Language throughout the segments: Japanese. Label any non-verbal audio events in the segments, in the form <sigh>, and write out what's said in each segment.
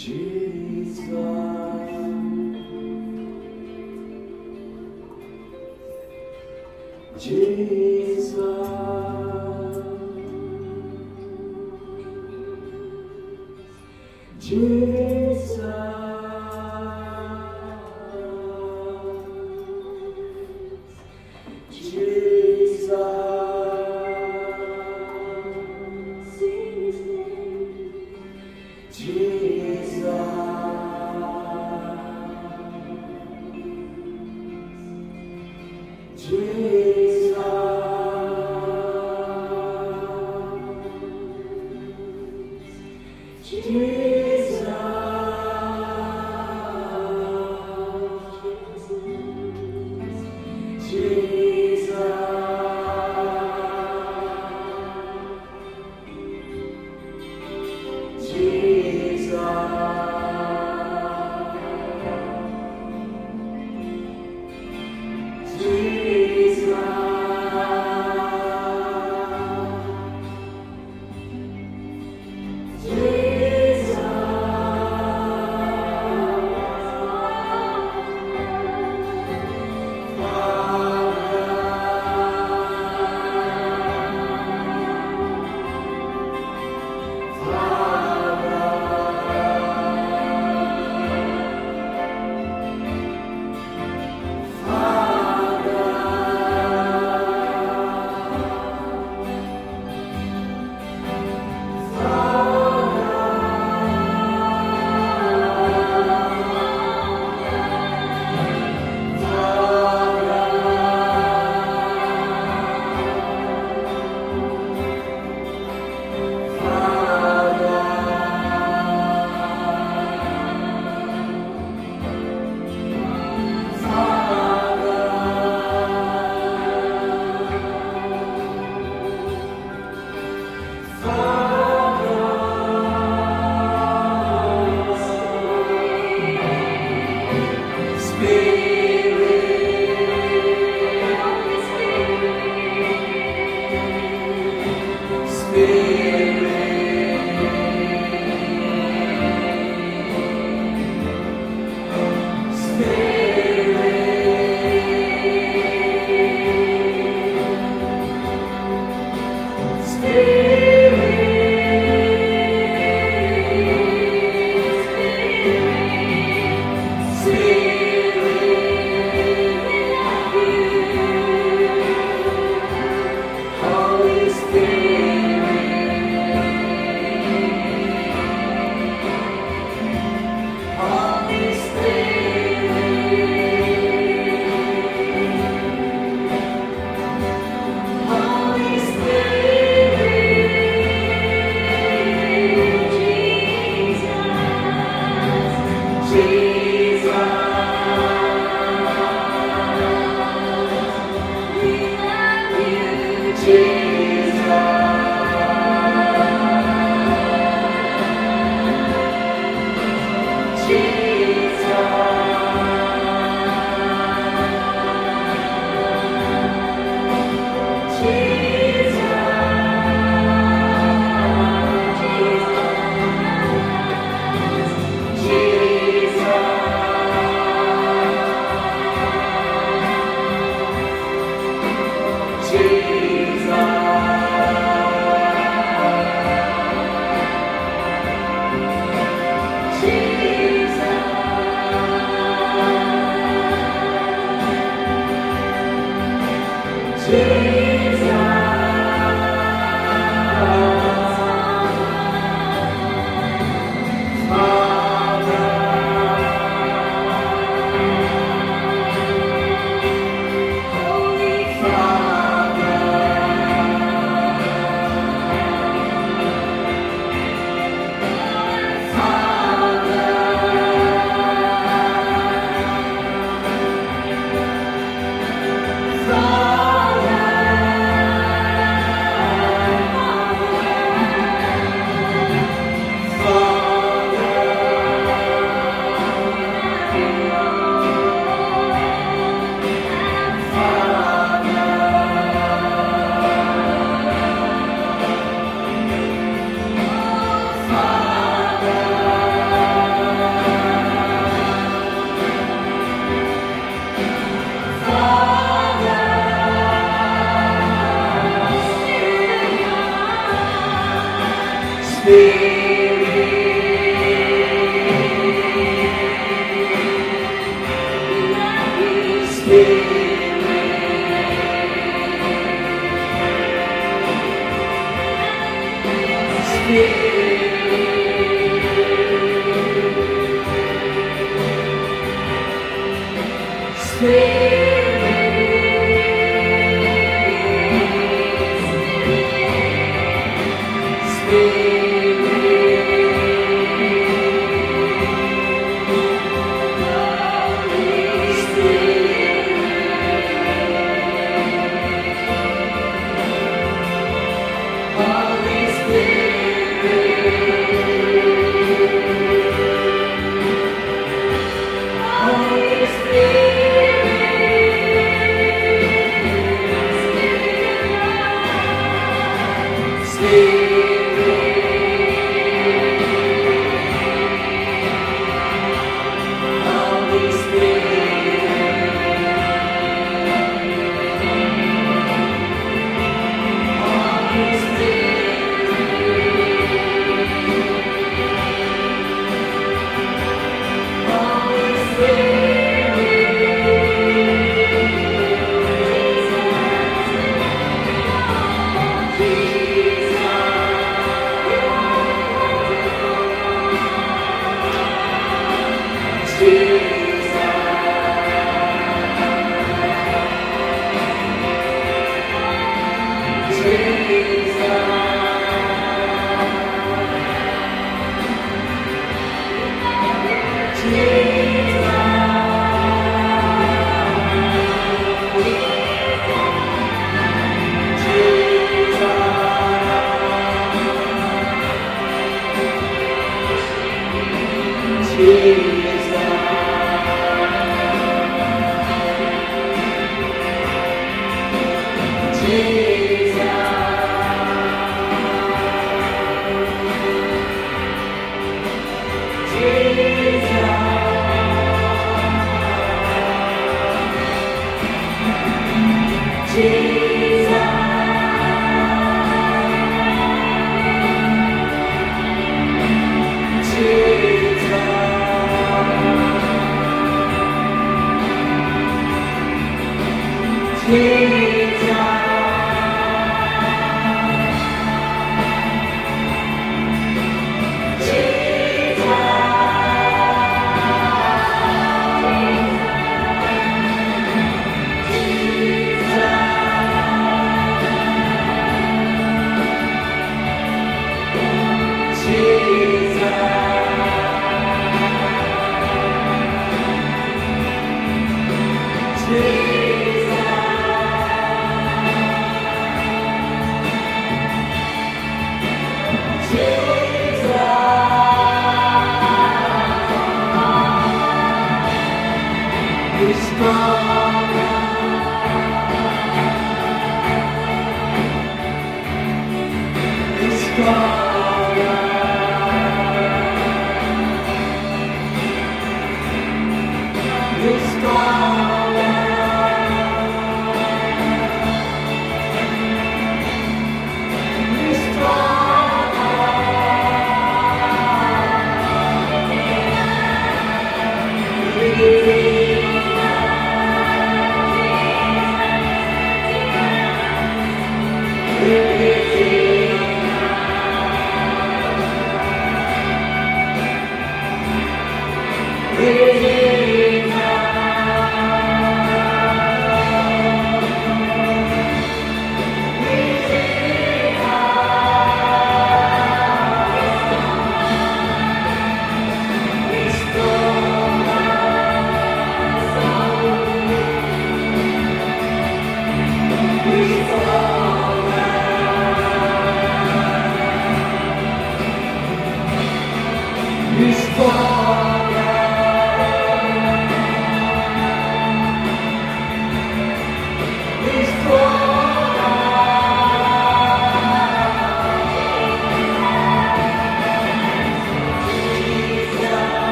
Jesus.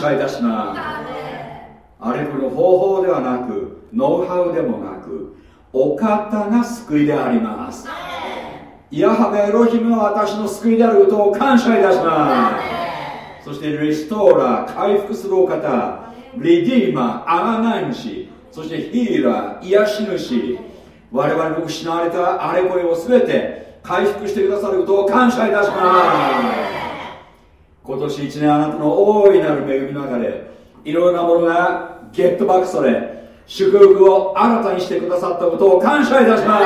謝いたしますあれこの方法ではなくノウハウでもなくお方が救いであります。イヤハベエロヒムが私の救いであることを感謝いたします。そしてリストーラー回復するお方リディーマーアガナイ主そしてヒーラー癒し主。我々の失われたあれこれを全て回復してくださることを感謝いたします。今年1年あなたの大いなる恵みの中でいろいろなものがゲットバックされ祝福を新たにしてくださったことを感謝いたします。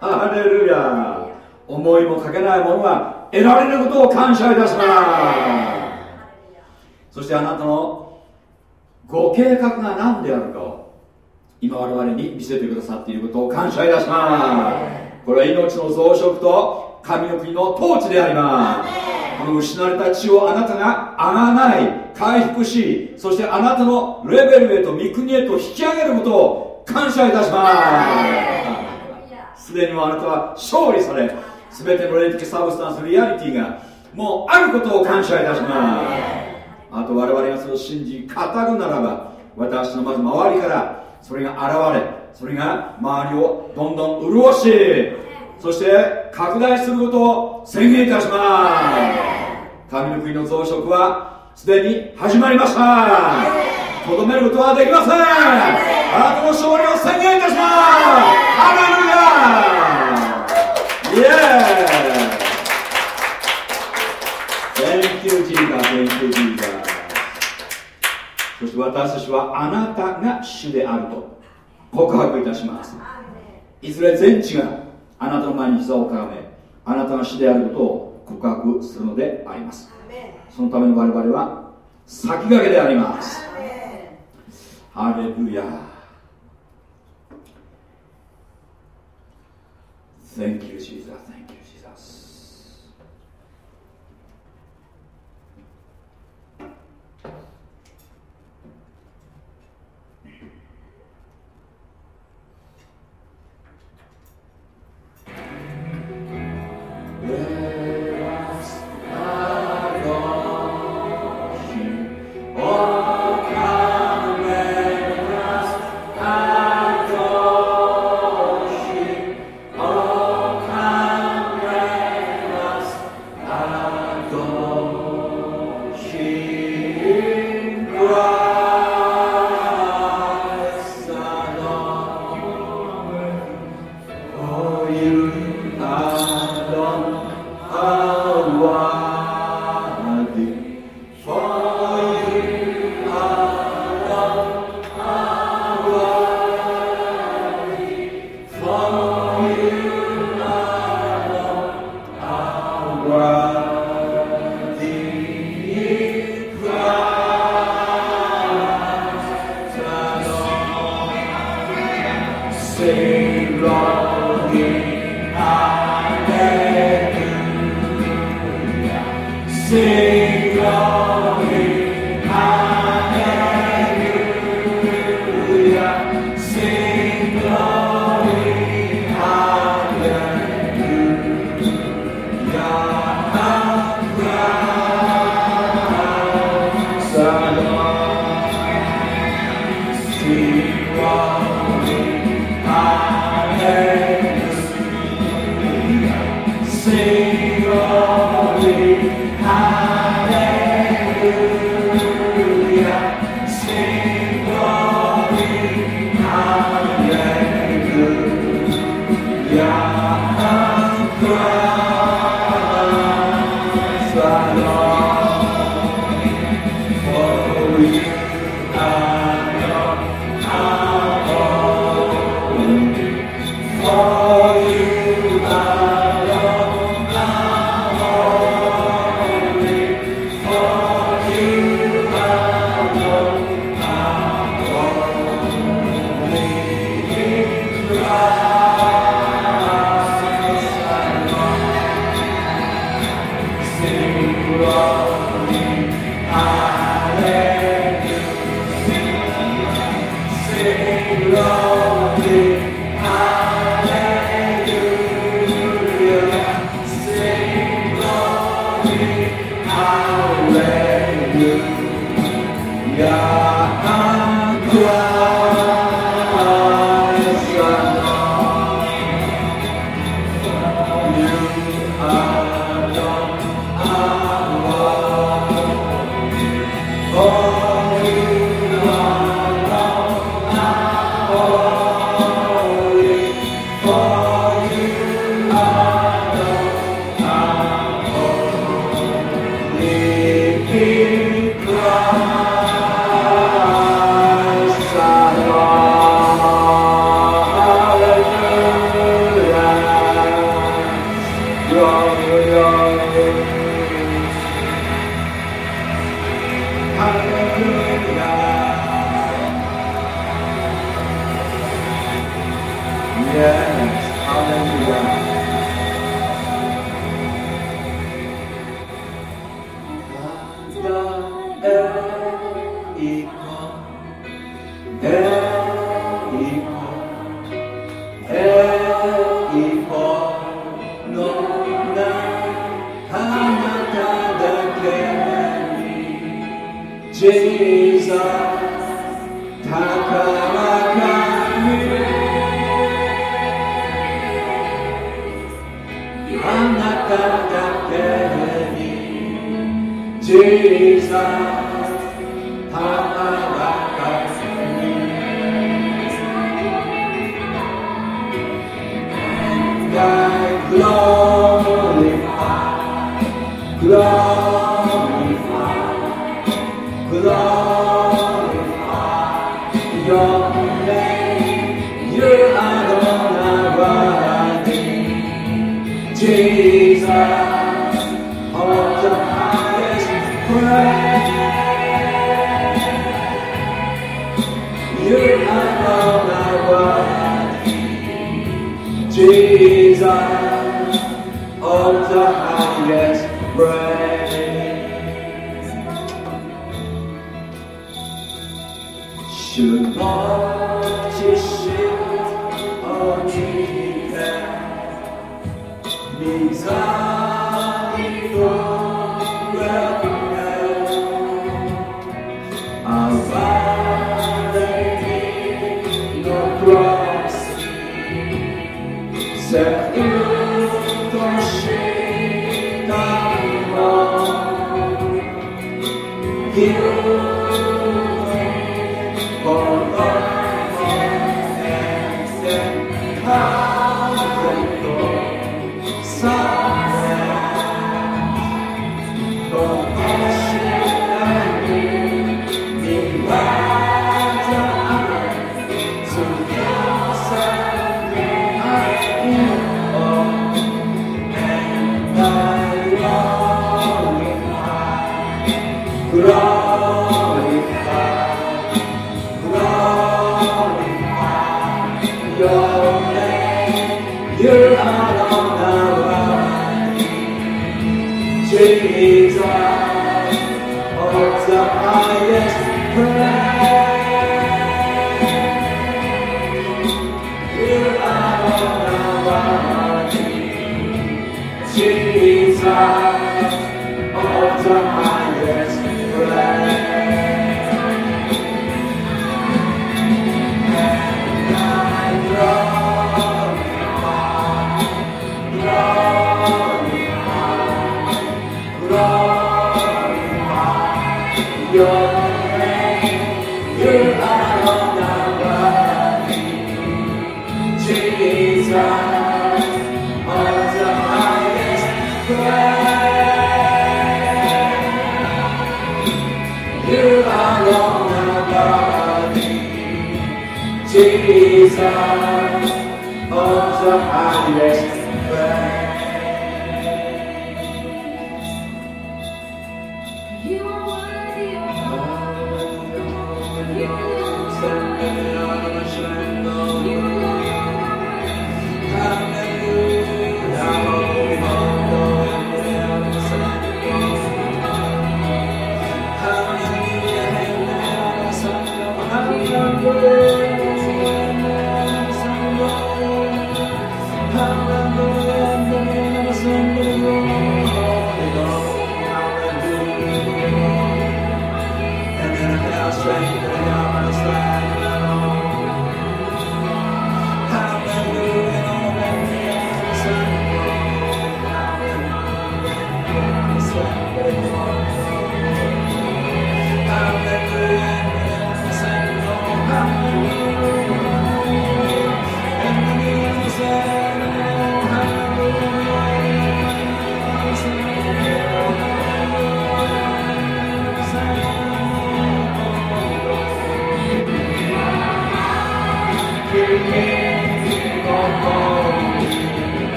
ハレルヤ思いもかけないものが得られることを感謝いたします。そしてあなたのご計画が何であるかを今我々に見せてくださっていることを感謝いたします。これは命の増殖と神の国の統治であります。この失われた血をあなたがあがない回復しそしてあなたのレベルへと御国へと引き上げることを感謝いたします。すでにもあなたは勝利され全ての霊的サブスタンスリアリティがもうあることを感謝いたします。あと我々がそれを信じ語るならば私のまず周りからそれが現れそれが周りをどんどん潤しそして拡大することを宣言いたします。神の国の増殖はすでに始まりました。とどめることはできません。あなたの勝利を宣言いたします。ハレルヤイエーイ。Thank you, Jesus. Thank you, Jesus. そして私たちはあなたが主であると告白いたします。いずれ全地があなたの前に膝をかがめあなたが主であることを告白するのでありますそのために我々は先駆けでありますハレルヤ. Thank you, Jesus.「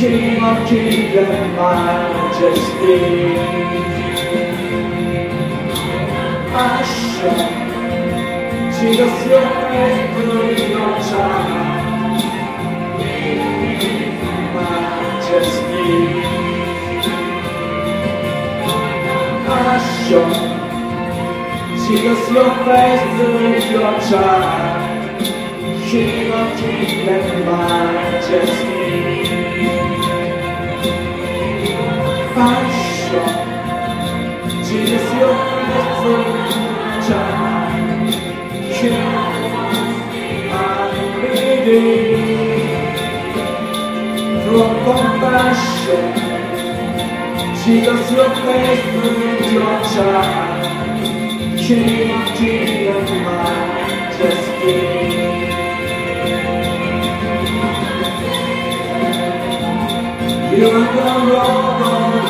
King of kings and majesty. Passion, Jesus, your every child. Majesty. Passion, Jesus, your face, your child. King of kings and majesty. Jesus, your faithful child. From compassion. Jesus, your faithful your child. King, of my destiny. You are the Lord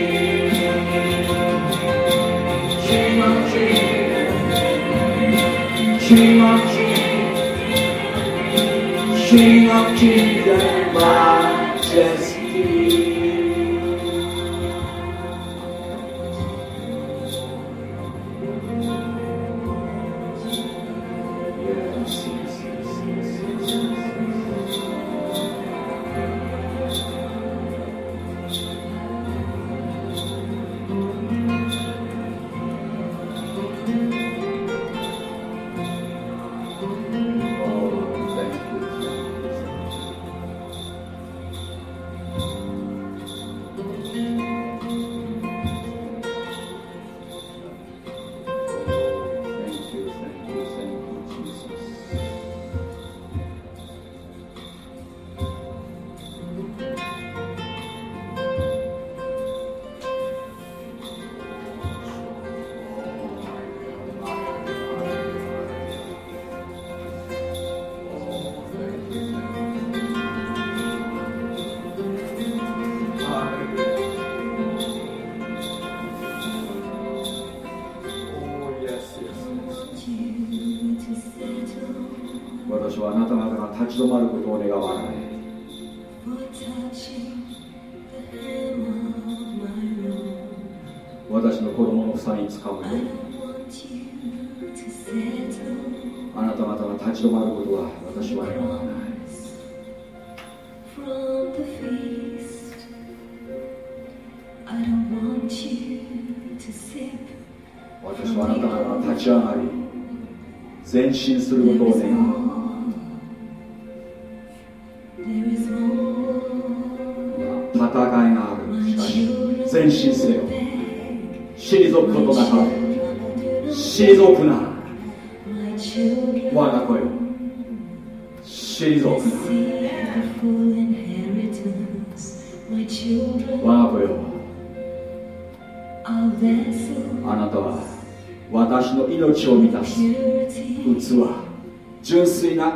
King of Kings, King of Kings and Lord.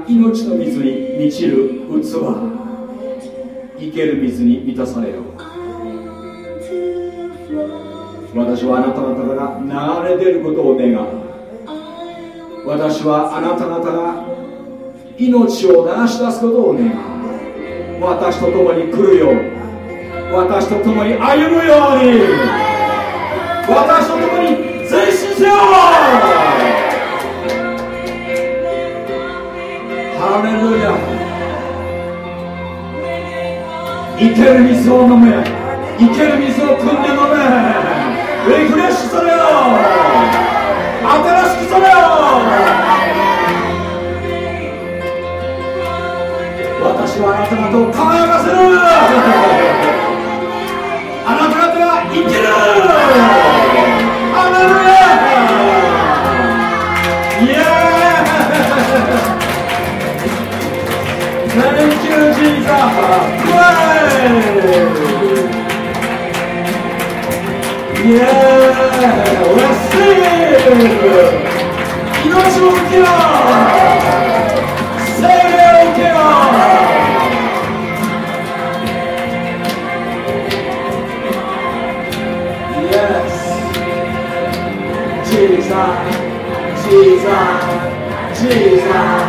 命の水に満ちる器。生ける水に満たされよ。う私はあなた方が流れ出ることを願う。私はあなた方が命を流し出すことを願う。私と共に来るよう。に私と共に歩むように。私と共に前進せよ。ハレルヤ生ける水を飲め。生ける水を汲んで飲め。リフレッシュするよ新しくするよ私はあなた方を輝かせる。あなた方が生きる。アレルヤ。Yeah, let's sing! 이것이 Yes, Jesus, Jesus, Jesus,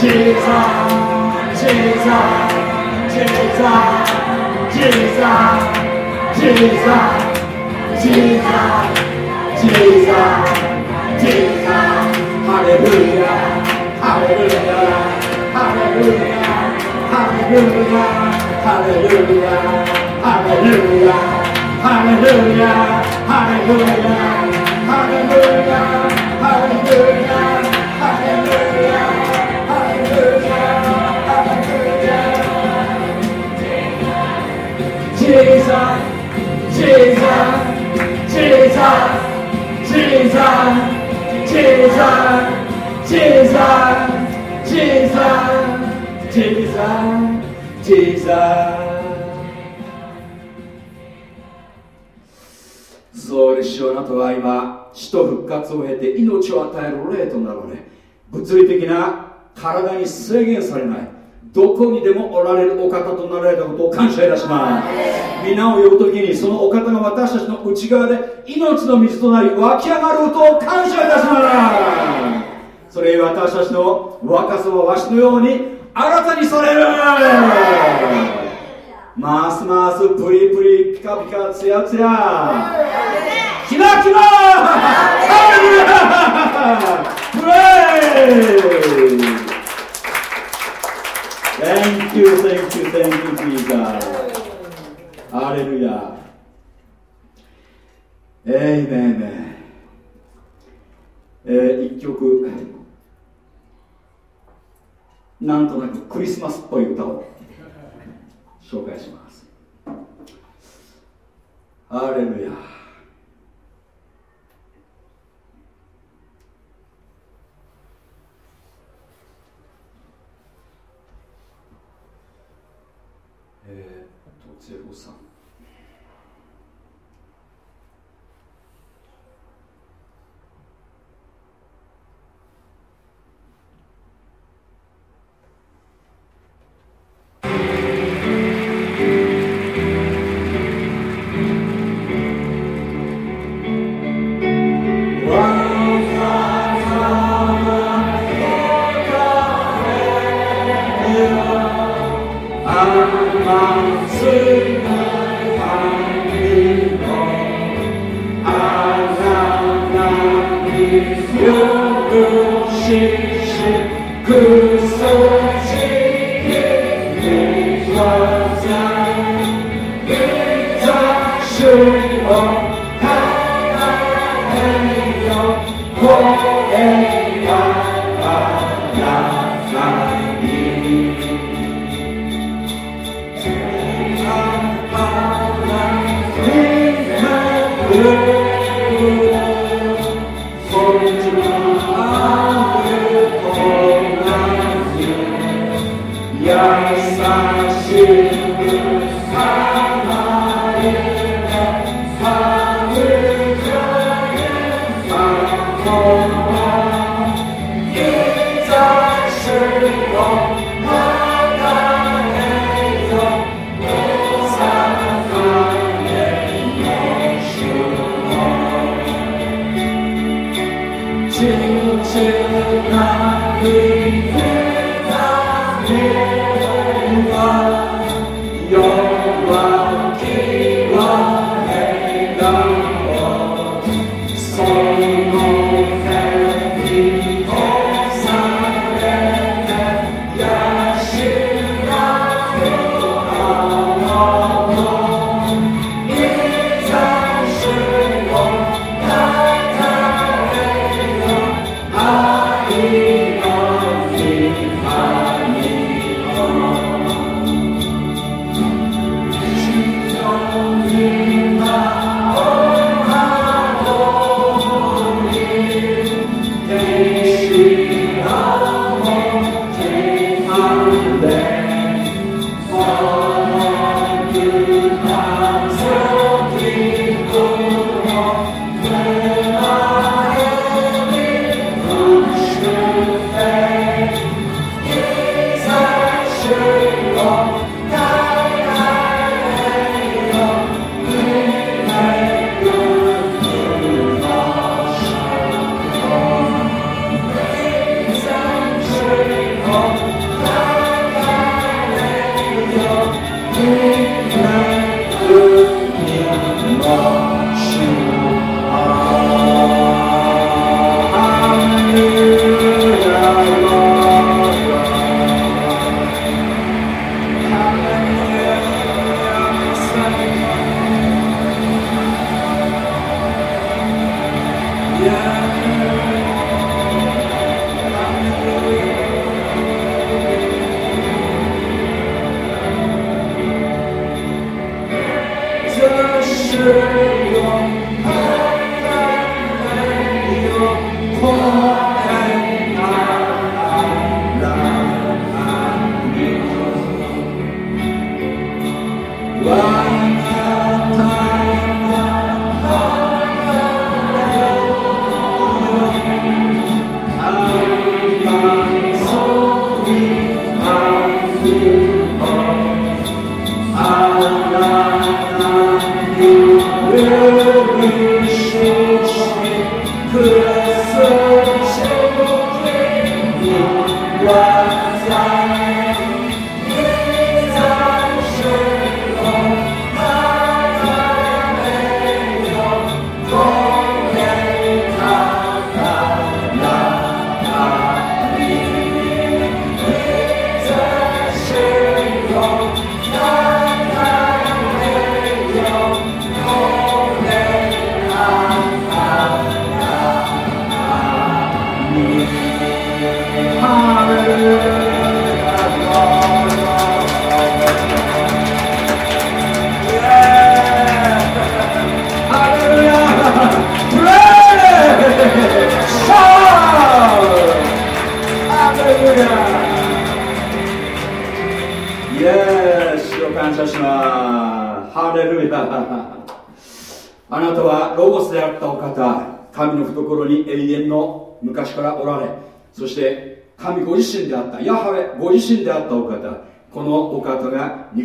Jesus, Jesus. Jesus, Jesus, Jesus, Jesus. Jesus, Jesus, Hallelujah, hallelujah, hallelujah, hallelujah, hallelujah, hallelujah, hallelujah, hallelujah, hallelujah, hallelujah. ゾウリシオの度合いは、死と復活を経て命を与える霊となられ、物理的な体に制限されない。どこにでもおられるお方となられたことを感謝いたします。皆を呼ぶ時にそのお方が私たちの内側で命の水となり湧き上がることを感謝いたします。それ私たちの若さはわしのように新たにされる。ますますプリプリピカピカツヤツヤ。キラキラ。プレイ。Thank you, thank you, thank you, Jesus. ハレルヤ。エイメンメン。えー、一曲、なんとなくクリスマスっぽい歌を紹介します。ハレルヤ。себе.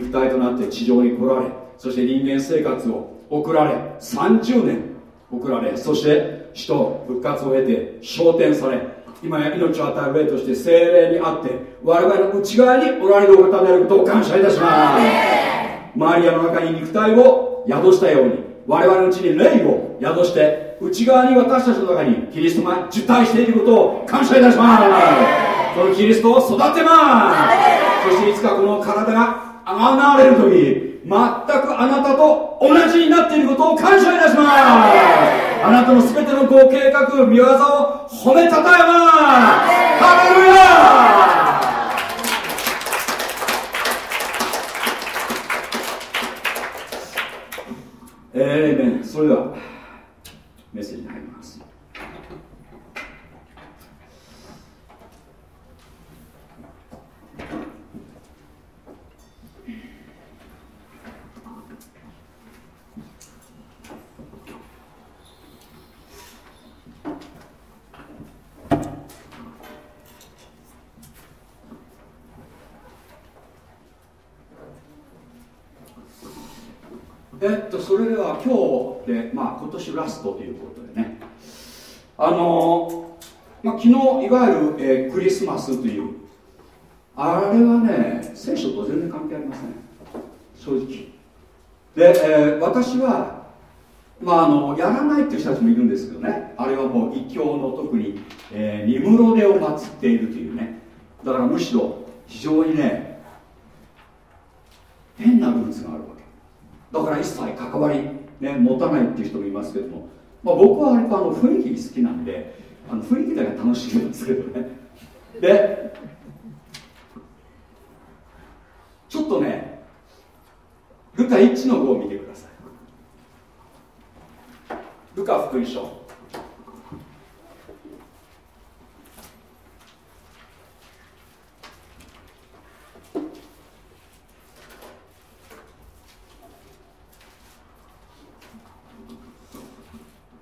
肉体となって地上に来られそして人間生活を送られ30年送られそして死と復活を経て昇天され今や命を与える霊として精霊にあって我々の内側におられるお方であることを感謝いたします。マリアの中に肉体を宿したように我々のうちに霊を宿して内側に私たちの中にキリストが受胎していることを感謝いたします。このキリストを育てます。そしていつかこの体が上がれる時全くあなたと同じになっていることを感謝いたします。あなたの全てのご計画見業を褒めたたえます。ハレルヤ。えー、それではメッセージに入りますえっとそれでは今日で、まあ、今年ラストということでね。あのまあ、昨日いわゆる、えー、クリスマスというあれはね聖書と全然関係ありません。正直。で、えー、私はまああのやらないっていう人たちもいるんですけどね。あれはもう異教の特に、えー、ニムロデを祀っているというね。だからむしろ非常にね変なルーツがあるわけ。だから一切関わり、ね、持たないっていう人もいますけども、まあ、僕はあの雰囲気好きなんであの雰囲気だけ楽しいんですけどね。でちょっとねルカ1の5を見てください。ルカ福音書。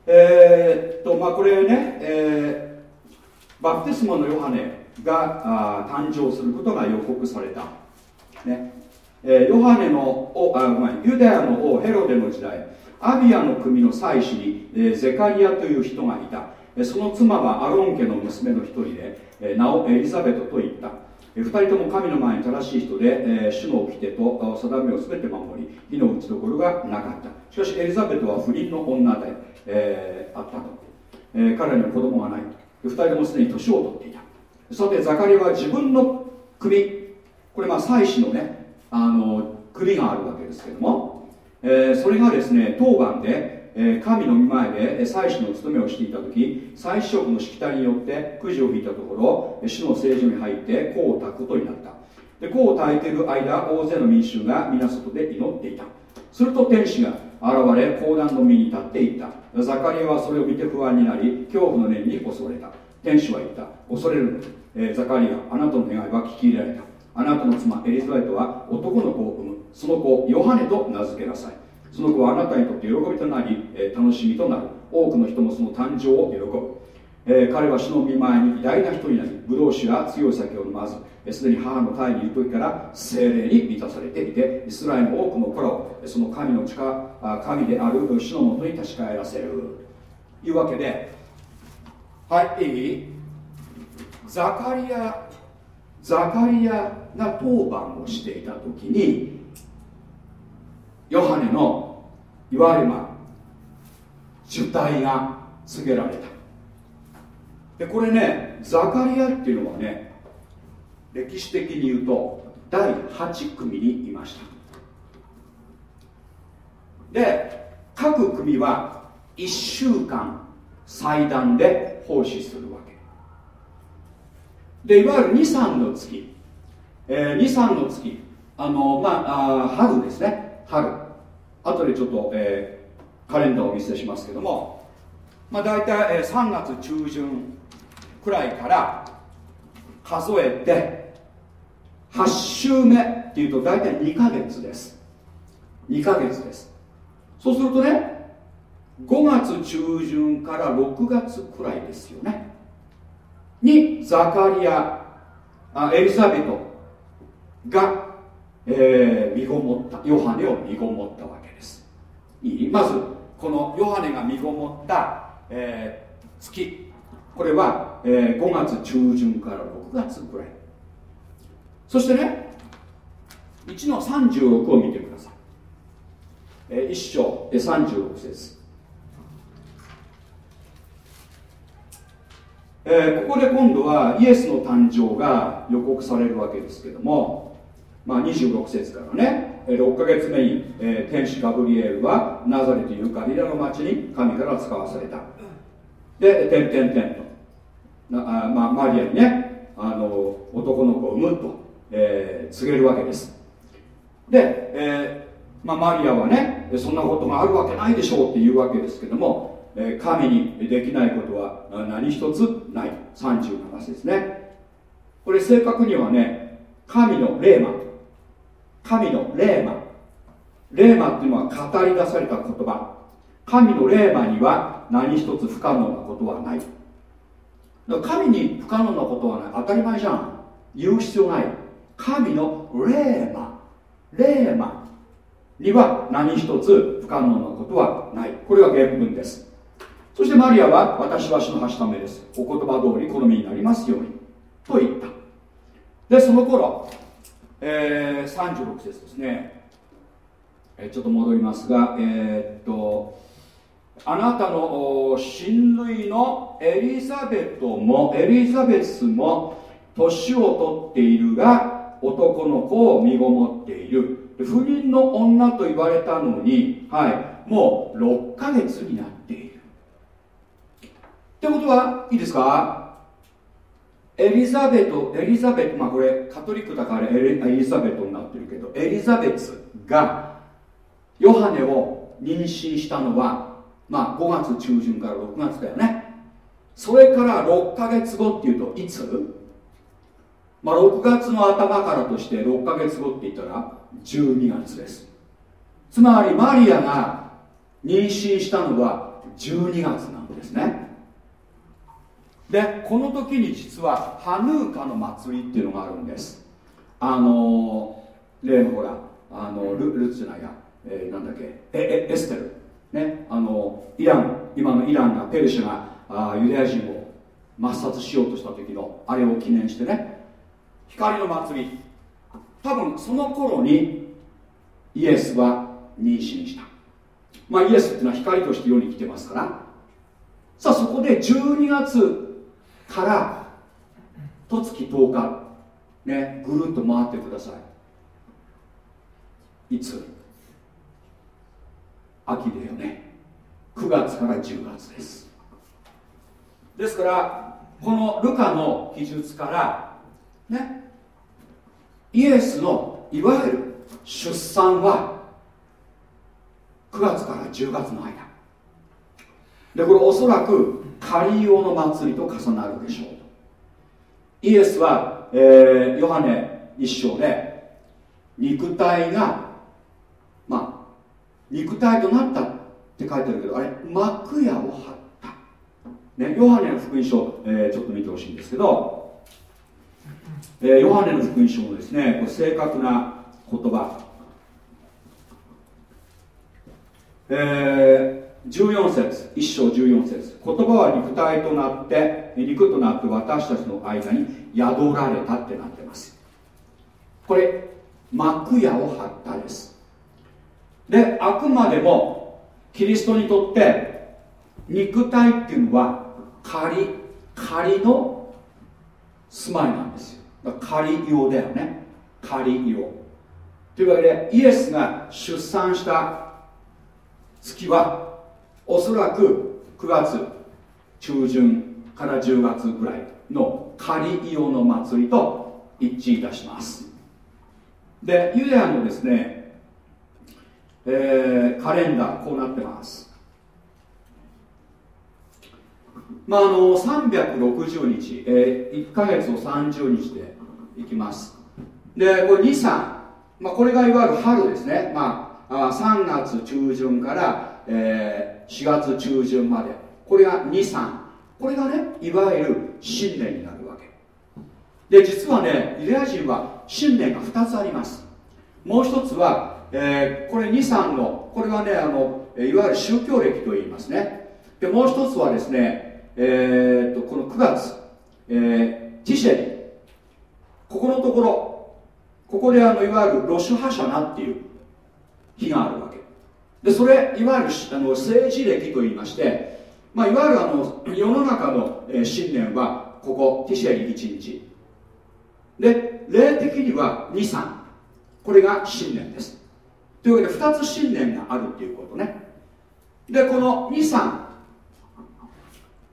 えー、っとまあこれね、えー、バプテスマのヨハネがあ誕生することが予告された、ね。えー、ヨハネのおあごめんユダヤの王ヘロデの時代アビアの組の妻子に、えー、ゼカリアという人がいた。その妻はアロン家の娘の一人で、えー、名をエリザベトと言った。2人とも神の前に正しい人で、えー、主の掟と定めを全て守り火の打ちどころがなかった。しかしエリザベトは不倫の女で、えー、あったと、えー、彼には子供がない2人ともすでに年を取っていた。さてザカリは自分の首これまあ妻子のねあの首があるわけですけども、えー、それがですね当番でえ神の御前で祭司の務めをしていた時祭司職のしきたりによってくじを引いたところ主の聖所に入って香を焚くことになった。で香を焚いている間大勢の民衆が皆外で祈っていた。すると天使が現れ講談の身に立っていった。ザカリアはそれを見て不安になり恐怖の念に襲われた。天使は言った。恐れるの、えー、ザカリアあなたの願いは聞き入れられた。あなたの妻エリザベトは男の子を産む。その子ヨハネと名付けなさい。その子はあなたにとって喜びとなり、え、楽しみとなる。多くの人もその誕生を喜ぶ、えー、彼は主の見前に偉大な人になりブドウ酒や強い酒を飲まずすでに母の胎にいる時から精霊に満たされていてイスラエルの多くの子らをその神の力神である主のもとに立ち返らせる。というわけではいいい？ザカリアザカリアが当番をしていた時にヨハネのいわゆるまあ受胎が告げられた。でこれねザカリアっていうのはね歴史的に言うと第8組にいました。で各組は1週間祭壇で奉仕するわけ。でいわゆる23の月、えー、23の月あのまああ春ですね。春。後でちょっと、えー、カレンダーをお見せしますけどもまあ大体、えー、3月中旬くらいから数えて8週目っていうと大体2ヶ月です。2ヶ月です。そうするとね5月中旬から6月くらいですよね。にザカリアあエリザベトが、えー、身ごもったヨハネを身ごもったわいい？まずこのヨハネが身ごもった、えー、月。これは、えー、5月中旬から6月くらい。そしてね1の36を見てください、えー、1章で36節。えー、ここで今度はイエスの誕生が予告されるわけですけども、まあ、26節からね。6ヶ月目に、天使ガブリエルはナザレというガリラの町に神から使わされた。で点々点と。なあ、まあ、マリアにねあの男の子を産むとえー、告げるわけです。で、えー、まあ、マリアはねそんなことがあるわけないでしょうっていうわけですけども、え、神にできないことは何一つない。37節ですね。これ正確にはね神の霊魔。神の霊魔霊魔っていうのは語り出された言葉。神の霊魔には何一つ不可能なことはない。神に不可能なことはない。当たり前じゃん。言う必要ない。神の霊魔霊魔には何一つ不可能なことはない。これが原文です。そしてマリアは私は主の橋ためです。お言葉通り好みになりますように。と言った。でその頃、えー、36節ですね、えー、ちょっと戻りますがえー、っとあなたの親類のエリザベトもエリザベスも年を取っているが男の子を身ごもっている。不妊の女と言われたのに、はい、もう6ヶ月になっている。ってことはいいですか？エリザベトエリザベトまあこれカトリックだからエリザベトになってるけどエリザベツがヨハネを妊娠したのはまあ5月中旬から6月だよね。それから6ヶ月後っていうといつ？まあ、6月の頭からとして6ヶ月後って言ったら12月です。つまりマリアが妊娠したのは12月なんですね。でこの時に実はハヌーカの祭りっていうのがあるんです。あの例のほらあのルルツじゃないや、えー、なんだっけ。ええエステル。ね。あのイラン今のイランがペルシャがあユダヤ人を抹殺しようとした時のあれを記念してね。光の祭り。多分その頃にイエスは妊娠した。まあイエスっていうのは光として世に来てますから。さあそこで12月から十月10日ねぐるっと回ってください。いつ？秋だよね。9月から10月です。ですからこのルカの記述からねイエスのいわゆる出産は9月から10月の間。でこれおそらくカリオの祭りと重なるでしょう。イエスは、えー、ヨハネ一章で肉体がまあ肉体となったって書いてあるけどあれ幕屋を張った、ね、ヨハネの福音書、えー、ちょっと見てほしいんですけど、えー、ヨハネの福音書もですねこれ正確な言葉。えー、14節1章14節。言葉は肉体となって肉となって私たちの間に宿られたってなってます。これ幕屋を張ったです。であくまでもキリストにとって肉体っていうのは仮仮の住まいなんですよ。仮用だよね。仮用。というわけでイエスが出産した月はおそらく9月中旬から10月ぐらいの仮イオの祭りと一致いたします。でユダヤのですね、えー、カレンダーこうなってます。まああの360日、えー、1か月を30日でいきます。でこれ23、まあ、これがいわゆる春ですね、まあ、あ3月中旬から、えー、4月中旬まで。これが23これがねいわゆる新年になるわけ。で実はねユダヤ人は信念が2つあります。もう一つは、えー、これ23のこれはねあのいわゆる宗教歴と言いますね。でもう一つはですね、えー、とこの9月、えー、ティシェリ。ここのところ。ここであのいわゆるロシュハシャナっていう日があるわけ。でそれいわゆるあの政治歴と言いまして、まあ、いわゆるあの世の中の、信念はここティシェリ1日。で霊的には23これが信念です。というわけで2つ信念があるっていうことね。でこの23、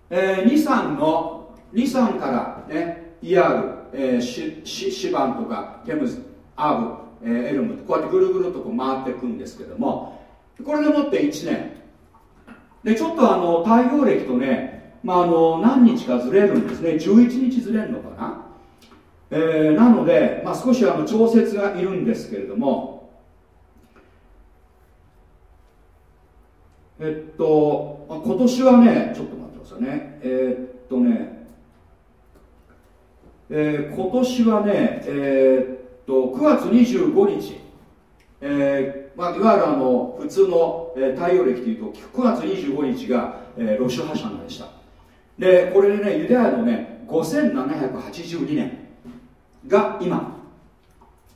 えー、23の23からねイヤール、えー、シシシバンとかテムズアブ、えー、エルムこうやってぐるぐるとこう回っていくんですけどもこれでもって1年。でちょっとあの太陽暦とね、まあ、あの何日かずれるんですね。11日ずれるのかな。えー、なので、まあ、少しあの調節がいるんですけれども。えっと、まあ、今年はねちょっと待ってくださいね。えー、っとね、えー、今年はねえー、っと9月25日、えーまあ、いわゆるあの普通の、太陽暦というと9月25日が、えー、ロシュハシャナでした。でこれでねユダヤのね5782年が今。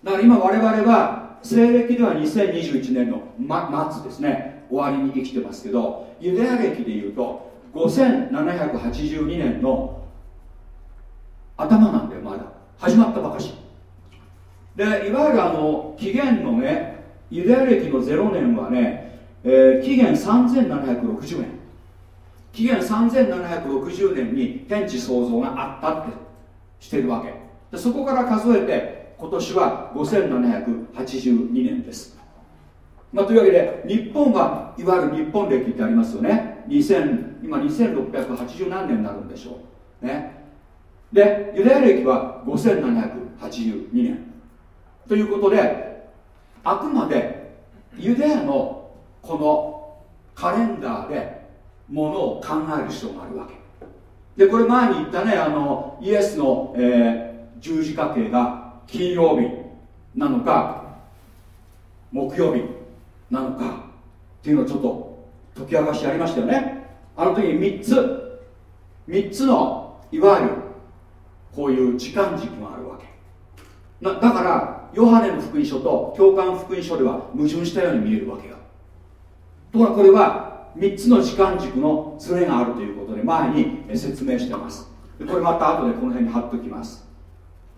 だから今我々は西暦では2021年の、末ですね終わりに生きてますけどユダヤ暦でいうと5782年の頭なんだよまだ。始まったばかし。でいわゆるあの紀元のねユダヤ暦の0年はね、えー、紀元3760年。紀元3760年に天地創造があったってしてるわけ。でそこから数えて今年は5782年です、まあ、というわけで日本はいわゆる日本歴ってありますよね。2000今2680何年になるんでしょう。ね。でユダヤ歴は5782年。ということであくまでユダヤのこのカレンダーでものを考える必要があるわけ。でこれ前に言ったねあのイエスの、えー十字架形が金曜日なのか木曜日なのかっていうのをちょっと解き明かしありましたよね。あの時に3つ3つのいわゆるこういう時間軸があるわけ。だからヨハネの福音書と教官福音書では矛盾したように見えるわけよ。ところがこれは3つの時間軸のズレがあるということで前に説明してます。これまた後でこの辺に貼っておきます。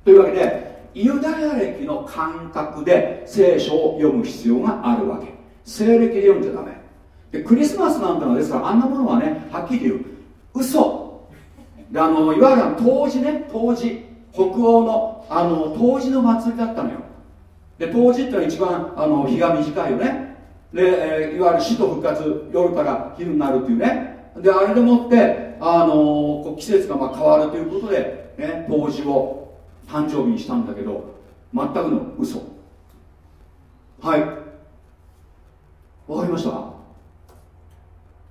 というわけでユダヤ歴の感覚で聖書を読む必要があるわけ。西暦で読んじゃダメ。でクリスマスなんてのはですからあんなものはねはっきり言う。嘘。であのいわゆる冬至ね冬至北欧のあの冬至の祭りだったのよ。で冬至ってのは一番あの日が短いよね。で、えー、いわゆる死と復活夜から昼になるっていうね。であれでもってあのこう季節がまあ変わるということで、ね、冬至を誕生日にしたんだけど全くの嘘。はい。わかりました？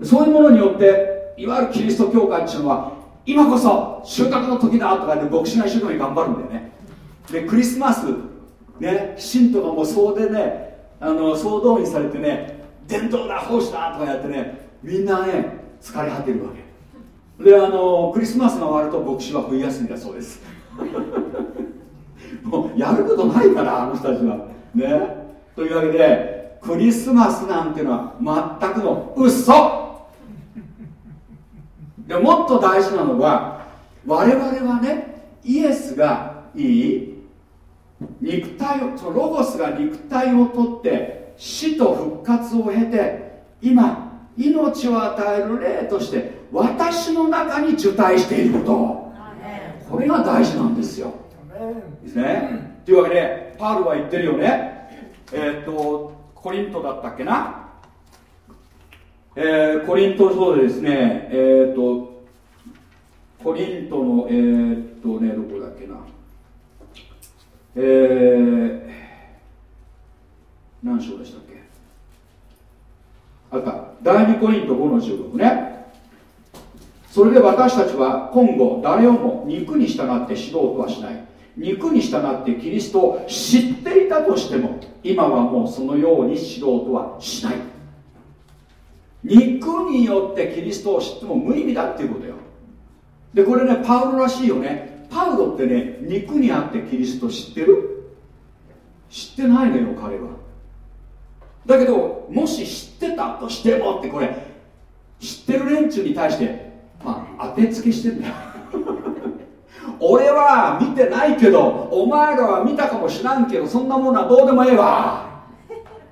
そういうものによっていわゆるキリスト教会っていうのは今こそ収穫の時だとかで牧師が一生懸命頑張るんだよね。でクリスマスね信徒がもう総でねあの総動員されてね伝統だ奉仕だとかやってねみんなね疲れ果てるわけ。であのクリスマスが終わると牧師は冬休みだそうです。<laughs> もうやることないからあの人たちは。ね。というわけでクリスマスなんていうのは全くの嘘。でもっと大事なのは我々はねイエスがいい肉体をそのロゴスが肉体をとって死と復活を経て今命を与える霊として私の中に受胎していること。これが大事なんですよ。ですね。というわけでパールは言ってるよね。えー、っとコリントだったっけな？えー、コリント上でですねえー、っとコリントのえー、っとねどこだっけなえー、何章でしたっけあった第コリント5の16ね。それで私たちは今後誰をも肉に従って指導とはしない。肉に従ってキリストを知っていたとしても今はもうそのように指導とはしない。肉によってキリストを知っても無意味だっていうことよ。でこれねパウロらしいよね。パウロってね肉にあってキリスト知ってる？知ってないのよ彼は。だけどもし知ってたとしてもってこれ知ってる連中に対してまあ当てつけしてんだよ。<laughs> 俺は見てないけどお前らは見たかもしらんけどそんなものはどうでもええわ。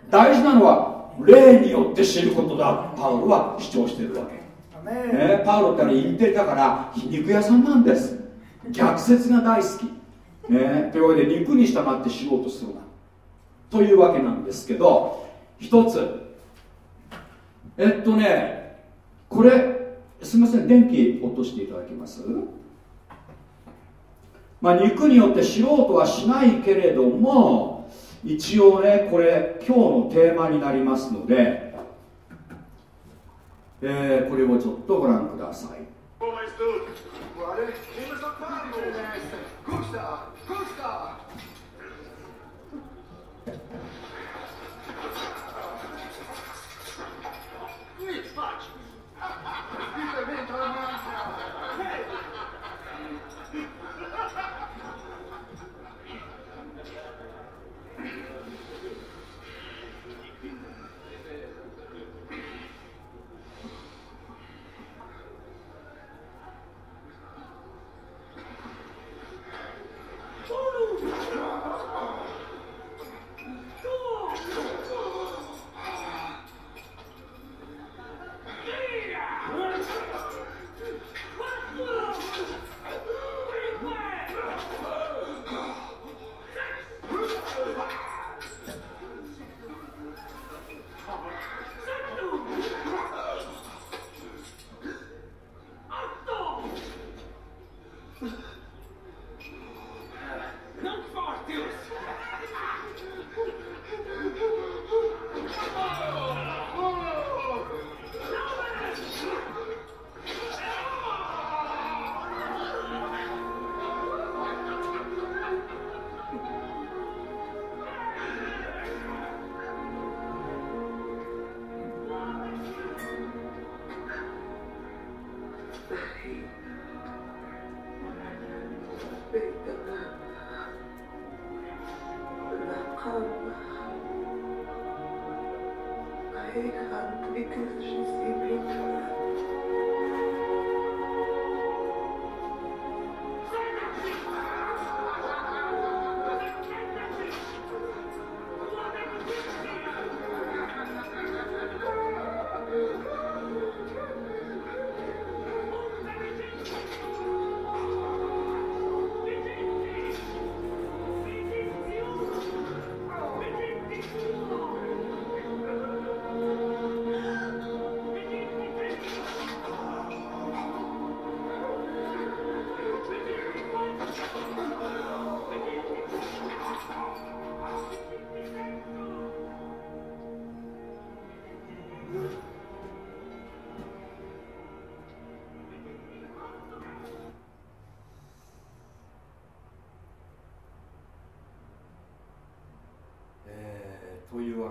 大事なのは霊によって知ることだ。パウロは主張してるわけ、ね、パウロってのはインテリだから皮肉屋さんなんです。逆説が大好き、ね、というわけで肉に従って知ろうとするな。というわけなんですけど一つ。えっとねこれすみません電気落としていただけます？まあ肉によって素人はしないけれども一応ねこれ今日のテーマになりますので、えー、これをちょっとご覧ください。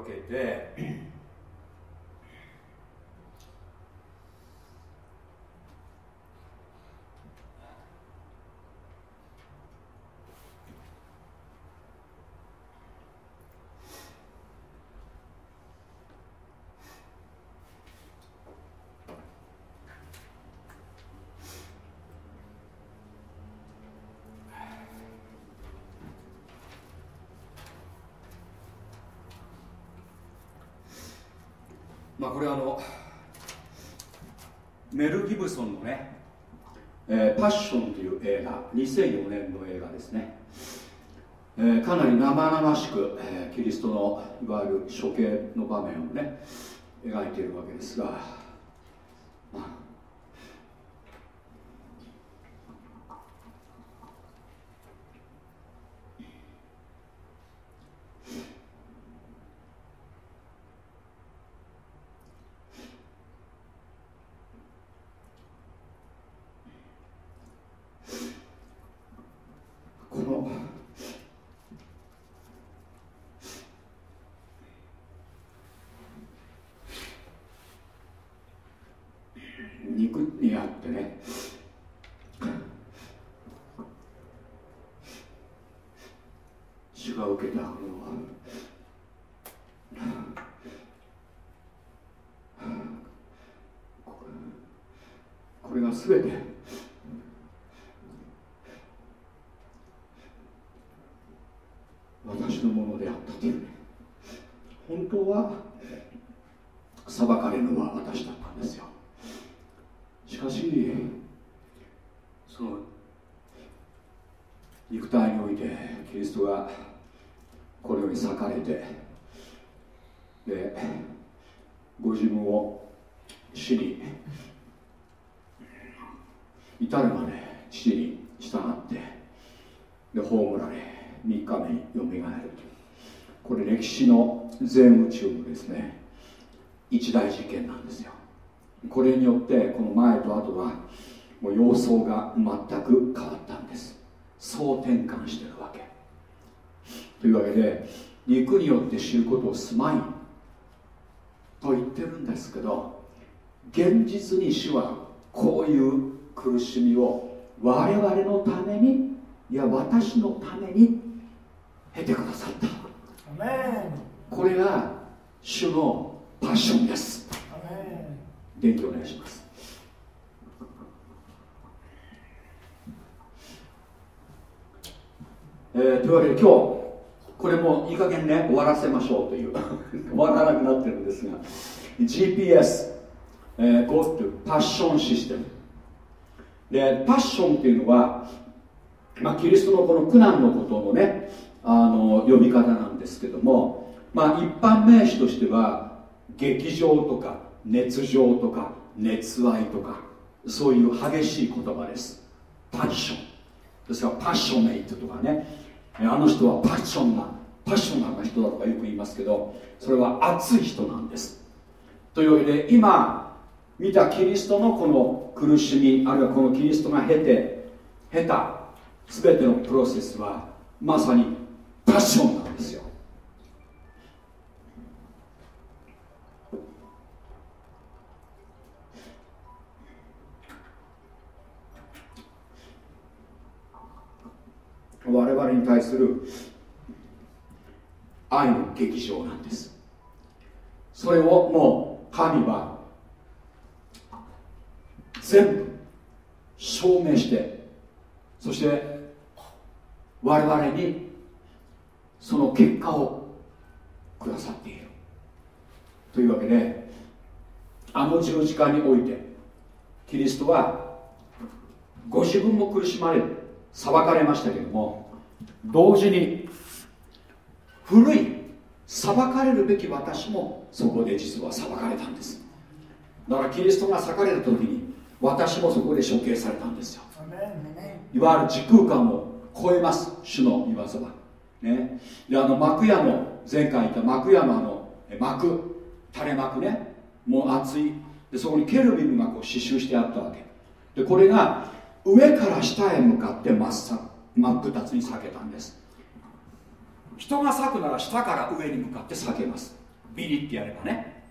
けでこれあのメル・ギブソンのね「えー、パッション」という映画2004年の映画ですね、えー、かなり生々しく、えー、キリストのいわゆる処刑の場面をね描いているわけですが、まあけた。これが全て私のものであったという本当は裁かれるのは私だったんですよしかしその肉体においてキリストがこのように裂かれてでご自分を死に至るまで父に従ってで葬られ3日目によみがえるとこれ歴史の全宇宙のですね一大事件なんですよ。これによってこの前と後はもう様相が全く変わったんです。総転換してるわけ。というわけで肉によって知ることをすまい。と言ってるんですけど現実に主はこういう苦しみを我々のためにいや私のために経てくださった。これが主のパッションです。電気お願いします。えー、というわけで今日これもいい加減ね終わらせましょうという終わらなくなってるんですが GPS、えー、Go to パッションシステムでパッションっていうのは、まあ、キリストのこの苦難のことのねあの呼び方なんですけども、まあ、一般名詞としては劇場とか熱情とか熱愛とかそういう激しい言葉です。パッションですからパッショネイトとかね。あの人はパッションなパッショナルな人だとかよく言いますけどそれは熱い人なんです。というわけで今見たキリストのこの苦しみあるいはこのキリストが経て経た全てのプロセスはまさにパッション我々に対する愛の劇場なんです。それをもう神は全部証明してそして我々にその結果をくださっている。というわけであの十字架においてキリストはご自分も苦しまれる。裁かれましたけども同時に古い裁かれるべき私もそこで実は裁かれたんです。だからキリストが裂かれた時に私もそこで処刑されたんですよ。いわゆる時空間を超えます。主の言わずは。ね。であの幕屋の前回言った幕屋のあの幕。垂れ幕ね。もう熱い。でそこにケルビムがこう刺繍してあったわけ。でこれが上から下へ向かって真っさ真っ二つに裂けたんです。人が裂くなら下から上に向かって裂けます。ビリってやればね。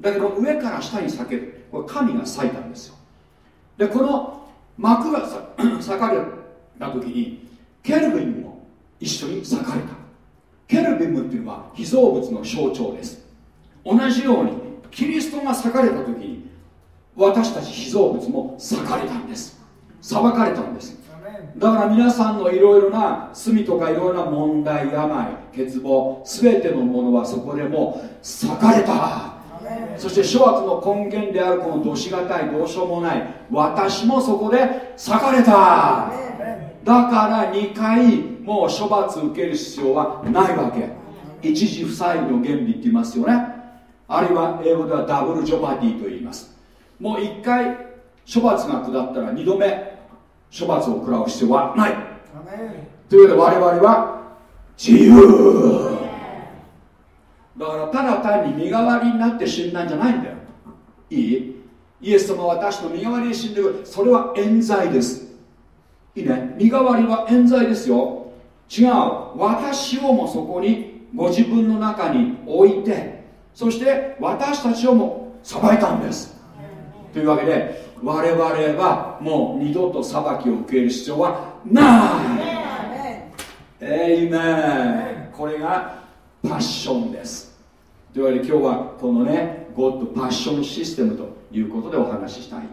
だけど上から下に裂けるこれ神が裂いたんですよ。でこの幕が <coughs> 裂かれた時にケルビンも一緒に裂かれた。ケルビムっていうのは被造物の象徴です。同じようにキリストが裂かれた時に私たち被造物も裂かれたんです。裁かれたんです。だから皆さんのいろいろな罪とかいろいろな問題病欠乏全てのものはそこでも裂かれた。そして諸悪の根源であるこのどしがたいどうしようもない。私もそこで裂かれた。だから2回もう処罰受ける必要はないわけ。一時不採の原理って言いますよね。あるいは英語ではダブルジョバティと言います。もう1回処罰が下ったら2度目処罰を食らう必要はない。というわけで我々は自由。だからただ単に身代わりになって死んだんじゃないんだよ。いい？イエス様は私の身代わりに死んでくる。それは冤罪です。いいね？身代わりは冤罪ですよ。違う。私をもそこにご自分の中に置いてそして私たちをも裁いたんです。というわけで我々はもう二度と裁きを受ける必要はない。エイメンこれがパッションです。というわけで今日はこのねゴッドパッションシステムということでお話ししたい。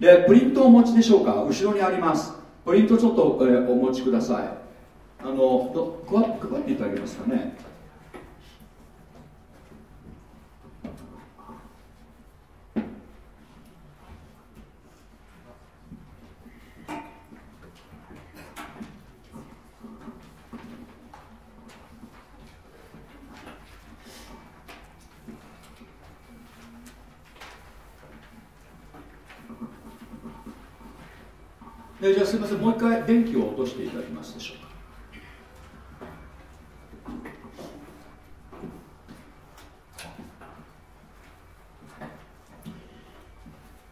でプリントをお持ちでしょうか？後ろにあります。プリントちょっと、えー、お持ちください。あのど配っていただけますかね？えじゃあすみませんもう一回電気を落としていただけますでしょうか？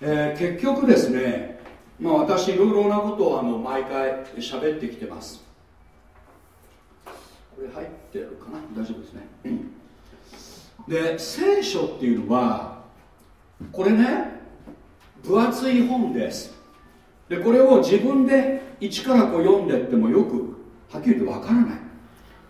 えー、結局ですね、まあ、私いろいろなことをあの毎回喋ってきてます。これ入ってるかな？大丈夫ですね、で聖書っていうのはこれね分厚い本です。でこれを自分で一からこう読んでってもよくはっきりとわからない。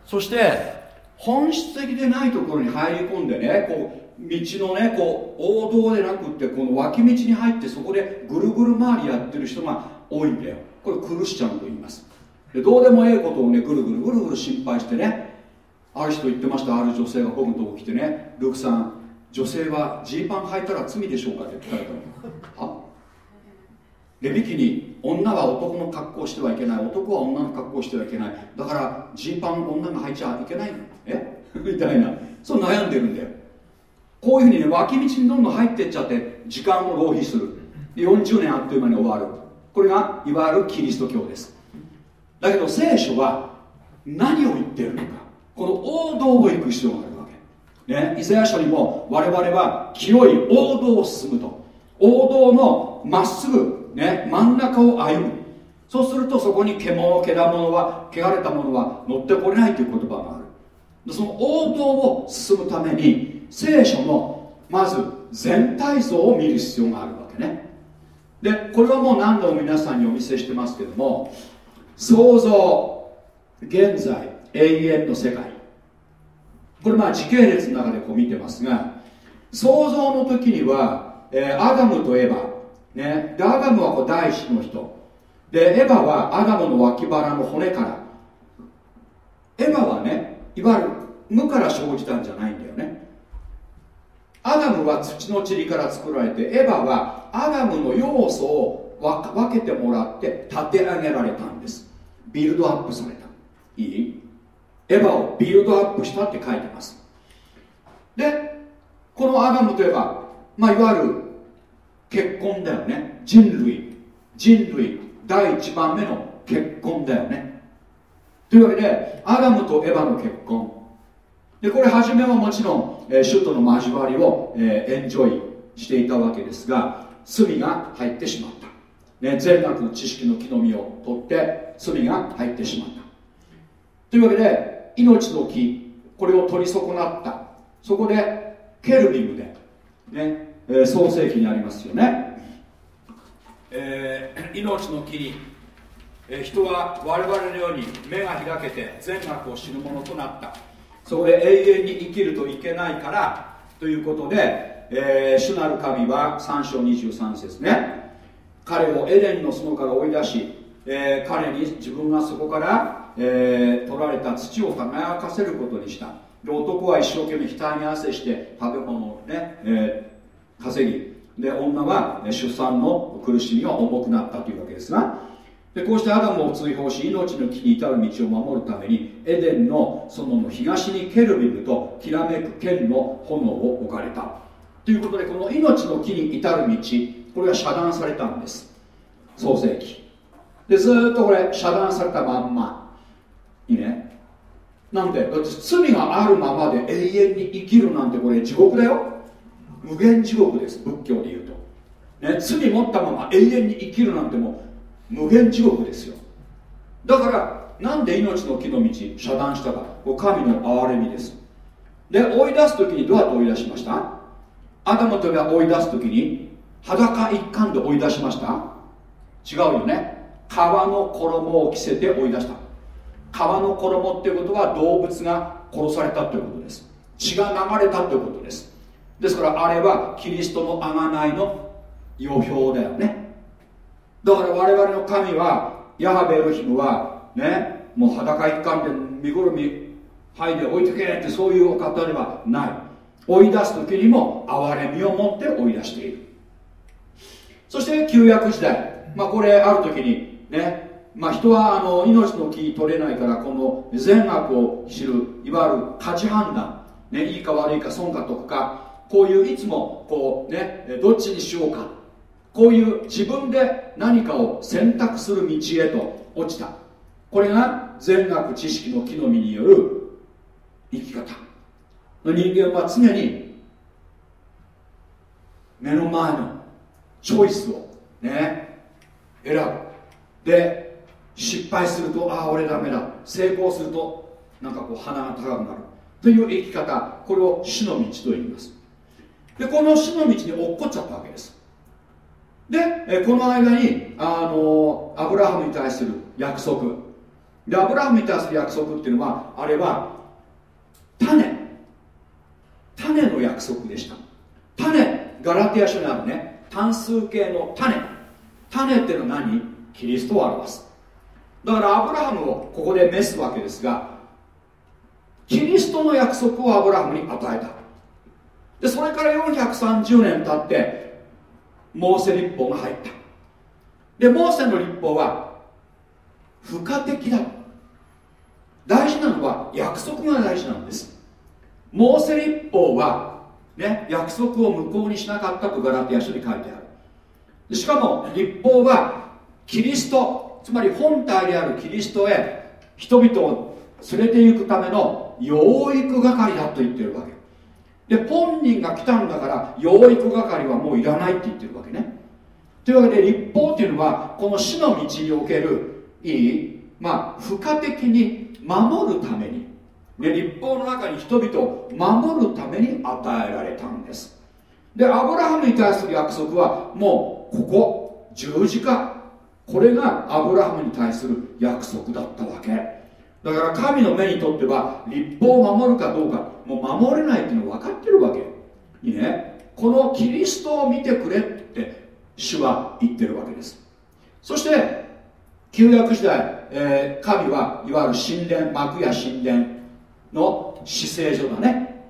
そして本質的でないところに入り込んでねこう道のねこう王道でなくってこの脇道に入ってそこでぐるぐる回りやってる人が多いんだよ。これクルスチャンと言います。でどうでもええことをねぐるぐるぐるぐる心配してねある人言ってました。ある女性が僕のとこ来てねルークさん女性はジーパン履いたら罪でしょうかって聞かれたの。はレビキに女は男の格好をしてはいけない男は女の格好をしてはいけない。だからジーパン女が履いちゃいけないえ？<laughs> みたいな。そう悩んでるんだよ。こういうふうにね脇道にどんどん入っていっちゃって時間を浪費する。40年あっという間に終わる。これがいわゆるキリスト教です。だけど聖書は何を言ってるのか。この王道を行く必要があるわけ。ね？イザヤ書にも我々は清い王道を進むと。王道のまっすぐね、真ん中を歩む。そうするとそこに獣けだものは汚れたものは乗ってこれないという言葉がある。その王道を進むために聖書のまず全体像を見る必要があるわけね。でこれはもう何度も皆さんにお見せしてますけども創造現在永遠の世界。これまあ時系列の中でこう見てますが創造の時には、えー、アダムとエバね、でアダムはこう第一の人。でエヴァはアダムの脇腹の骨から。エヴァはねいわゆる無から生じたんじゃないんだよね。アダムは土の塵から作られてエヴァはアダムの要素を分けてもらって立て上げられたんです。build up された。いい？エヴァを build up したって書いてます。でこのアダムといえば、まあ、いわゆる結婚だよね。人類。人類。第1番目の結婚だよね。というわけでアダムとエヴァの結婚。でこれ初めはもちろん、えー、主との交わりを、えー、エンジョイしていたわけですが罪が入ってしまった、ね、善悪の知識の木の実を取って罪が入ってしまった。というわけで命の木これを取り損なった。そこでケルビムで、ねえー、創世記にありますよね、えー、命の木に、えー、人は我々のように目が開けて善悪を知るものとなった。そこで永遠に生きるといけないからということで、えー、主なる神は3章23節ね。彼をエデンの園から追い出し、えー、彼に自分がそこから、えー、取られた土を輝かせることにした。で男は一生懸命額に汗して食べ物をね、えー、稼ぎ。で女は出産の苦しみが重くなったというわけですがでこうしてアダムを追放し命の木に至る道を守るためにエデンの園の東にケルビムときらめく剣の炎を置かれた。ということでこの命の木に至る道これが遮断されたんです。創世記。でずっとこれ遮断されたまんま。いいね。なんでだって罪があるままで永遠に生きるなんてこれ地獄だよ。無限地獄です。仏教で言うと、ね、罪持ったまま永遠に生きるなんてもう無限地獄ですよ。だからなんで命の木の道遮断したか。これ神の憐れみです。で追い出す時にどうやって追い出しました？アダムとは追い出す時に裸一貫で追い出しました？違うよね。皮の衣を着せて追い出した。皮の衣っていうことは動物が殺されたということです。血が流れたということです。ですからあれはキリストの贖いの予表だよね。だから我々の神はヤハベエロヒムはねもう裸一貫で身ぐるみ剥いで置いてけってそういうお方ではない。追い出す時にも憐れみを持って追い出している。そして旧約時代。まあこれある時にねまあ人はあの命の木取れないからこの善悪を知るいわゆる価値判断。ねいいか悪いか損か得か。こういういつもこうねどっちにしようか。こういう自分で何かを選択する道へと落ちた。これが善悪知識の木の実による生き方。人間は常に目の前のチョイスをね選ぶ。で失敗するとああ俺ダメだ。成功するとなんかこう鼻が高くなる。という生き方。これを死の道と言います。でこの死の道に落っこっちゃったわけです。でこの間にあのアブラハムに対する約束。でアブラハムに対する約束っていうのはあれは種。種の約束でした。種ガラティア書にあるね。単数形の種。種っていうのは何？キリストを表す。だからアブラハムをここで召すわけですがキリストの約束をアブラハムに与えた。でそれから430年経ってモーセ立法が入った。でモーセの立法は不可的だ。大事なのは約束が大事なんです。モーセ立法は、ね、約束を無効にしなかったとガラティア書に書いてある。しかも立法はキリストつまり本体であるキリストへ人々を連れて行くための養育係だと言ってるわけ。で本人が来たんだから養育係はもういらないって言ってるわけね。というわけで立法っていうのはこの死の道におけるいいまあ付加的に守るために。で立法の中に人々を守るために与えられたんです。でアブラハムに対する約束はもうここ十字架。これがアブラハムに対する約束だったわけ。だから神の目にとっては立法を守るかどうかもう守れないっていうの分かってるわけ。いいね？このキリストを見てくれって主は言ってるわけです。そして旧約時代、えー、神はいわゆる神殿幕や神殿の死聖所だね、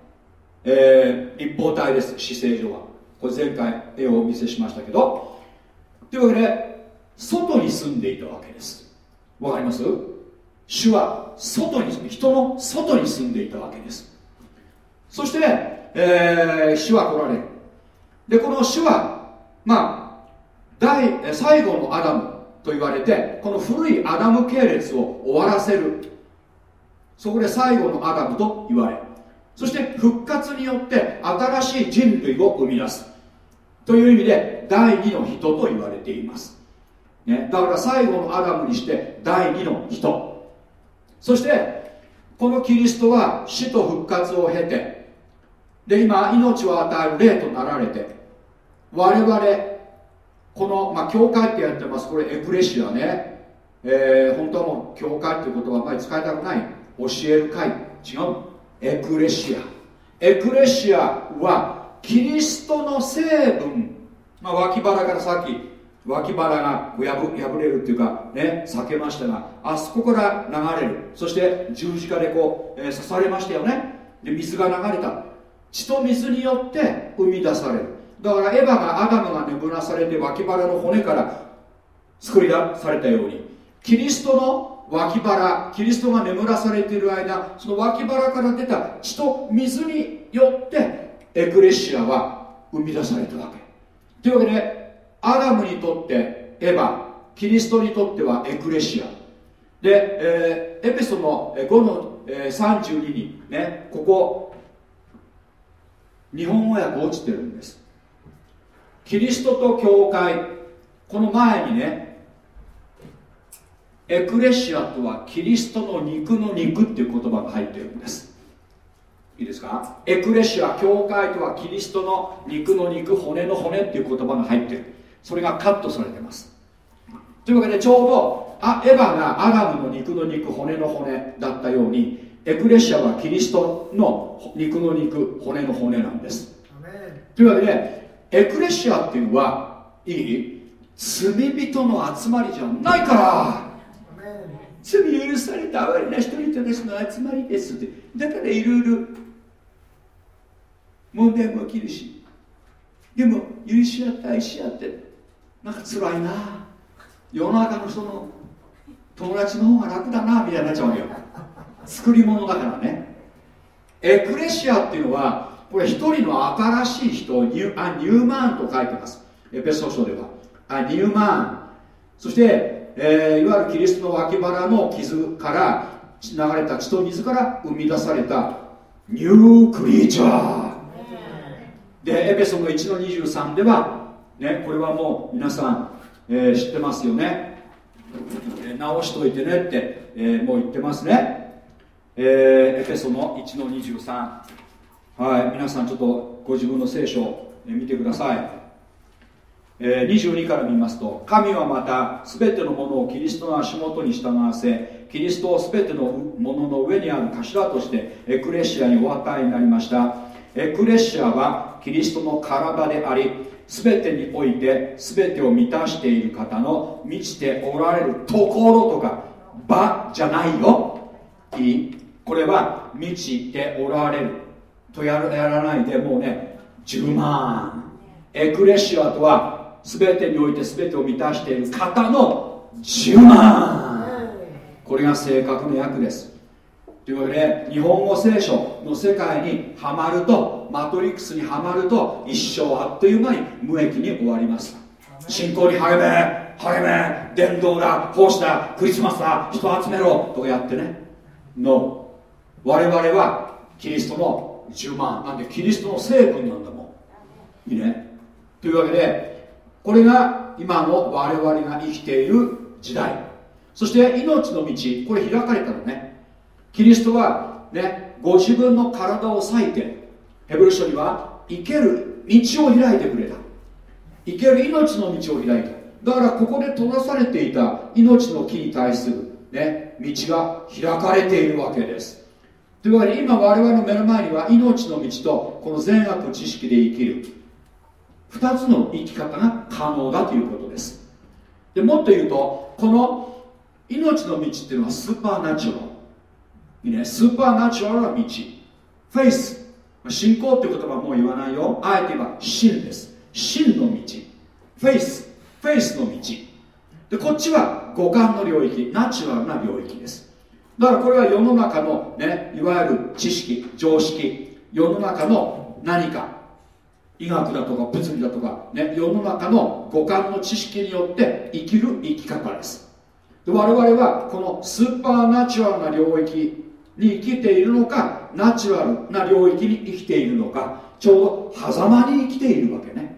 えー、立方体です死聖所は。これ前回絵をお見せしましたけど。というわけで外に住んでいたわけです。わかります？主は外に人の外に住んでいたわけです。そして、えー、主は来られるでこの主はまあ第最後のアダムと言われてこの古いアダム系列を終わらせる。そこで最後のアダムと言われそして復活によって新しい人類を生み出す。という意味で第二の人と言われています、ね、だから最後のアダムにして第二の人。そしてこのキリストは死と復活を経てで今命を与える霊となられて我々この、まあ、教会ってやってますこれエクレシアね、えー、本当はもう教会っていう言葉あまり使いたくない。教える会。違う。エクレシア。エクレシアはキリストの成分、まあ、脇腹からさっき脇腹が破れるっていうかね避けましたがあそこから流れる。そして十字架でこう、えー、刺されましたよね。で水が流れた。血と水によって生み出される。だからエヴァがアダムが眠らされて脇腹の骨から作り出されたように。キリストの脇腹キリストが眠らされている間その脇腹から出た血と水によってエクレシアは生み出されたわけ。というわけでアダムにとってエヴァキリストにとってはエクレシア。で、えー、エペソの5の、えー、32にねここ日本語訳落ちてるんです。キリストと教会この前にねエクレシアとはキリストの肉の肉っていう言葉が入ってるんです。いいですか？エクレシア教会とはキリストの肉の肉骨の骨っていう言葉が入ってる。それがカットされてます。というわけでちょうどあエヴァがアダムの肉の肉骨の骨だったようにエクレシアはキリストの肉の肉骨の骨なんです。というわけでエクレシアっていうのはいい？罪人の集まりじゃないから。罪許された哀れな人々たちの集まりですって。だからいろいろ問題も起きるし。でも許し合って愛し合ってなんか辛いな。世の中の人の友達の方が楽だなみたいになっちゃうわけよ。作り物だからね。エクレシアっていうのはこれ一人の新しい人ニュあニューマンと書いてます。エペソ書では。あニューマン。そして、えー、いわゆるキリストの脇腹の傷から流れた血と水から生み出されたニュークリーチャー。でエペソの1の23では、ね、これはもう皆さん、えー、知ってますよね、えー、直しといてねって、えー、もう言ってますね、えー、エペソの1の23はい皆さんちょっとご自分の聖書を見てください、えー、22から見ますと神はまた全てのものをキリストの足元に従わせキリストを全てのものの上にある頭としてエクレシアにお与えになりました。エクレシアはキリストの体であり全てにおいて全てを満たしている方の満ちておられるところとか場じゃないよ。いい？これは満ちておられる。とややらないでもうね10万。エクレシアとは全てにおいて全てを満たしている方の10万。これが正確な訳ですというわけで日本語聖書の世界にはまるとマトリックスにはまると一生あっという間に無益に終わります。信仰に励め励め伝道だ奉仕だクリスマスだ人集めろとかやってね。の我々はキリストの10万なんでキリストの成分なんだもん。いいね。というわけでこれが今の我々が生きている時代。そして命の道。これ開かれたのねキリストはねご自分の体を裂いてヘブル書には生ける道を開いてくれた。生ける命の道を開いた。だからここで閉ざされていた命の木に対する、ね、道が開かれているわけです。というわけで今我々の目の前には命の道とこの善悪知識で生きる。2つの生き方が可能だということです。でもっと言うとこの命の道っていうのはスーパーナチュラル。いいね。 supernatural な道。 faith。信仰って言葉はもう言わないよ。あえて言えば信です。信の道。フェイス。フェイスの道。でこっちは五感の領域。 natural な領域です。だからこれは世の中の、ね、いわゆる知識常識。世の中の何か。医学だとか物理だとか、ね、世の中の五感の知識によって生きる生き方です。で我々はこのスーパーナチュラルな領域に生きているのかナチュラルな領域に生きているのかちょうど狭間に生きているわけね。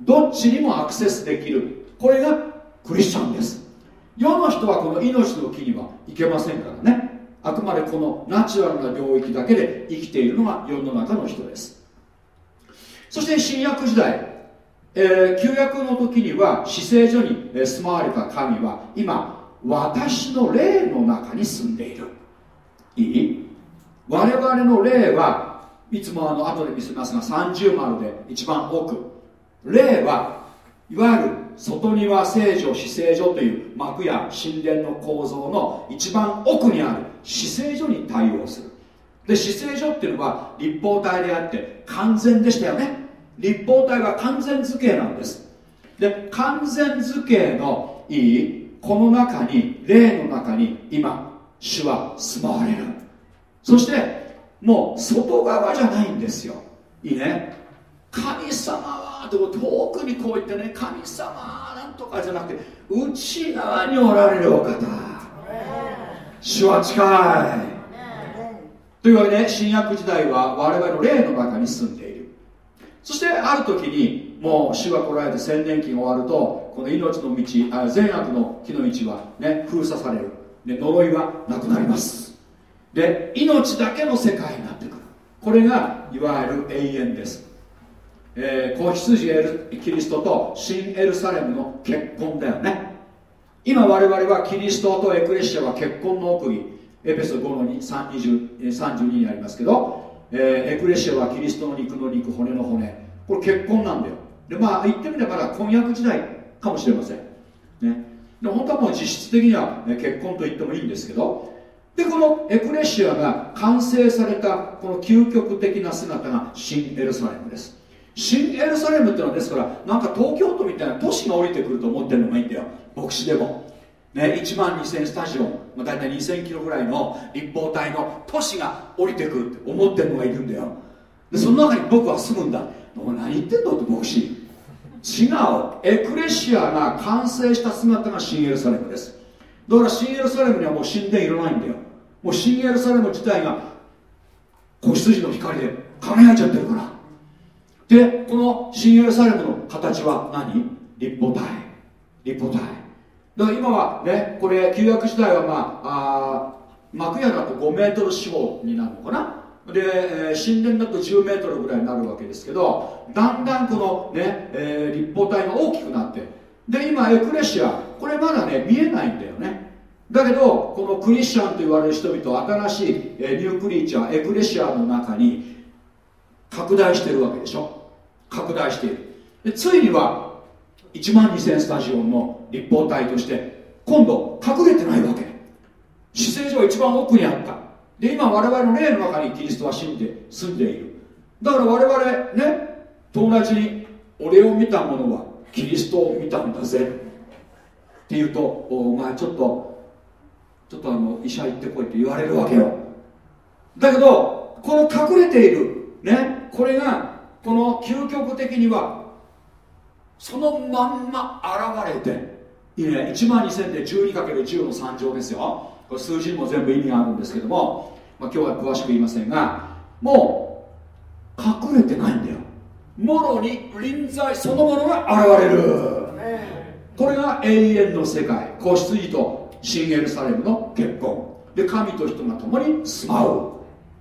どっちにもアクセスできる。これがクリスチャンです。世の人はこの命の木にはいけませんからね。あくまでこのナチュラルな領域だけで生きているのが世の中の人です。そして新約時代、えー、旧約の時には死聖所に住まわれた神は今私の霊の中に住んでいる。いい？我々の霊はいつもあの後で見せますが30丸で一番奥。霊はいわゆる外庭聖女死聖所という幕や神殿の構造の一番奥にある死聖所に対応する。で死聖所っていうのは立方体であって完全でしたよね。立方体は完全図形なんです。で完全図形のいいこの中に霊の中に今主は住まわれる。そしてもう外側じゃないんですよ。いいね。神様はでも遠くにこう言ってね神様なんとかじゃなくて内側におられるお方。主は近い。というわけで新約時代は我々の霊の中に住んでいる。そしてある時にもう主が来られて千年期が終わるとこの命の道あ善悪の木の道はね封鎖される。で呪いはなくなります。で命だけの世界になってくる。これがいわゆる永遠です、えー、子羊エルキリストと新エルサレムの結婚だよね。今我々はキリストとエクレシアは結婚の奥義。エペソ5の32にありますけど、えー、エクレシアはキリストの肉の肉骨の骨。これ結婚なんだよ。でまあ言ってみれば婚約時代かもしれません。ね。本当はもう実質的には、ね、結婚と言ってもいいんですけどでこのエクレシアが完成されたこの究極的な姿が新エルサレムです。新エルサレムっていうのはですからなんか東京都みたいな都市が降りてくると思ってるのがいいんだよ。牧師でも。ね、1万2000スタジオ、まあ、大体2000キロぐらいの立方体の都市が降りてくるって思ってるのがいるんだよ。でその中に僕は住むんだ。お前何言ってんのって牧師。違うエクレシアが完成した姿が新エルサレムです。だから新エルサレムにはもう神殿いらないんだよ。もう新エルサレム自体が子羊の光で輝いちゃってるから。でこの新エルサレムの形は何？立方体立方体だから今はねこれ旧約時代はまああ幕屋だと5メートル四方になるのかな？で、えー、神殿だと10メートルぐらいになるわけですけどだんだんこのね、えー、立方体が大きくなってで今エクレシアこれまだね見えないんだよね。だけどこのクリスチャンと言われる人々新しい、えー、ニュークリーチャーエクレシアの中に拡大してるわけでしょ。拡大している。でついには1万2000スタジオの立方体として今度隠れてないわけ。姿勢上一番奥にあった。で今我々の霊の中にキリストは死んで住んでいる。だから我々ね友達に俺を見た者はキリストを見たんだぜ。って言うとお前ちょっとちょっとあの医者行ってこいって言われるわけよ。だけどこの隠れているねこれがこの究極的にはそのまんま現れていいね1万2000で 12×10 の3乗ですよ。これ数字にも全部意味があるんですけども、まあ、今日は詳しく言いませんがもう隠れてないんだよ。もろに臨在そのものが現れる。これが永遠の世界。子羊と新エルサレムの結婚。で神と人が共に住まう、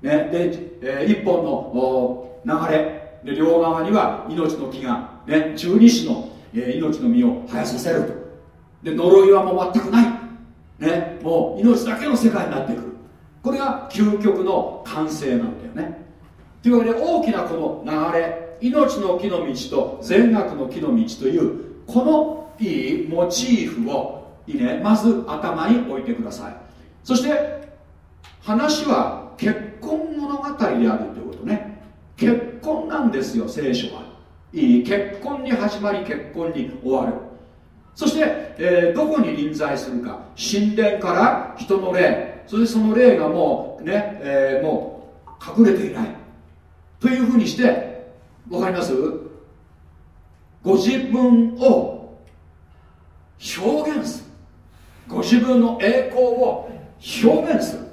ね、で、えー、一本の流れ。で両側には命の木が。ね、十二支の、えー、命の実を生やさせると。で呪いはもう全くない、ね、もう命だけの世界になってくる。これが究極の完成なんだよね。というわけで大きなこの流れ命の木の道と善悪の木の道というこのいいモチーフをいい、ね、まず頭に置いてください。そして話は結婚物語であるということね。結婚なんですよ聖書は。いい結婚に始まり結婚に終わる。そして、えー、どこに臨在するか。神殿から人の霊。そしてその霊がもうね、えー、もう隠れていない。というふうにしてわかります？ご自分を表現する。ご自分の栄光を表現する。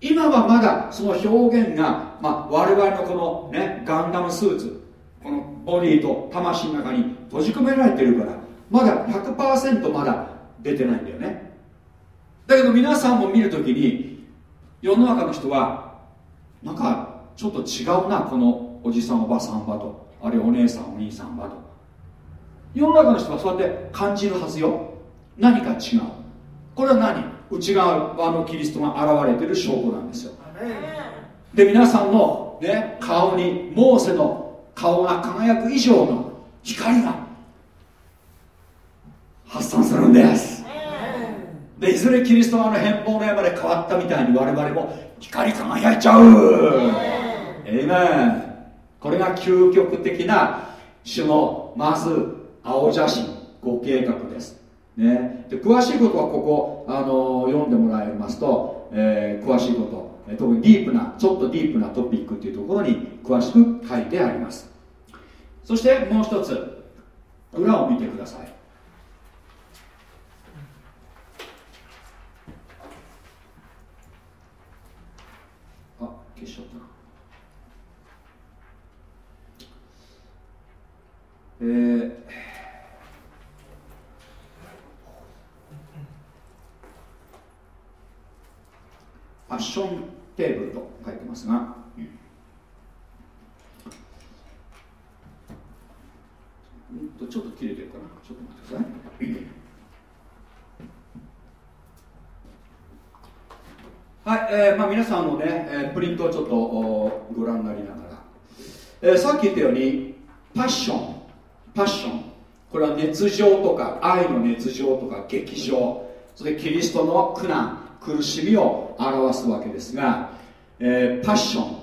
今はまだその表現が、まあ、我々のこのねガンダムスーツこのボディと魂の中に閉じ込められているからまだ100%まだ出てないんだよね。だけど皆さんも見るときに世の中の人はなんかちょっと違うなこのおじさんおばさんはと。あるいはお姉さんお兄さんはと。世の中の人はそうやって感じるはずよ。何か違う。これは何？内側のキリストが現れてる証拠なんですよ。で皆さんの、ね、顔にモーセの顔が輝く以上の光が発散するんです。でいずれキリストがの変貌の山で変わったみたいに我々も光り輝いちゃう。えいめんこれが究極的な種のまず青写真ご計画です、ね、で詳しいことはここあの読んでもらいますと、えー、詳しいこと特にディープなちょっとディープなトピックっていうところに詳しく書いてあります。そしてもう一つ。裏を見てくださいあ消しちゃった。えー、ファッションテーブルと書いてますが、うん、ちょっと切れてるかな。ちょっと待ってください。はい、えーまあ、皆さんのね、えー、プリントをちょっとご覧になりながら、えー、さっき言ったようにパッションパッションこれは熱情とか愛の熱情とか劇場それキリストの苦難苦しみを表すわけですが、えー、パッション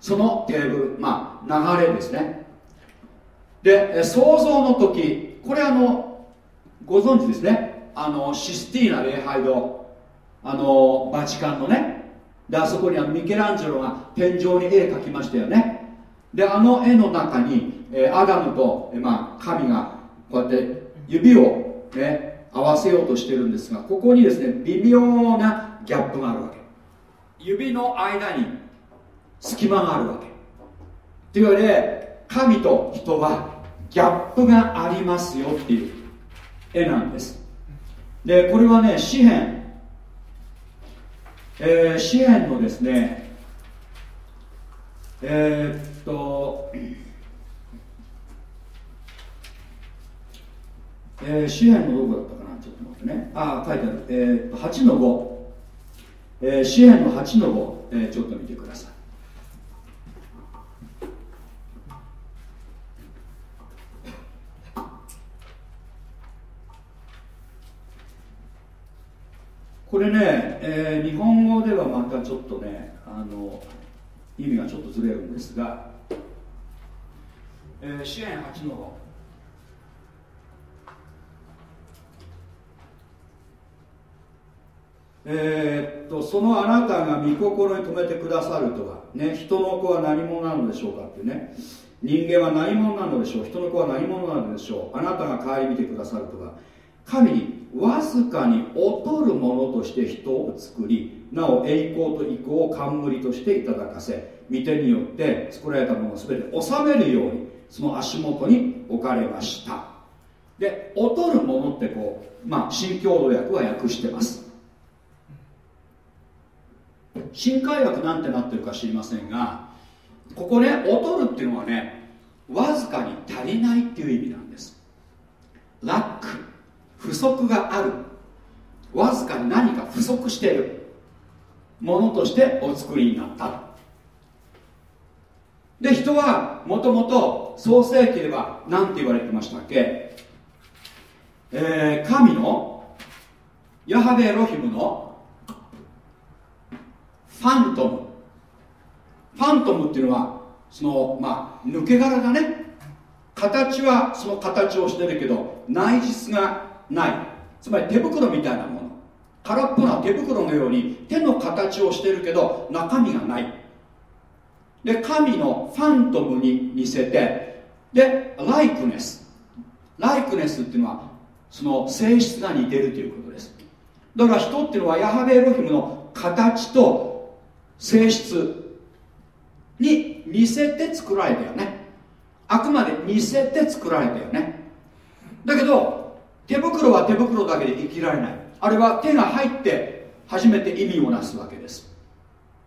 そのテーブルまあ流れですね。で創造の時これあのご存知ですね。あのシスティーナ礼拝堂。あのバチカンのね。であそこにはミケランジェロが天井に絵描きましたよね。であの絵の中にえアダムと、えまあ、神がこうやって指を、ね、合わせようとしてるんですがここにですね微妙なギャップがあるわけ。指の間に隙間があるわけ。というわけで神と人はギャップがありますよっていう絵なんです。でこれはね詩篇えー、詩篇のですねえー、っとえー、支援のどこだったかなちょっと待ってね。ああ書いてある、えー、8の5、えー、支援の8の5、えー、ちょっと見てください。これね、えー、日本語ではまたちょっとねあの意味がちょっとずれるんですが、えー、支援8のえ、っとそのあなたが御心に留めてくださるとは、ね、人の子は何者なのでしょうかってね。人間は何者なのでしょう。人の子は何者なのでしょう。あなたが顧みてくださるとは。神にわずかに劣るものとして人を作りなお栄光と意向を冠としていただかせ御手によって作られたものを全て収めるようにその足元に置かれました。で劣るものってこうまあ新共同訳は訳してます。新海学なんてなってるか知りませんがここね劣るっていうのはねわずかに足りないっていう意味なんです。ラック。不足がある。わずかに何か不足している。ものとしてお作りになった。で人はもともと創世記では何て言われてましたっけ、えー、神のヤハベエロヒムのファントム。ファントムっていうのはそのまあ抜け殻がね形はその形をしてるけど内実がない。つまり手袋みたいなもの。空っぽな手袋のように手の形をしてるけど中身がない。で神のファントムに似せてでライクネス。ライクネスっていうのはその性質が似てるということです。だから人っていうのはヤハベエロヒムの形と性質に似せて作られたよね。あくまで似せて作られたよね。だけど手袋は手袋だけで生きられない。あれは手が入って初めて意味をなすわけです。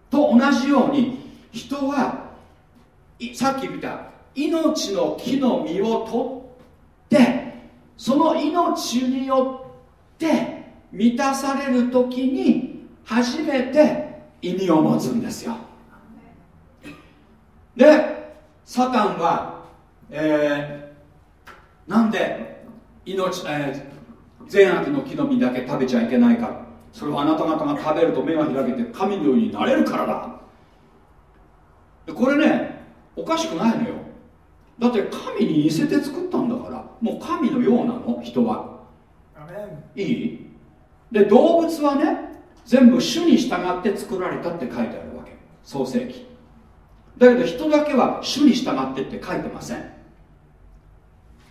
と同じように人はさっき見た命の木の実を取ってその命によって満たされる時に初めて意味を持つんですよ。でサタンは、えー、なんで命、えー、善悪の木の実だけ食べちゃいけないか。それはあなた方が食べると目が開けて神のようになれるからだ。これねおかしくないのよ。だって神に似せて作ったんだからもう神のようなの人は。いい？で動物はね全部種に従って作られたって書いてあるわけ。創世記。だけど人だけは種に従ってって書いてません。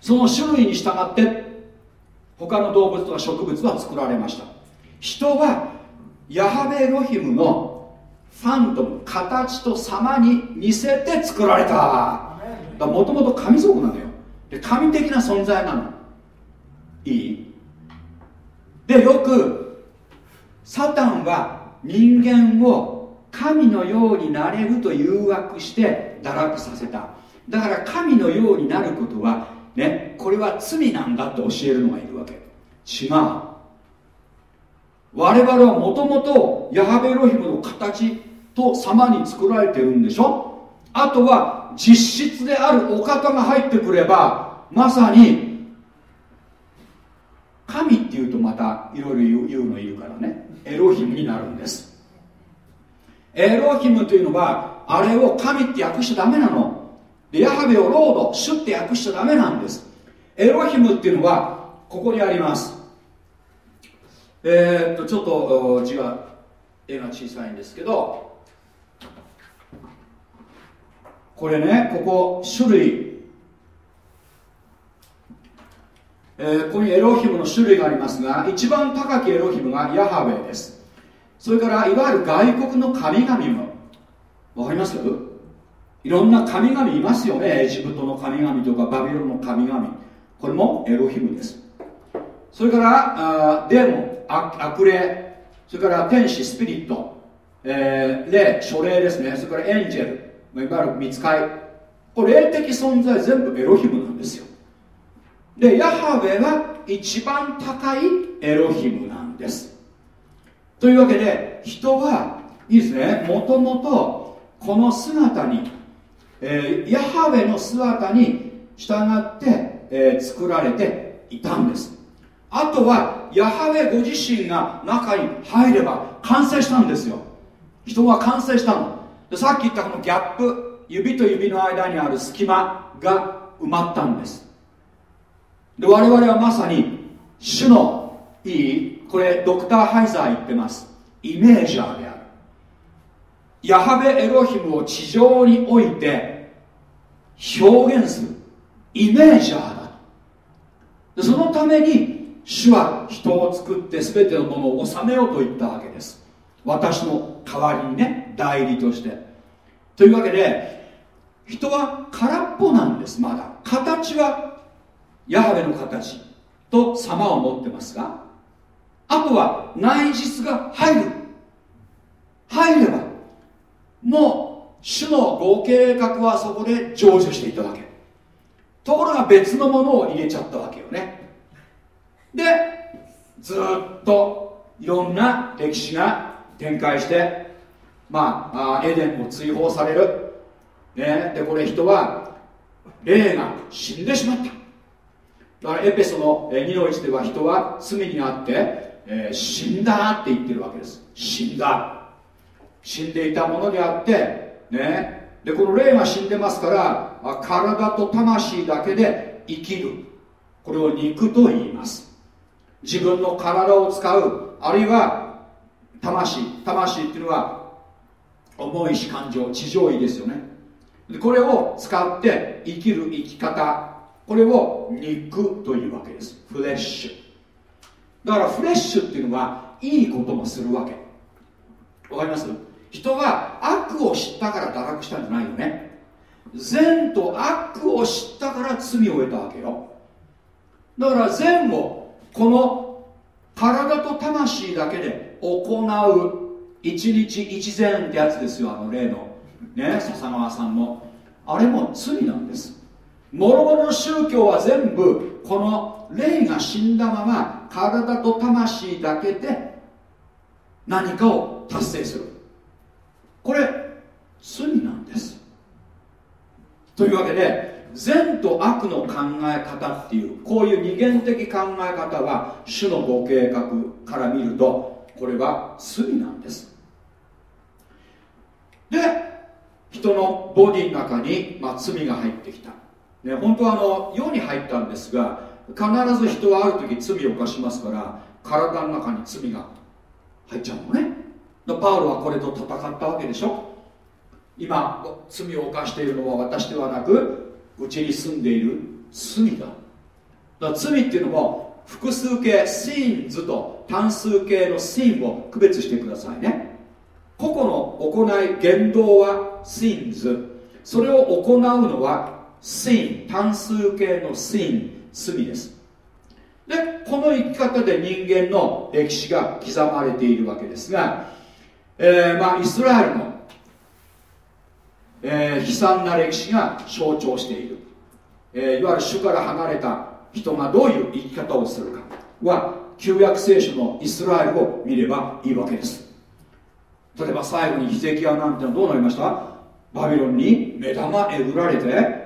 その種類に従って他の動物とか植物は作られました。人はヤハベエロヒムのファントム形と様に似せて作られた。もともと神族なのよ。で神的な存在なの。いい。でよくサタンは人間を神のようになれると誘惑して堕落させた。だから神のようになることはねこれは罪なんだって教えるのがいる。違う我々はもともとヤハベロヒムの形と様に作られてるんでしょ？あとは実質であるお方が入ってくればまさに神っていうとまたいろいろ言うのいるからね。エロヒムになるんです。エロヒムというのはあれを神って訳しちゃダメなの。でヤハベをロード主って訳しちゃダメなんです。エロヒムっていうのはここにあります。えー、っとちょっと字が絵が小さいんですけどこれねここ種類。えー、ここにエロヒムの種類がありますが一番高きエロヒムがヤハウェです。それからいわゆる外国の神々も。わかります？いろんな神々いますよね。エジプトの神々とかバビロンの神々。これもエロヒムです。それからあデーモン悪霊それから天使スピリット、えー、霊書霊ですね。それからエンジェルいわゆる見つかい。これ霊的存在全部エロヒムなんですよ。でヤハウェは一番高いエロヒムなんです。というわけで人はいいですね。もともとこの姿に、えー、ヤハウェの姿に従って、えー、作られていたんです。あとはヤハウェご自身が中に入れば完成したんですよ。人は完成したの。でさっき言ったこのギャップ指と指の間にある隙間が埋まったんです。で我々はまさに主のいいこれドクター・ハイザー言ってます。イメージャーである。ヤハベエロヒムを地上において表現する。イメージャーだ。でそのために主は人を作って全てのものを治めようと言ったわけです。私の代わりにね代理として。というわけで人は空っぽなんですまだ。形はヤハベの形と様を持ってますがあとは内実が入る。入ればもう主のご計画はそこで成就していたわけ。ところが別のものを入れちゃったわけよね。でずっといろんな歴史が展開してまあエデンも追放される、ね、でこれ人は霊が死んでしまった。だからエペソの2の1では人は罪にあって、えー、死んだって言ってるわけです。死んだ。死んでいたものであってねでこの霊が死んでますから体と魂だけで生きる。これを肉と言います。自分の体を使うあるいは魂魂っていうのは重いし感情地上位ですよね。これを使って生きる生き方これを肉というわけです。フレッシュ。だからフレッシュっていうのはいいこともするわけ。わかります？人は悪を知ったから堕落したんじゃないよね。善と悪を知ったから罪を得たわけよ。だから善をこの体と魂だけで行う一日一善ってやつですよあの例の。ね笹川さんのあれも罪なんです。もろもろ宗教は全部この霊が死んだまま体と魂だけで何かを達成する。これ罪なんです。というわけで善と悪の考え方っていうこういう二元的考え方は主のご計画から見るとこれは罪なんです。で人のボディの中に、まあ、罪が入ってきた、ね、本当はあの世に入ったんですが必ず人はある時罪を犯しますから体の中に罪が入っちゃうのね。パウロはこれと戦ったわけでしょ。今罪を犯しているのは私ではなくうちに住んでいる罪だ。だ罪っていうのも複数形シーンズと単数形のシーンを区別してくださいね。個々の行い言動はシーンズそれを行うのはシーン単数形のシーン罪です。でこの生き方で人間の歴史が刻まれているわけですが、えー、まあ、イスラエルのえー、悲惨な歴史が象徴している、えー、いわゆる主から離れた人がどういう生き方をするかは旧約聖書のイスラエルを見ればいいわけです。例えば最後にヒゼキヤなんてのはどうなりました？バビロンに目玉えぐられて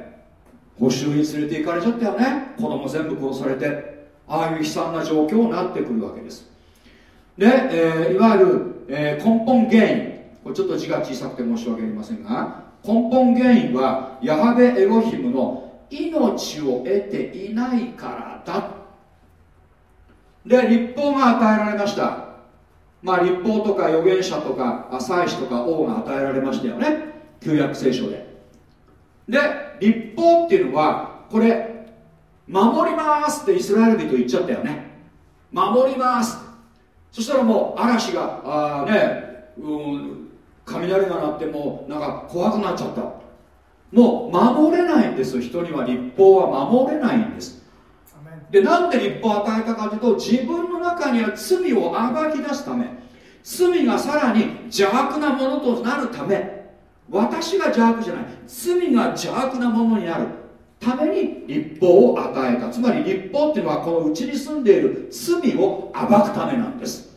補修に連れて行かれちゃったよね。子供全部殺されて。ああいう悲惨な状況になってくるわけです。で、えー、いわゆる、えー、根本原因。これちょっと字が小さくて申し訳ありませんが根本原因はヤハベエロヒムの命を得ていないからだ。で立法が与えられました。まあ立法とか預言者とか祭司とか王が与えられましたよね。旧約聖書で。で立法っていうのはこれ守りますってイスラエル人言っちゃったよね。守ります。そしたらもう嵐があね、うん、雷が鳴ってもうなんか怖くなっちゃった。もう守れないんです。人には立法は守れないんです。でなんで立法を与えたかというと自分の中には罪を暴き出すため。罪がさらに邪悪なものとなるため。私が邪悪じゃない。罪が邪悪なものになる。ために立法を与えた。つまり立法っていうのはこのうちに住んでいる罪を暴くためなんです。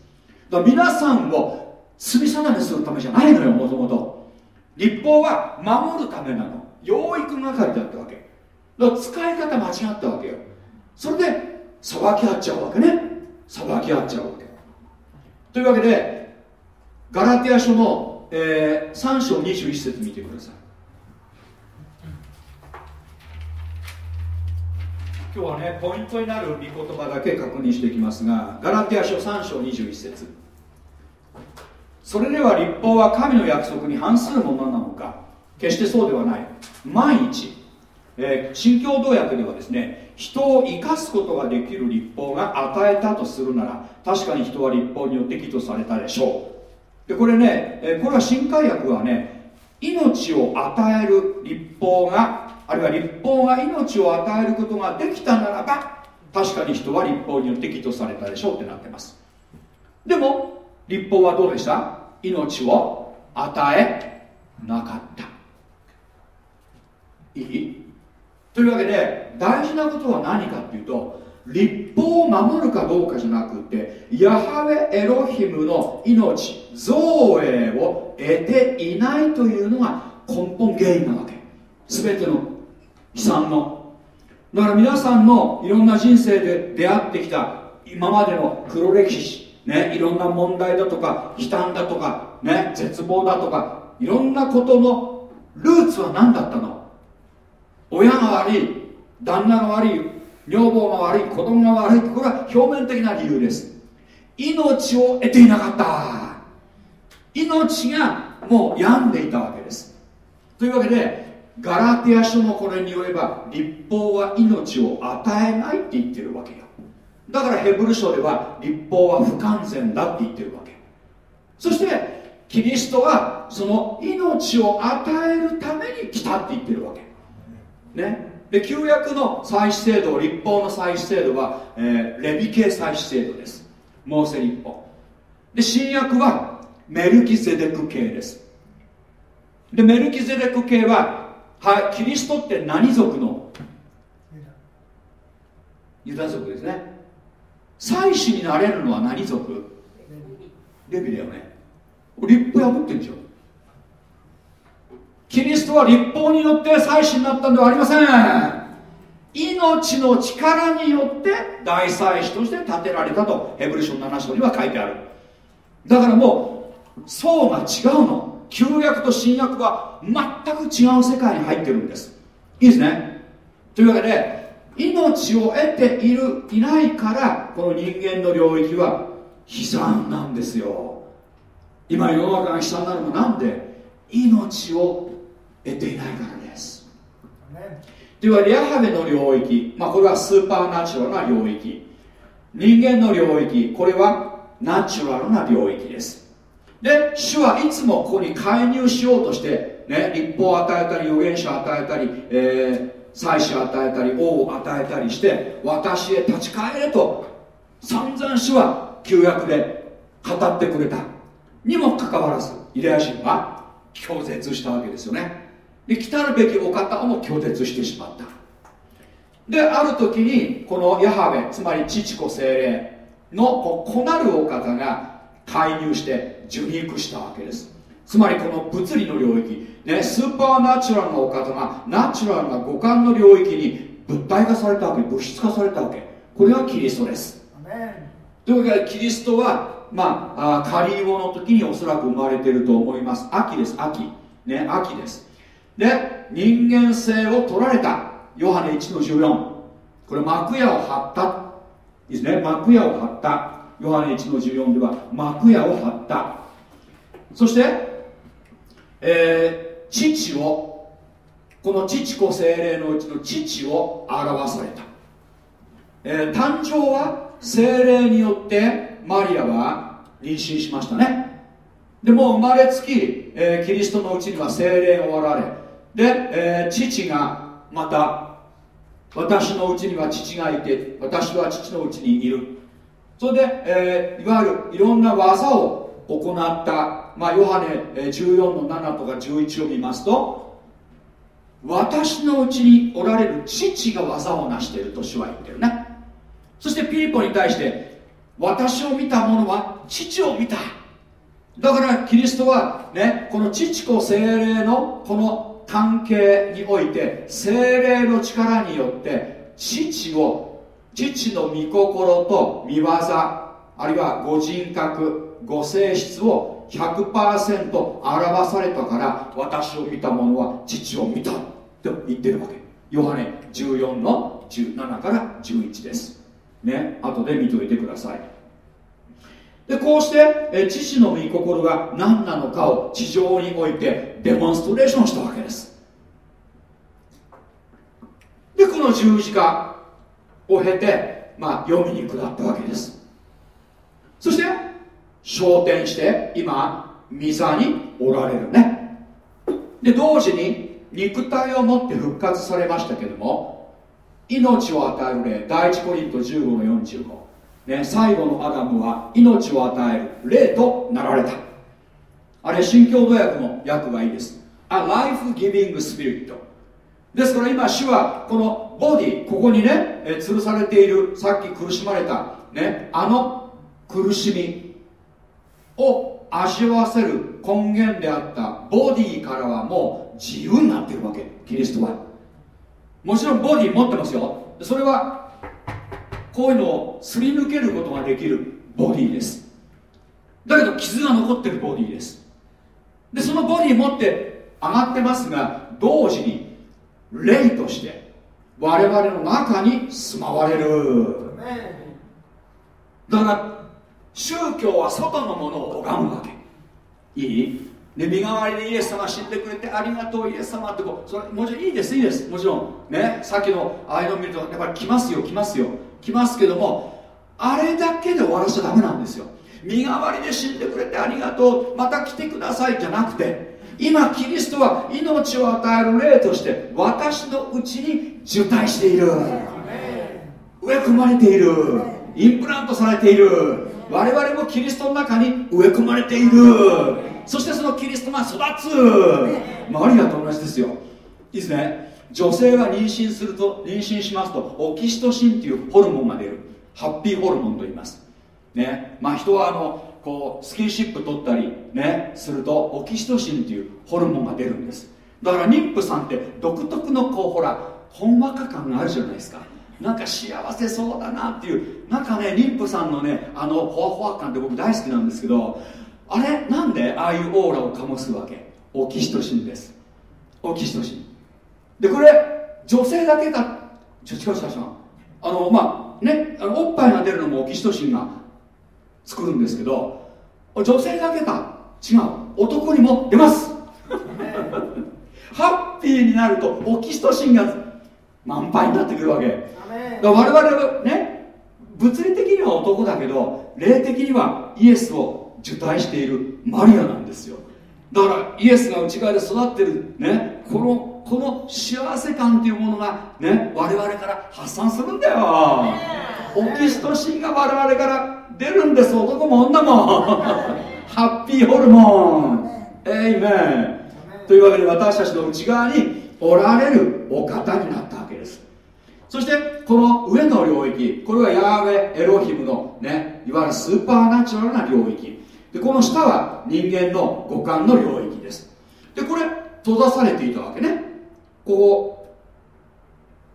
だから皆さんを罪定めするためじゃないのよもともと。立法は守るためなの。養育係だったわけ。だから使い方間違ったわけよ。それで裁き合っちゃうわけね。裁き合っちゃうわけ。というわけでガラティア書の、えー、3章21節見てください。今日はねポイントになる御言葉だけ確認していきますがガラティア書3章21節。それでは立法は神の約束に反するものなのか？決してそうではない。万一、えー、新共同訳ではですね人を生かすことができる立法が与えたとするなら確かに人は立法によって義とされたでしょう。でこれね、え、これは新海訳はね命を与える立法があるいは立法が命を与えることができたならば確かに人は立法によって義とされたでしょうってなってます。でも立法はどうでした？命を与えなかった。いい？というわけで大事なことは何かっていうと立法を守るかどうかじゃなくてヤハウェエロヒムの命造営を得ていないというのが根本原因なわけ。全ての悲惨の。だから皆さんのいろんな人生で出会ってきた今までの黒歴史ね、いろんな問題だとか悲嘆だとか、ね、絶望だとかいろんなことのルーツは何だったの？親が悪い旦那が悪い女房が悪い子供が悪いこれは表面的な理由です。命を得ていなかった。命がもう病んでいたわけです。というわけでガラティア書のこれによれば立法は命を与えないって言ってるわけよ。だからヘブル書では立法は不完全だって言ってるわけ。そしてキリストはその命を与えるために来たって言ってるわけ。ね。で旧約の祭祀制度立法の祭祀制度は、えー、レビ系祭祀制度です。モーセ立法。で新約はメルキゼデク系です。でメルキゼデク系ははいキリストって何族の？ユダ族ですね。祭司になれるのは何族？レビだよね。立法破ってんでしょキリストは立法によって祭司になったんではありません。命の力によって大祭司として建てられたとヘブル書7章には書いてある。だからもう層が違うの。旧約と新約は全く違う世界に入ってるんです。いいですね。というわけで命を得ているいないからこの人間の領域は悲惨なんですよ。今世の中が悲惨なのもなんで命を得ていないからです。というわけでヤハベの領域、まあ、これはスーパーナチュラルな領域。人間の領域これはナチュラルな領域です。で主はいつもここに介入しようとしてね立法を与えたり預言者を与えたり、えー、祭司与えたり王を与えたりして私へ立ち返れと散々主は旧約で語ってくれた。にもかかわらずユダヤ人は拒絶したわけですよね。で来たるべきお方をも拒絶してしまった。である時にこのヤハベつまり父子精霊の子なるお方が介入して受肉したわけです。つまりこの物理の領域、ね、スーパーナチュラルなお方がナチュラルな五感の領域に物体化されたわけ物質化されたわけ。これがキリストです。というわけでキリストはまあカリの時におそらく生まれていると思います。秋です。秋。ね秋です。で人間性を取られた。ヨハネ1の14これ幕屋を張った。ですね。幕屋を張った。ヨハネ1の14では幕屋を張った。そして、えー、父をこの父子精霊のうちの父を表された、えー、誕生は精霊によってマリアは妊娠しましたね。でもう生まれつき、えー、キリストのうちには精霊がおられで、えー、父がまた私のうちには父がいて私は父のうちにいる。それで、えー、いわゆるいろんな技を行った、まあ、ヨハネ14の7とか11を見ますと私のうちにおられる父が技を成していると主は言ってるね。そしてピリポに対して私を見た者は父を見た。だからキリストはねこの父子精霊のこの関係において精霊の力によって父を父の御心と見業あるいはご人格ご性質を100%表されたから私を見た者は父を見たと言ってるわけ。ヨハネ14の17から11です。ね後で見といてください。でこうしてえ父の御心が何なのかを地上においてデモンストレーションしたわけです。でこの十字架を経て、まあ、読みに下ったわけです。そして昇天して今御座におられるね。で同時に肉体を持って復活されましたけども命を与える霊第一コリント15の45、ね、最後のアダムは命を与える霊となられた。あれ新共同訳の訳がいいです。A life giving spirit ですから今主はこのボディここにね、え吊るされているさっき苦しまれた、ね、あの苦しみを味わわせる根源であったボディからはもう自由になってるわけ。キリストは。もちろんボディ持ってますよ。それはこういうのをすり抜けることができるボディです。だけど傷が残ってるボディです。でそのボディ持って上がってますが同時に霊として我々の中に住まわれる。だから宗教は外のものを拝むわけ。いい？で身代わりでイエス様死んでくれてありがとうイエス様ってこうそれもちろんいいですいいですもちろん。ね？さっきのああいうのを見るとやっぱり来ますよ来ますよ。来ますけどもあれだけで終わらしちゃダメなんですよ。身代わりで死んでくれてありがとうまた来てくださいじゃなくて今キリストは命を与える霊として私のうちに受胎している。植え込まれている。インプラントされている我々もキリストの中に植え込まれている。そしてそのキリストが育つ。マリアと同じですよ。いいですね。女性は妊娠すると妊娠しますとオキシトシンっていうホルモンが出る。ハッピーホルモンと言います。ね。まあ人はあのこうスキンシップ取ったりねするとオキシトシンっていうホルモンが出るんです。だから妊婦さんって独特のこうほらほんわか感があるじゃないですか。なんか幸せそうだなっていうなんかね妊婦さんのねあのほわほわ感って僕大好きなんですけどあれなんでああいうオーラを醸すわけ？オキシトシンです。オキシトシン。でこれ女性だけだちょ違う違う違う。あのまあねあのおっぱいが出るのもオキシトシンが作るんですけど女性だけか？違う。男にも出ます。ハッピーになるとオキシトシンが満杯になってくるわけ。我々はね物理的には男だけど霊的にはイエスを受胎しているマリアなんですよ。だからイエスが内側で育ってるねこのこの幸せ感っていうものがね我々から発散するんだよ。オキシトシンが我々から出るんです男も女も。ハッピーホルモンエイメンというわけで私たちの内側におられるお方になったわけです。そしてこの上の領域これはヤーウェエロヒムのねいわゆるスーパーナチュラルな領域。でこの下は人間の五感の領域です。でこれ閉ざされていたわけね。こ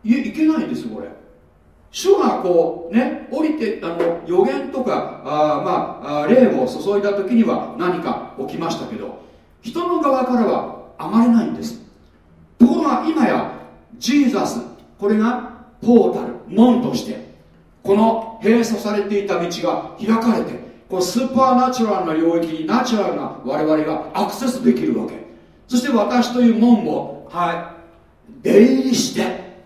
ういいけないんですよこれ。主がこうね降りてあの予言とかあまあ霊を注いだ時には何か起きましたけど人の側からは上がれないんです。ところが今やジーザスこれがポータル門としてこの閉鎖されていた道が開かれてこのスーパーナチュラルな領域にナチュラルな我々がアクセスできるわけ。そして私という門をはい出入りして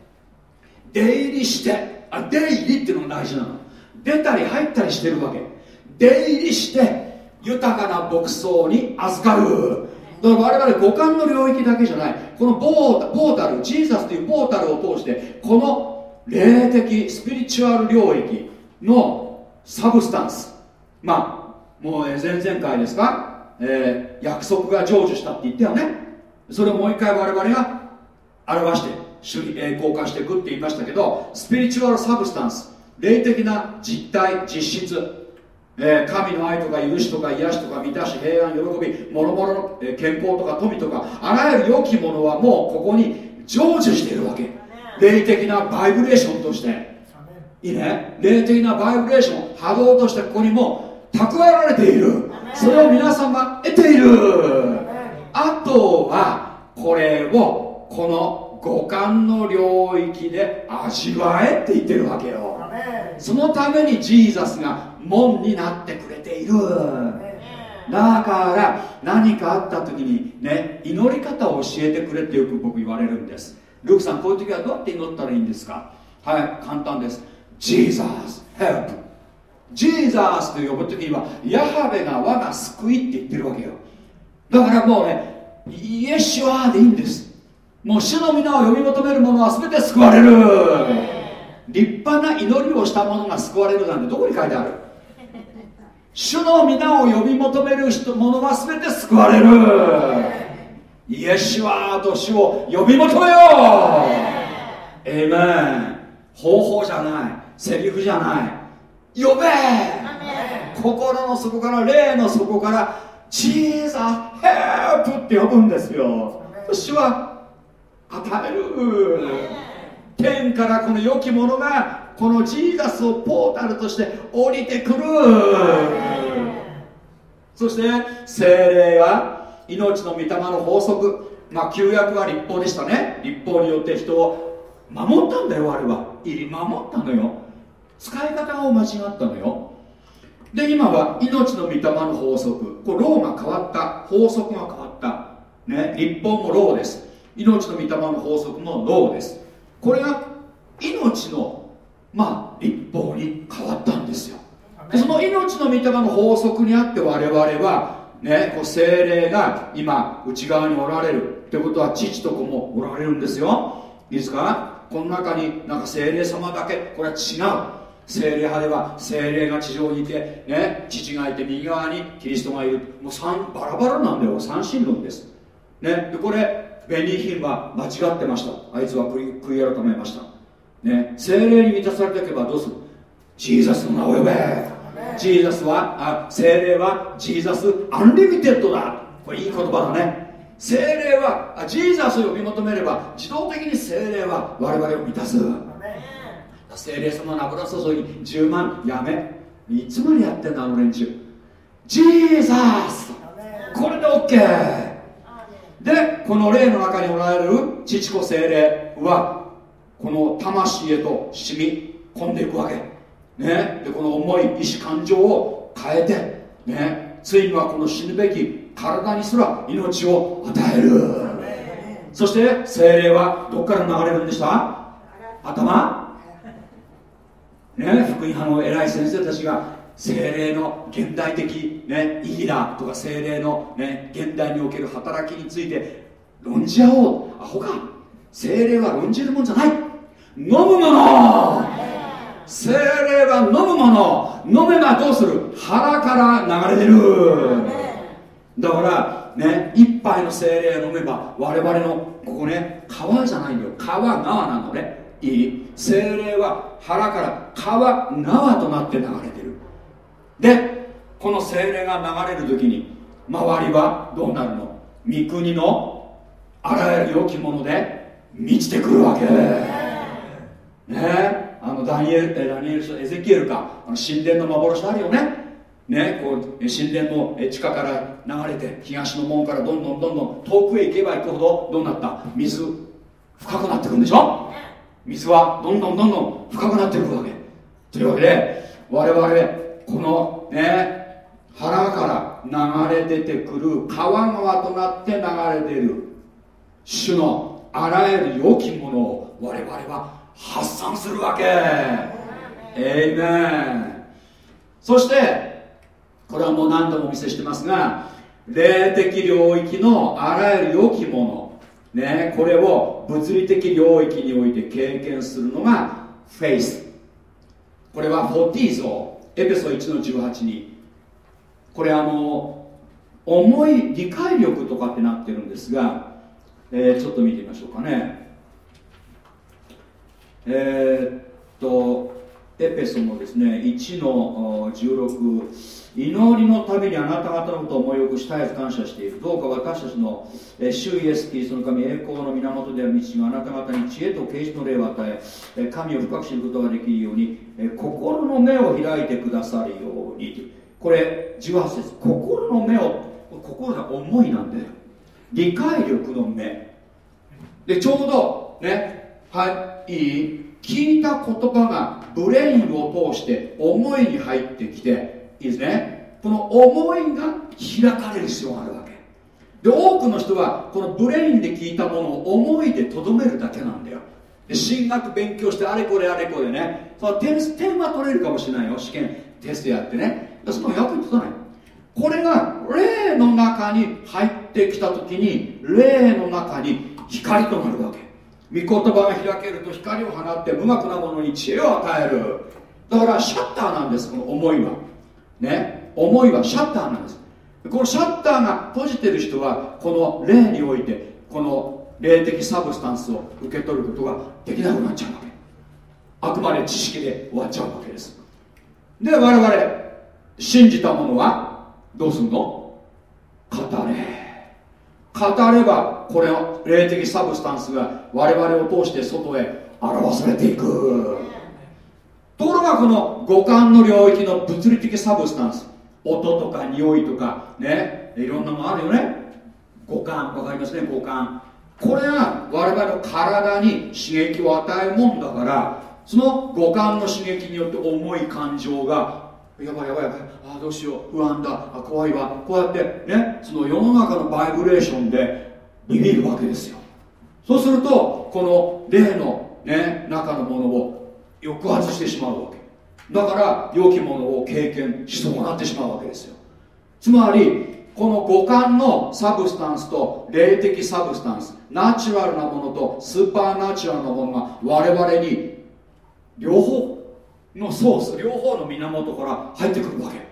出入りしてあ出入りっていうのが大事なの。出たり入ったりしてるわけ。出入りして豊かな牧草に与る。だから我々五感の領域だけじゃない。この portal Jesus という portal を通してこの霊的 spiritual 領域の substance。まあもう前々回ですか、えー、約束が成就したって言ったよね。それをもう一回我々が表して主に栄光化していくって言いましたけど spiritual substance 霊的な実体実質えー、神の愛とか許しとか癒しとか満たし平安喜び諸々の、え、健康とか富とかあらゆる良きものはもうここに成就しているわけ。霊的なバイブレーションとして。いいね。霊的なバイブレーション波動としてここにも蓄えられている。それを皆さんが得ている。あとはこれをこの五感の領域で味わえって言ってるわけよ。そのためにジーザスが門になってくれている。だから何かあった時にね祈り方を教えてくれってよく僕言われるんですルークさんこういう時はどうやって祈ったらいいんですか？はい簡単です。ジーザス help. ジーザースと呼ぶ時にはヤハベが我が救いって言ってるわけよ。だからもうねイエシュアでいいんです。もう主の皆を呼び求める者は全て救われる。立派な祈りをした者が救われるなんてどこに書いてある？主の皆を呼び求める人者は全て救われる。イエシュアと主を呼び求めよう。えめん方法じゃない。セリフじゃない。呼べ。心の底から霊の底からチーザーヘルプって呼ぶんですよ。主は与える。天からこの良きものがこのジーザスをポータルとして降りてくる。そして精霊は命の御霊の法則。まあ旧約は立法でしたね。立法によって人を守ったんだよあれは。守ったのよ。使い方を間違ったのよ。で今は命の御霊の法則。これローが変わった。法則が変わった。ね立法もローです。命の御霊の法則もローです。これが命のまあ立法に変わったんですよ。でその命の御霊の法則にあって我々はねこう精霊が今内側におられるってことは父と子もおられるんですよ。いいですか？この中になんか精霊様だけこれは違う。精霊派では精霊が地上にいて、ね、父がいて右側にキリストがいる。もう三バラバラなんだよ。三神論です、ね、でこれベニヒンは間違ってました。あいつは悔い改めました。ね聖霊に満たされていけばどうする？ Jesus の名を呼べ。 Jesus はあ聖霊は Jesus unlimited だ。これいい言葉だね。聖霊は Jesus を呼び求めれば自動的に聖霊は我々を満たす。聖霊様の油注ぎ10万やめ。いつまでやってんだあの連中。ジーザス。これで OK でこの霊の中におられる父子精霊はこの魂へと染み込んでいくわけね。でこの重い意志感情を変えてね。ついにはこの死ぬべき体にすら命を与える。そして精霊はどっから流れるんでした？頭？ね。福音派の偉い先生たちが精霊の現代的、ね、意義だとか精霊の、ね、現代における働きについて論じ合おう。アホか。精霊は論じるもんじゃない。飲むもの！精霊は飲むもの飲めばどうする？腹から流れてる。だからね一杯の精霊を飲めば我々のここね川じゃないんだよ。川川なのねいい？精霊は腹から川縄となって流れてる。でこの精霊が流れる時に周りはどうなるの？三国のあらゆる良きもので満ちてくるわけ。ねあのダニエルダニエル書エゼキエルかあの神殿の幻あるよね。ねこう神殿の地下から流れて東の門からどんどんどんどん遠くへ行けば行くほどどうなった？水深くなってくんでしょ？水はどんどんどんどん深くなっていくわけ。というわけで我々このね腹から流れ出てくる川川となって流れ出る主のあらゆる良きものを我々は発散するわけ。エイメンそしてこれはもう何度もお見せしてますが霊的領域のあらゆる良きもの。ねこれを物理的領域において経験するのがフェイス。これはフォティーゾエペソ1の18に。これあの重い理解力とかってなってるんですが、えー、ちょっと見てみましょうかね。えー、っとエペソのですね1の16祈りのためにあなた方のことを思い起こし絶えず感謝している。どうか私たちの主イエス・キリストの神栄光の源である道があなた方に知恵と啓示の霊を与え神を深く知ることができるように心の目を開いてくださるようにこれ18節。心の目を心が思いなんだよ。理解力の目。でちょうどねはいいい。聞いた言葉が brain を通して思いに入ってきていいですね。この思いが開かれる必要があるわけ。で多くの人はこの brain で聞いたものを思いでとどめるだけなんだよ。で進学勉強してあれこれあれこれね。その点点は取れるかもしれないよ。試験テストやってね。その役に立たない。これが霊の中に入ってきた時に霊の中に光となるわけ。御言葉が開けると光を放って無学なものに知恵を与える。だからシャッターなんですこの思いは。ね？思いはシャッターなんです。このシャッターが閉じてる人はこの霊においてこの霊的サブスタンスを受け取ることができなくなっちゃうわけ。あくまで知識で終わっちゃうわけです。で我々信じたものはどうするの？語れ。語ればこれを霊的 substance が我々を通して外へ表されていく。ところがこの五感の領域の物理的 substance？音とか匂いとかねいろんなものあるよね。五感わかりますね五感。これが我々の体に刺激を与えるもんだからその五感の刺激によって重い感情がやばいやばいやばいあどうしよう不安だあ怖いわこうやってねその世の中のバイブレーションでビビるわけですよ。そうするとこの霊の、ね、中のものを抑圧してしまうわけ。だから良きものを経験し損なってしまうわけですよ。つまりこの五感のサブスタンスと霊的 substance ナチュラルなものと supernatural なものが我々に両方のソース両方の源から入ってくるわけ。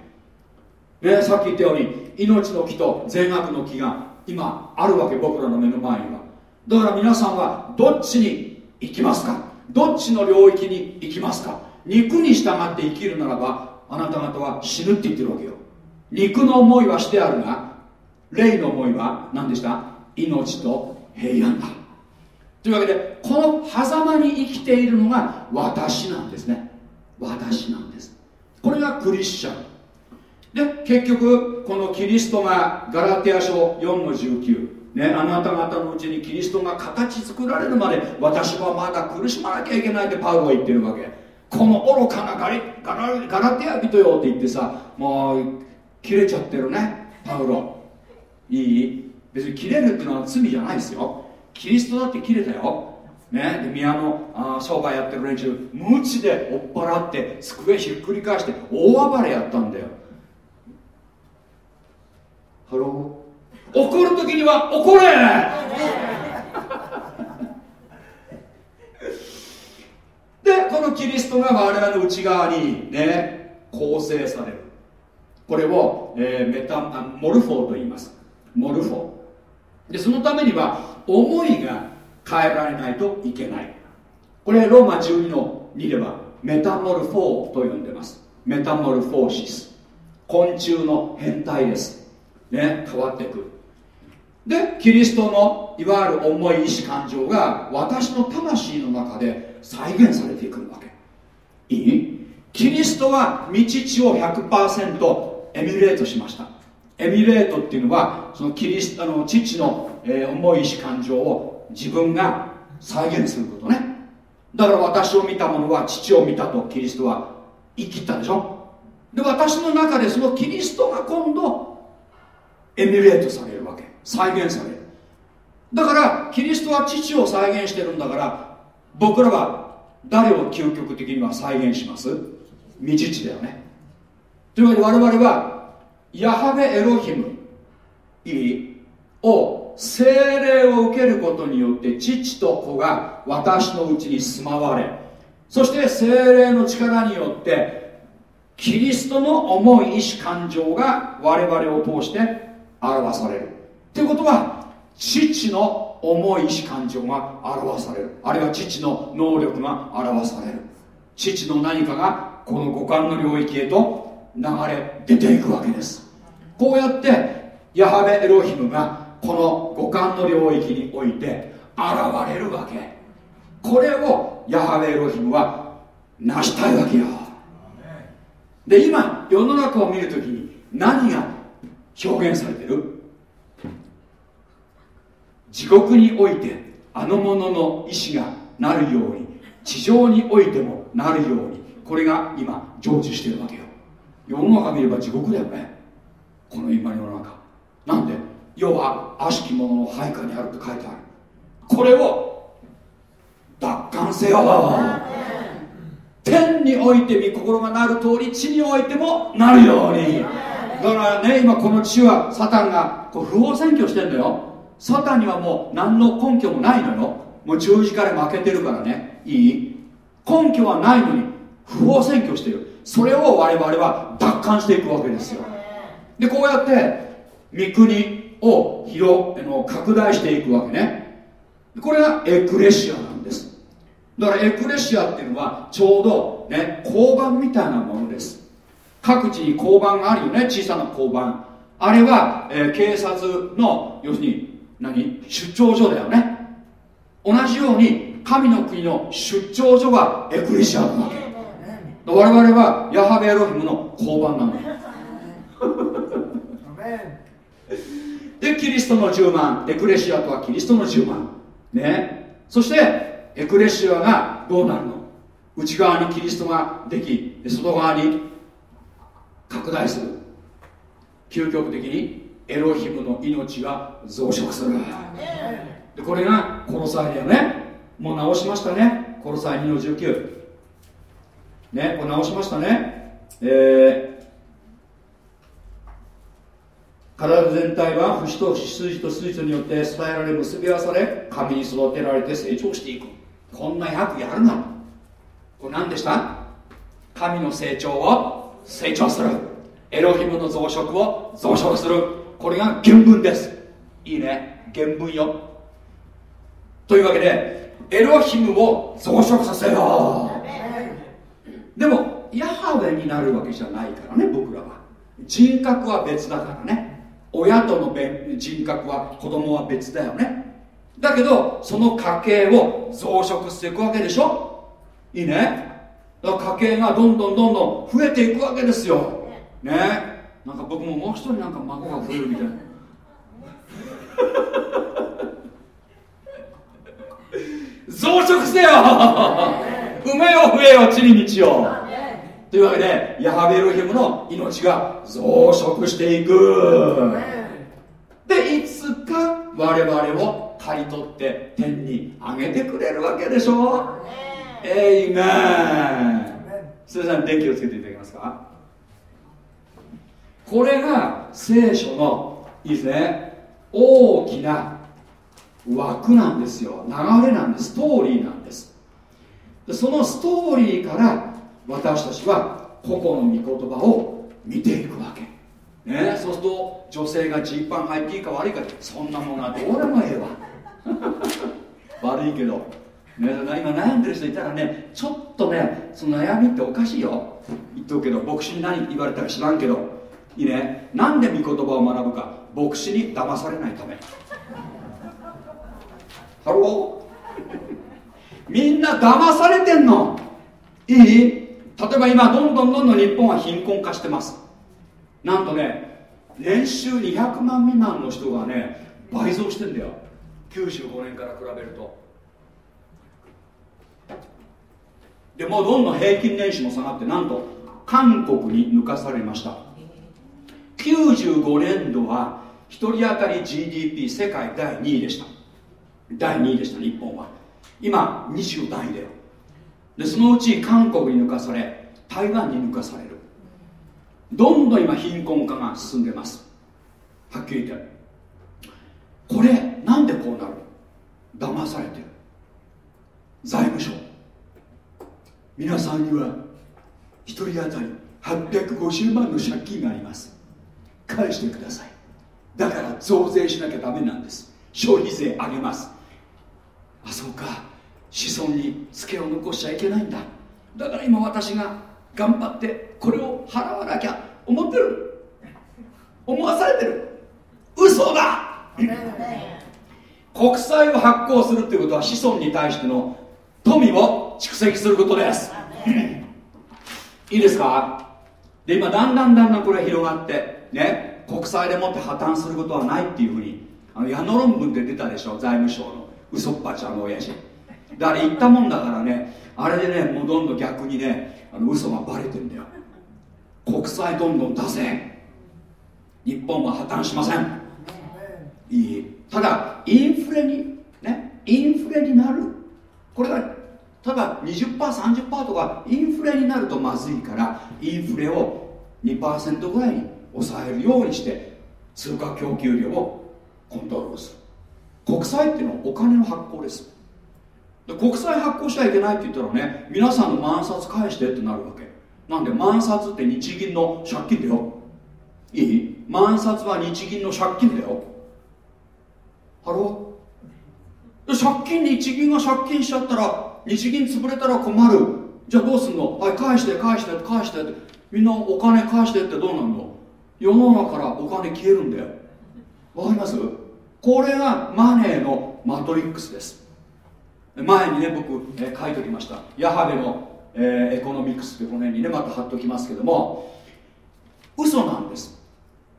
でさっき言ったように命の木と善悪の木が今あるわけ僕らの目の前には。だから皆さんはどっちに行きますか？どっちの領域に行きますか？肉に従って生きるならばあなた方は死ぬって言ってるわけよ。肉の思いはしてあるが霊の思いは何でした？命と平安だ。というわけでこの狭間に生きているのが私なんですね。私なんです。これがクリスチャン。で結局このキリストがガラテヤ書4の19ね、あなた方のうちにキリストが形作られるまで私はまだ苦しまなきゃいけないってパウロは言ってるわけ。この愚かなガリガラガラテヤ人よって言ってさもう切れちゃってるねパウロ。いい？別に切れるっていうのは罪じゃないですよ。キリストだって切れたよ。ね、で宮のあ商売やってる連中無知で追っ払って机ひっくり返して大暴れやったんだよ。 Hello？怒る時には怒れ！<laughs> でこのキリストが我々の内側にね構成される。これを、えー、メタモルフォーと言います。モルフォー。でそのためには思いが変えられないといけない。これローマ12の2ではメタモルフォーと呼んでます。メタモルフォーシス。昆虫の変態ですね変わっていくでキリストのいわゆる思い意志感情が私の魂の中で再現されていくわけ。いい？キリストは道地を100%エミュレートしました。エミュレートっていうのはそのキリストの父の、え、重い意志感情を自分が再現することね。だから私を見た者は父を見たとキリストは言い切ったでしょ。で私の中でそのキリストが今度エミュレートされるわけ。再現される。だからキリストは父を再現してるんだから僕らは誰を究極的には再現します？未知知だよね。というわけで我々はヤハベエロヒムいいを精霊を受けることによって父と子が私のうちに住まわれそして精霊の力によってキリストの重い意志感情が我々を通して表される。ということは父の重い意感情が表される。あるいは父の能力が表される。父の何かがこの五感の領域へと流れ出ていくわけです。こうやってヤハベエロヒムがこの五感の領域において現れるわけ。これをヤハベエロヒムは成したいわけよ。で今世の中を見るときに何が表現されてる。地獄においてあの者の意志がなるように地上においてもなるようにこれが今成就してるわけよ。世の中見れば地獄だよね。この今の世の中。なんで？要は悪しき者の配下にあると書いてある。これを奪還せよ。天において御心がなる通り地においてもなるようにだからね今この地はサタンがこう不法占拠してんだよ。サタンにはもう何の根拠もないのよ。もう十字架で負けてるからね。いい？根拠はないのに不法占拠してる。それを我々は奪還していくわけですよ。でこうやって御国を広の拡大していくわけね。これがエクレシアなんです。だからエクレシアっていうのはちょうどね交番みたいなものです各地に交番があるよね小さな交番。あれは、えー、警察の要するに何？出張所だよね。同じように神の国の出張所がエクレシアなわけ。我々はヤハベエロヒムの交番なの。でキリストの10万。エクレシアとはキリストの10万。ね。そしてエクレシアがどうなるの？内側にキリストができ外側に拡大する。究極的にエロヒムの命が増殖する。でこれがコロサイだよね。もう直しましたね。コロサイ2の19ねこれ直しましたね。えー、体全体は節と筋と筋とによって伝えられ結び合わされ神に育てられて成長していく。こんな役やるな。これ何でした？神の成長を成長する。エロヒムの増殖を増殖する。これが原文です。いいね。原文よ。というわけでエロヒムを増殖させよう。でもヤハウェになるわけじゃないからね僕らは。人格は別だからね。親との人格は子供は別だよね。だけどその家系を増殖していくわけでしょ。いいね。だから家系がどんどんどんどん増えていくわけですよ。ね。なんか僕ももう一人なんか孫が増えるみたいな。<laughs> 増殖せよ。埋めよ増えよ地に道を。というわけでヤハベルヒムの命が増殖していく。でいつか我々を刈り取って天に上げてくれるわけでしょえいめんすさん電気をつけていただけますか？これが聖書のいいですね。大きな枠なんですよ。流れなんです。ストーリーなんです。そのストーリーから私たちは個々の御言葉を見ていくわけ。ねそうすると女性がジーパン履いていいか悪いかそんなものはどうでもええわ。<laughs> 悪いけど、ね、今悩んでる人いたらねちょっとねその悩みっておかしいよ。言っとくけど牧師に何言われたか知らんけどいいね。なんで御言葉を学ぶか牧師に騙されないため。 Hello。みんな騙されてんの。いい？例えば今どんどんどんどん日本は貧困化してます。なんとね年収200万未満の人がね倍増してんだよ。95年から比べると。でもうどんどん平均年収も下がってなんと韓国に抜かされました。95年度は1人当たり GDP 世界第2位でした。第2位でした日本は。今20代だよ。でそのうち韓国に抜かされ台湾に抜かされる。どんどん今貧困化が進んでます。はっきり言って。これなんでこうなる？騙されてる。財務省。皆さんには1人当たり850万の借金があります。返してください。だから増税しなきゃダメなんです。消費税上げます。あそうか。子孫にツケを残しちゃいけないんだ。だから今私が頑張ってこれを払わなきゃ思ってる。思わされてる。嘘だ。国債を発行するっていうことは子孫に対しての富を蓄積することです。<laughs> いいですか？で今だんだんだんだんこれが広がってね国債でもって破綻することはないっていうふうにあの矢野論文で出たでしょ？財務省の。嘘っぱちゃんの親父。だから言ったもんだからねあれでねもうどんどん逆にねあの嘘がバレてんだよ。国債どんどん出せ。日本は破綻しません。いい。ただインフレにねインフレになる？これがただ 20%30% とかインフレになるとまずいからインフレを2%ぐらいに抑えるようにして通貨供給量をコントロールする。国債っていうのはお金の発行です。で国債発行しちゃいけないって言ったらね皆さんの万札返してってなるわけ。なんで万札って日銀の借金だよ。いい？万札は日銀の借金だよ。Hello？借金日銀が借金しちゃったら日銀潰れたら困る。じゃあどうすんの？はい返して返して返して。ってみんなお金返してってどうなんの？世の中からお金消えるんだよ。わかります？これがマネーのマトリックスです。前にね僕、え、書いておきました。ヤハベの、えー、エコノミクスってこの辺にねまた貼っときますけども。嘘なんです。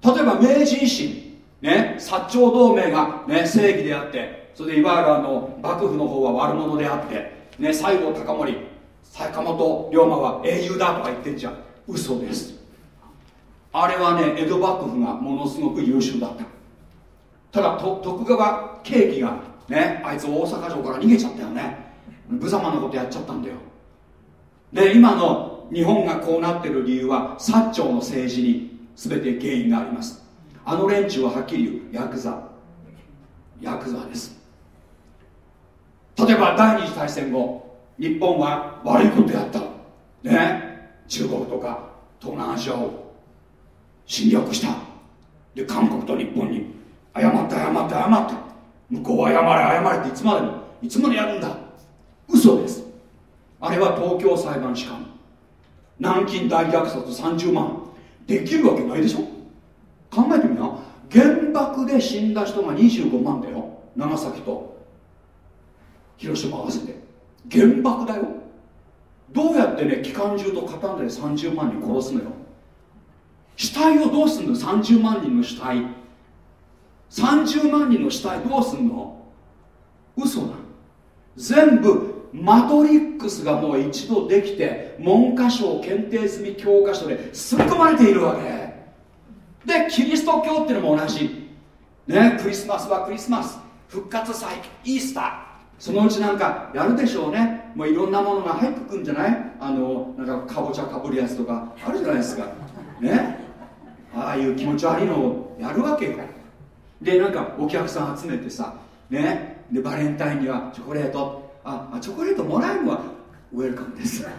例えば明治維新。ね薩長同盟が、ね、正義であってそれでいわゆるあの幕府の方は悪者であって、ね、西郷隆盛坂本龍馬は英雄だとか言ってんじゃん。嘘です。あれはね江戸幕府がものすごく優秀だった。ただ徳川景気がねあいつ大阪城から逃げちゃったよね。無様なことやっちゃったんだよ。で今の日本がこうなってる理由は薩長の政治に全て原因があります。あの連中ははっきり言う。ヤクザ。ヤクザです。例えば第二次大戦後日本は悪いことやった。ね。中国とか東南アジアを侵略した。で韓国と日本に謝って謝って謝って向こうは謝れ謝れっていつまでもいつまでやるんだ。嘘です。あれは東京裁判士官南京大虐殺30万。できるわけないでしょ。考えてみな。原爆で死んだ人が25万だよ。長崎と。広島合わせて。原爆だよ。どうやってね機関銃と肩で30万人殺すのよ。死体をどうすんの？30万人の死体。30万人の死体どうすんの？嘘だ。全部マトリックスがもう一度できて文科省検定済み教科書で刷り込まれているわけ。でキリスト教っていうのも同じ。ねクリスマスはクリスマス。復活祭イースター。そのうちなんかやるでしょうね。もういろんなものが入ってくるんじゃない？あのなんかかぼちゃかぶるやつとか。あるじゃないですか。ね？ああいう気持ち悪いのをやるわけよ。でなんかお客さん集めてさ。ね？でバレンタインにはチョコレート。ああチョコレートもらえるのはウェルカムです。<laughs>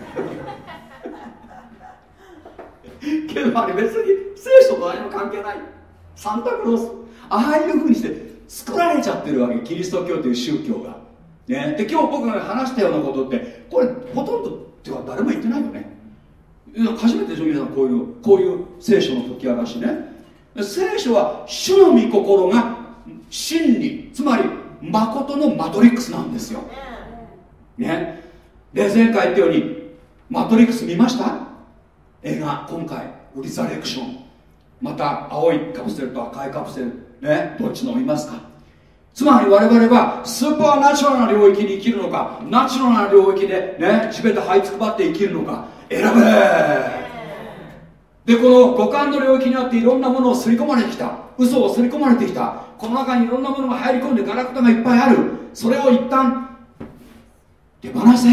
けどあれ別に聖書と何も関係ない。サンタクロース。ああいうふうにして作られちゃってるわけ。キリスト教という宗教が、ね、で今日僕が話したようなことってこれほとんどっては誰も言ってないよね。初めてでしょ皆さんこういうこういう聖書の解き明かしね。聖書は主の御心が真理つまり誠のマトリックスなんですよ。ね。で前回言ったようにマトリックス見ました？映画今回リザレクション。また青いカプセルと赤いカプセルね。どっち飲みますか？つまり我々はスーパーナチュラルな領域に生きるのかナチュラルな領域でね地べた這いつくばって生きるのか選べ。でこの五感の領域にあっていろんなものを刷り込まれてきた。嘘を刷り込まれてきた。この中にいろんなものが入り込んでガラクタがいっぱいある。それを一旦手放せ。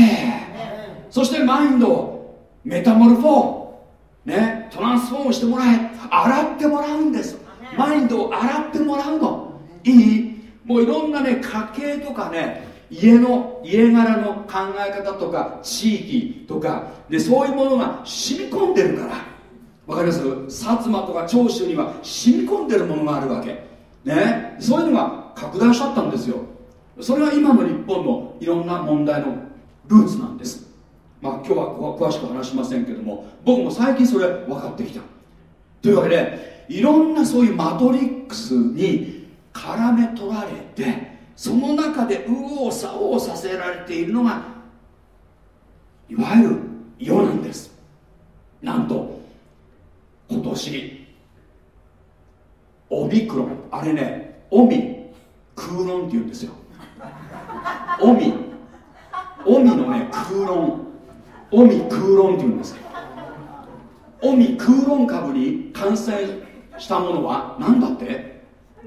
そしてマインドをメタモルフォーねトランスフォームしてもらえ。洗ってもらうんです。マインドを洗ってもらうの。いい？もういろんなね家系とかね家の家柄の考え方とか地域とかでそういうものが染み込んでるから。わかります？薩摩とか長州には染み込んでるものがあるわけ。ね？そういうのが拡大しちゃったんですよ。それが今の日本のいろんな問題のルーツなんです。まあ今日は詳しく話しませんけども僕も最近それ分かってきた。というわけでいろんなそういうマトリックスに絡め取られてその中で右往左往させられているのがいわゆる世なんです。なんと今年オミクロンあれねオミ空論 <laughs> って言うんですよ。オミ。オミのね空論オミ空論って言うんですオミ空論株に感染したものは何だって？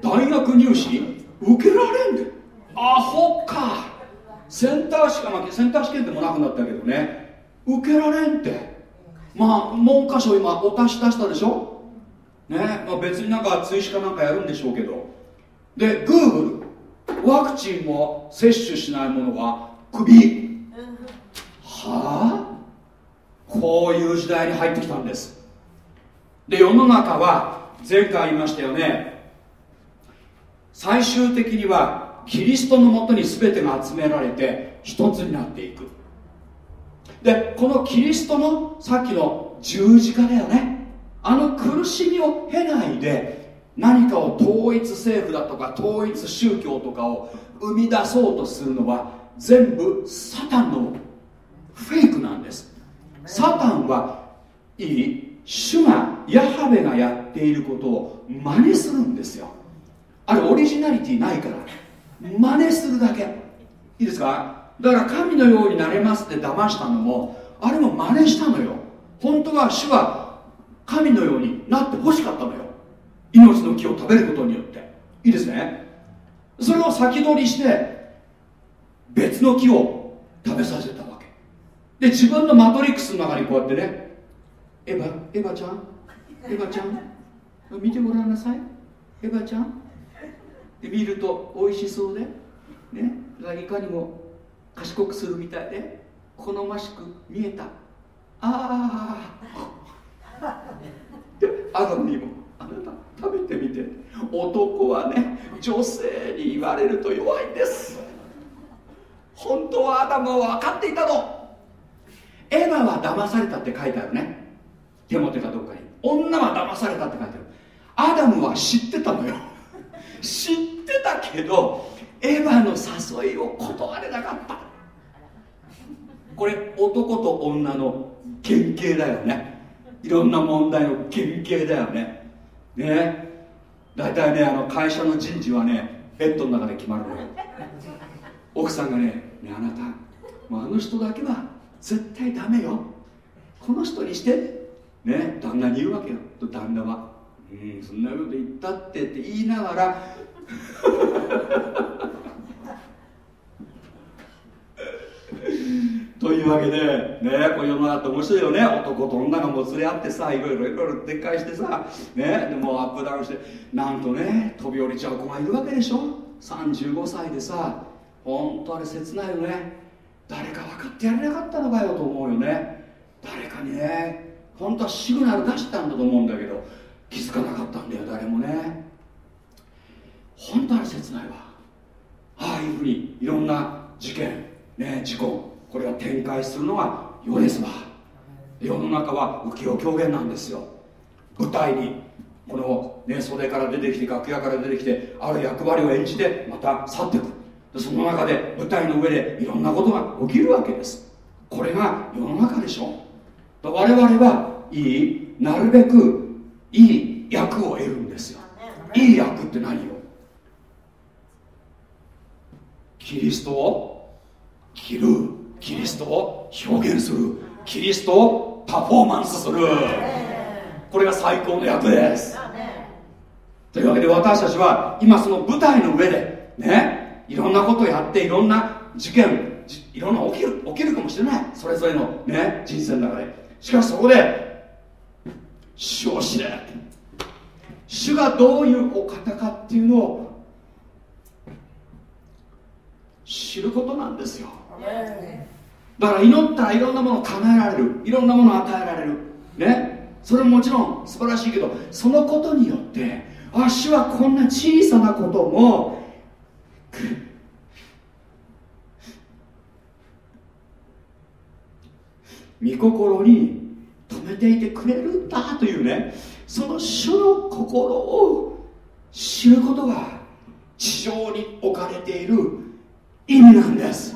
大学入試？受けられんで。アホか。センター試験センター試験でもなくなったけどね。受けられんって。まあ文科省今お達し出したでしょ？ね、まあ、別になんか追試かなんかやるんでしょうけど。でグーグル。ワクチンも接種しないものはクビ。はあ？こういう時代に入ってきたんです。で世の中は前回言いましたよね最終的にはキリストのもとに全てが集められて一つになっていく。でこのキリストのさっきの十字架だよね。あの苦しみを経ないで何かを統一政府だとか統一宗教とかを生み出そうとするのは全部サタンのフェイクなんです。サタンはいい主がヤハベがやっていることを真似するんですよ。あれオリジナリティないから真似するだけ。いいですか？だから神のようになれますって騙したのもあれも真似したのよ。本当は主は神のようになってほしかったのよ。命の木を食べることによって。いいですね？それを先取りして別の木を食べさせたわけ。で自分のマトリックスの中にこうやってねエヴァエヴァちゃん？エヴァちゃん？見てごらんなさい。エヴァちゃん？で見ると美味しそうでねいかにも賢くするみたいで好ましく見えた。ああでアダムにもあなた食べてみて。男はね女性に言われると弱いんです。本当はアダムは分かっていたの。エヴァは騙されたって書いてあるね。手元かどっかに。女は騙されたって書いてある。アダムは知ってたのよ。知ってたけどエヴァの誘いを断れなかった。これ男と女の原型だよね。いろんな問題の原型だよね。ね。え大体ねあの会社の人事はねベッドの中で決まるのよ。奥さんがね「ねあなたもうあの人だけは絶対ダメよ。この人にして」ね。旦那に言うわけよ。と旦那は「うんそんなこと言ったって」って言いながら。<laughs> というわけでねこう世の中って面白いよね。男と女がもつれ合ってさいろいろいろいろ撤回してさねでもアップダウンしてなんとね飛び降りちゃう子がいるわけでしょ。35歳でさ本当あれ切ないよね。誰か分かってやれなかったのかよと思うよね。誰かにね本当はシグナル出したんだと思うんだけど。気づかなかったんだよ誰もね。本当あれ切ないわ。ああいうふうにいろんな事件ね事故これが展開するのが世ですわ世の中は浮世狂言なんですよ。舞台にこの、ね、袖から出てきて楽屋から出てきてある役割を演じてまた去っていく。でその中で舞台の上でいろんなことが起きるわけです。これが世の中でしょ。う我々はいいなるべくいい役を得るんですよ。いい役って何よ？キリストを着るキリストを表現するキリストをパフォーマンスする。これが最高の役です。というわけで私たちは今その舞台の上でねいろんなことをやっていろんな事件いろんな起きる起きるかもしれない。それぞれのね人生の中で。しかしそこで主を知れ主がどういうお方かっていうのを知ることなんですよ。だから祈ったらいろんなものを叶えられる。いろんなものを与えられる。ね。それももちろん素晴らしいけどそのことによってあ主はこんな小さなことも御心にめていてくれるんだというねその主の心を知ることが地上に置かれている意味なんです。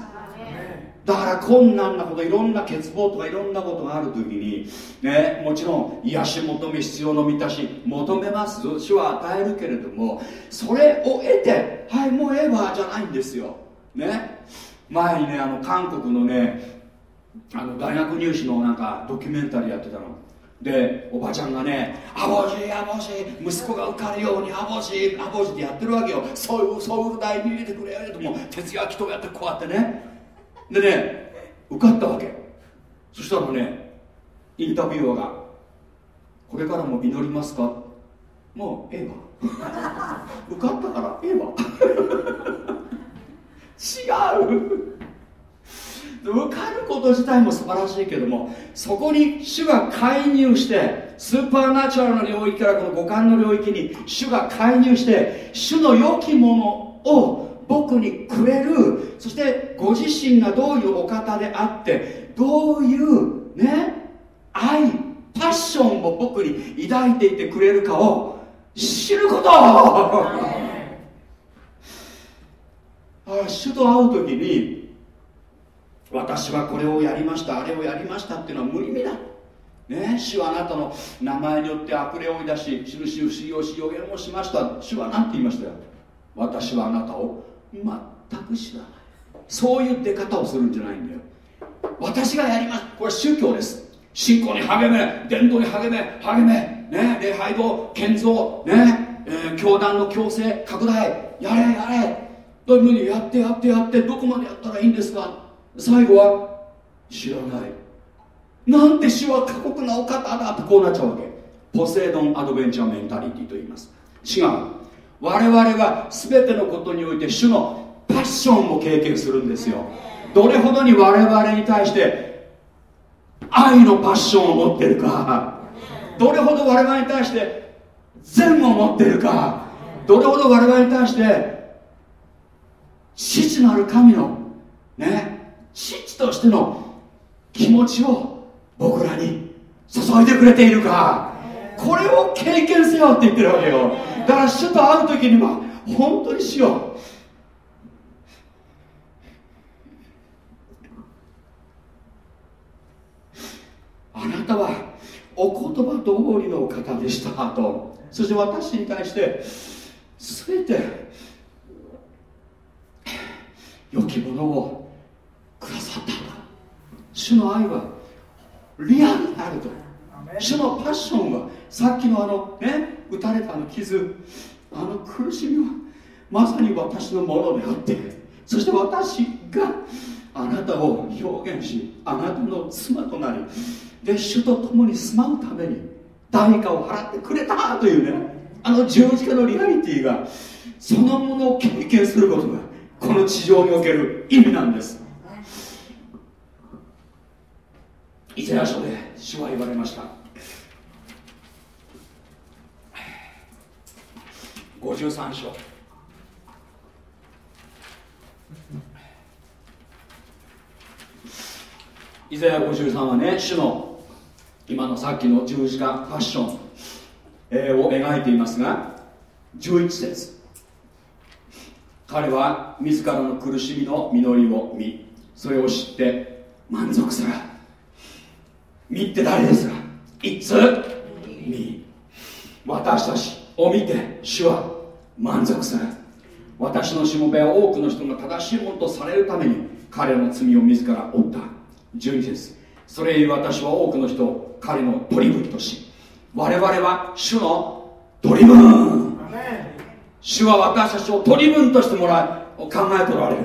だから困難なこといろんな欠乏とかいろんなことがある時にねもちろん癒し求め必要の満たし求めます。主は与えるけれどもそれを得てはいもうええわじゃないんですよ。ね。前にねあの韓国のねあの大学入試のなんかドキュメンタリーやってたの。でおばちゃんがね「アボジアボジ息子が受かるようにアボジアボジ」ってやってるわけよ。そういうソウル大に入れてくれよとも徹夜祈祷やってこうやってね。でね受かったわけ。そしたらねインタビュアーが「これからも祈りますか?」もうええわ受かったからええわ <laughs> 違う受かること自体も素晴らしいけどもそこに主が介入してスーパーナチュラルな領域からこの五感の領域に主が介入して主の良きものを僕にくれるそしてご自身がどういうお方であってどういうね愛パッションを僕に抱いていてくれるかを知ること。あ主と会う時に私はこれをやりましたあれをやりましたっていうのは無意味だ。ね、主はあなたの名前によって悪霊を追い出し印不思議をし予言をしました。主は何て言いましたよ。私はあなたを全く知らない。そういう出方をするんじゃないんだよ。私がやります。これ宗教です。信仰に励め伝道に励め励め。ね礼拝堂建造ね、えー、教団の強制拡大。やれやれ。というふうにやってやってやってどこまでやったらいいんですか最後は知らない。なんて主は過酷なお方だとこうなっちゃうわけ。ポセイドンアドベンチャーメンタリティと言います。違う。我々は全てのことにおいて主のパッションを経験するんですよ。どれほどに我々に対して愛のパッションを持ってるか。どれほど我々に対して善を持ってるか。どれほど我々に対して父なる神のね父としての気持ちを僕らに注いでくれているか。これを経験せよって言ってるわけよ。だから主と会う時には本当にしよう。あなたはお言葉通りの方でしたと。そして私に対して全て良きものをくださった。主の愛はリアルであると。主のパッションはさっきのあのね打たれたあの傷。あの苦しみはまさに私のものであって。そして私があなたを表現しあなたの妻となりで主と共に住まうために代価を払ってくれたというねあの十字架のリアリティがそのものを経験することがこの地上における意味なんですイザヤ書で主は言われました。53章イザヤ53はね主の今のさっきの十字架ファッション、えー、を描いていますが11節。彼は自らの苦しみの実りを見それを知って満足する見って誰ですか？いつ？見。私たち。を見て主は満足する。私のしもべは多くの人が正しいものとされるために彼の罪を自ら負った。12節。それゆえ私は多くの人を彼の取り分とし我々は主の取り分。主は私たちを取り分としてもらい考えておられる、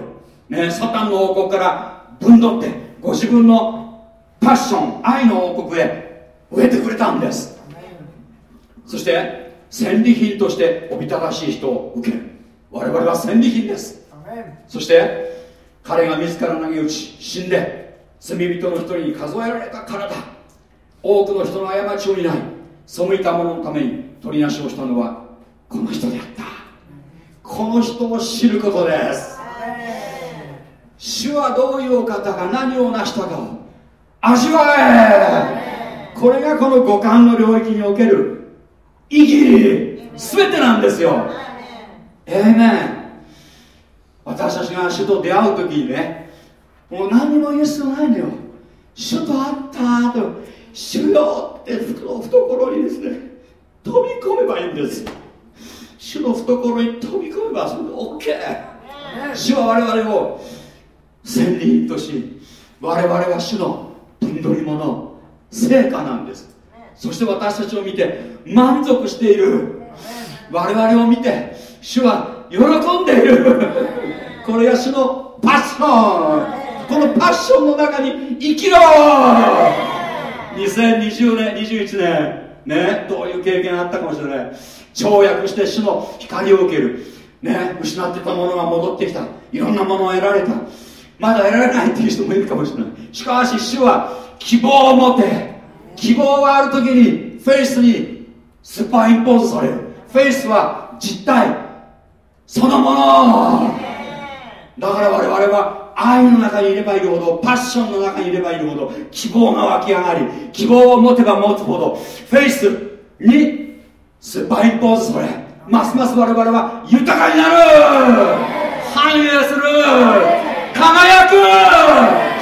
ね、サタンの王国から分取ってご自分のパッション愛の王国へ植えてくれたんです。そして戦利品としておびただしい人を受ける。我々は戦利品です。そして彼が自ら投げ打ち死んで罪人の一人に数えられたからだ。多くの人の過ちを担い背いた者のために取りなしをしたのはこの人であった。この人を知ることです。主はどういうお方が何を成したかを味わえ。これがこの五感の領域における意義全てなんですよ。ええね私たちが主と出会う時にねもう何も言う必要ないのよ。主と会ったと主よって懐にですね飛び込めばいいんです。主の懐に飛び込めばそれで OK 主は我々を千里とし我々は主の取り物成果なんです。そして私たちを見て満足している。我々を見て主は喜んでいる。これが主のパッション。このパッションの中に生きろ。2020年21年ねどういう経験あったかもしれない。跳躍して主の光を受ける。ね失ってたものが戻ってきた。いろんなものを得られた。まだ得られないっていう人もいるかもしれない。しかし主は希望を持て。希望がある時に faith に superimpose される。フェイスは実体そのもの。だから我々は愛の中にいればいるほどパッションの中にいればいるほど希望が湧き上がり希望を持てば持つほど faith に superimpose されますます我々は豊かになる。繁栄する。輝く。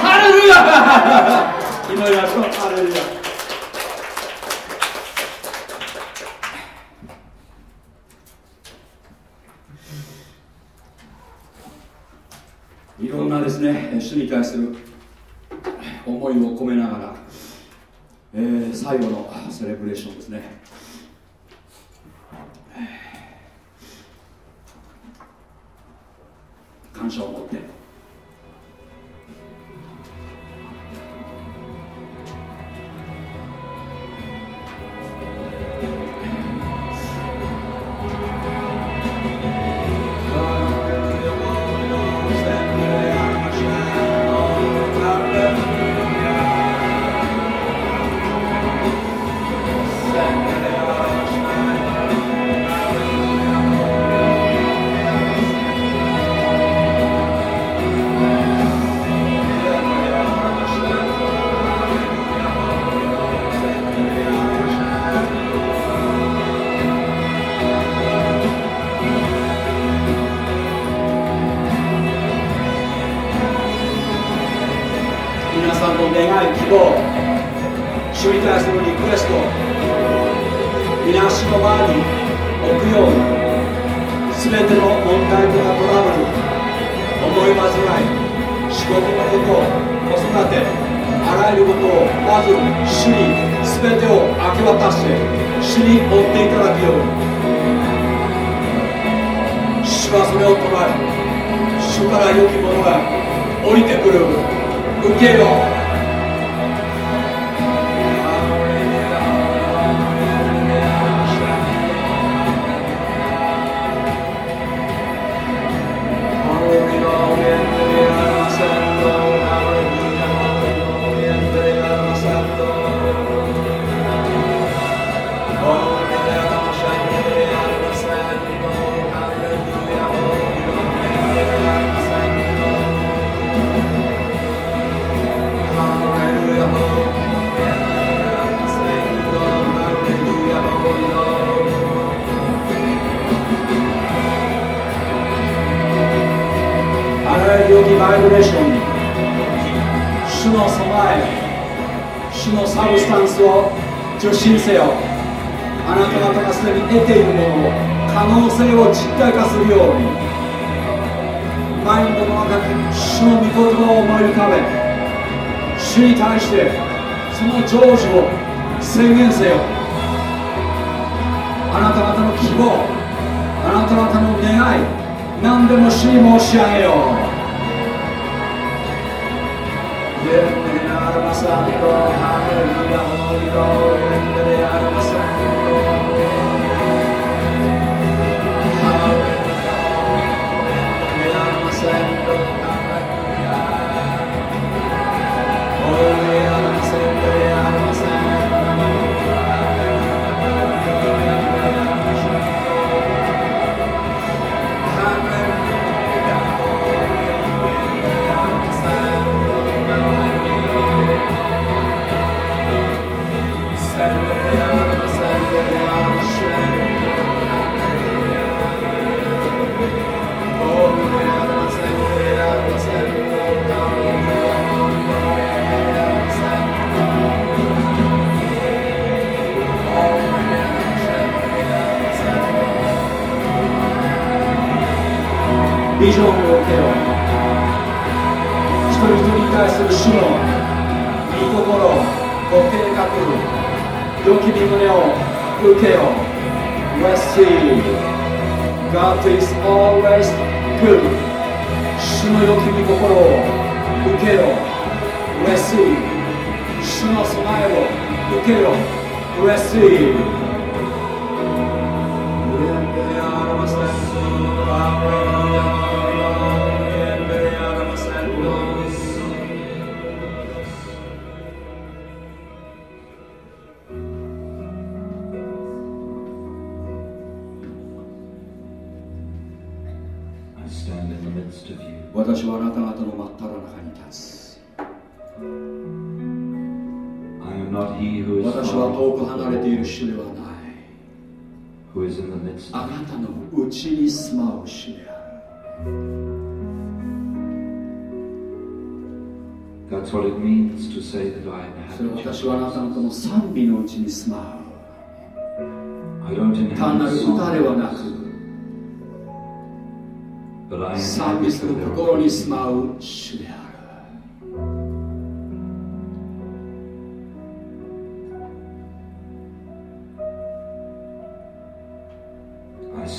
ハレルヤ。祈りましょうハレルヤいろんなですね主に対する思いを込めながら、えー、最後のセレブレーションですね。感謝を持って。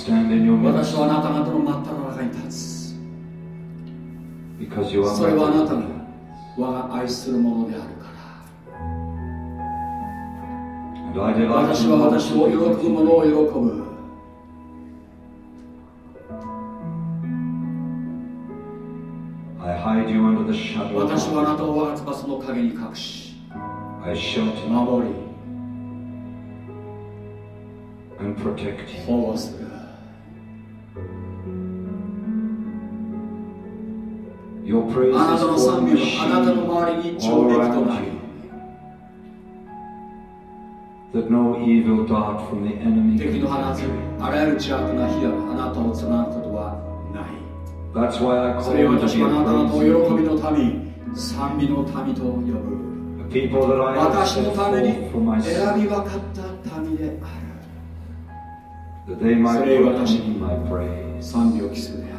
私はあなた方の真っ只中に立つ。それはあなたが我が愛するものであるから。私は私を喜ぶ者を喜ぶ。私はあなたを我が翼の陰に隠し守り。保護するあなたの賛美はあなたの周りに上出来となり That no evil dart from the enemy 敵の放つあらゆる邪悪な火があなたをつなぐことはそれを私はあなた方を喜びの民賛美の民と呼ぶ。私のために選び分かった民である。それ私に賛美を期す。る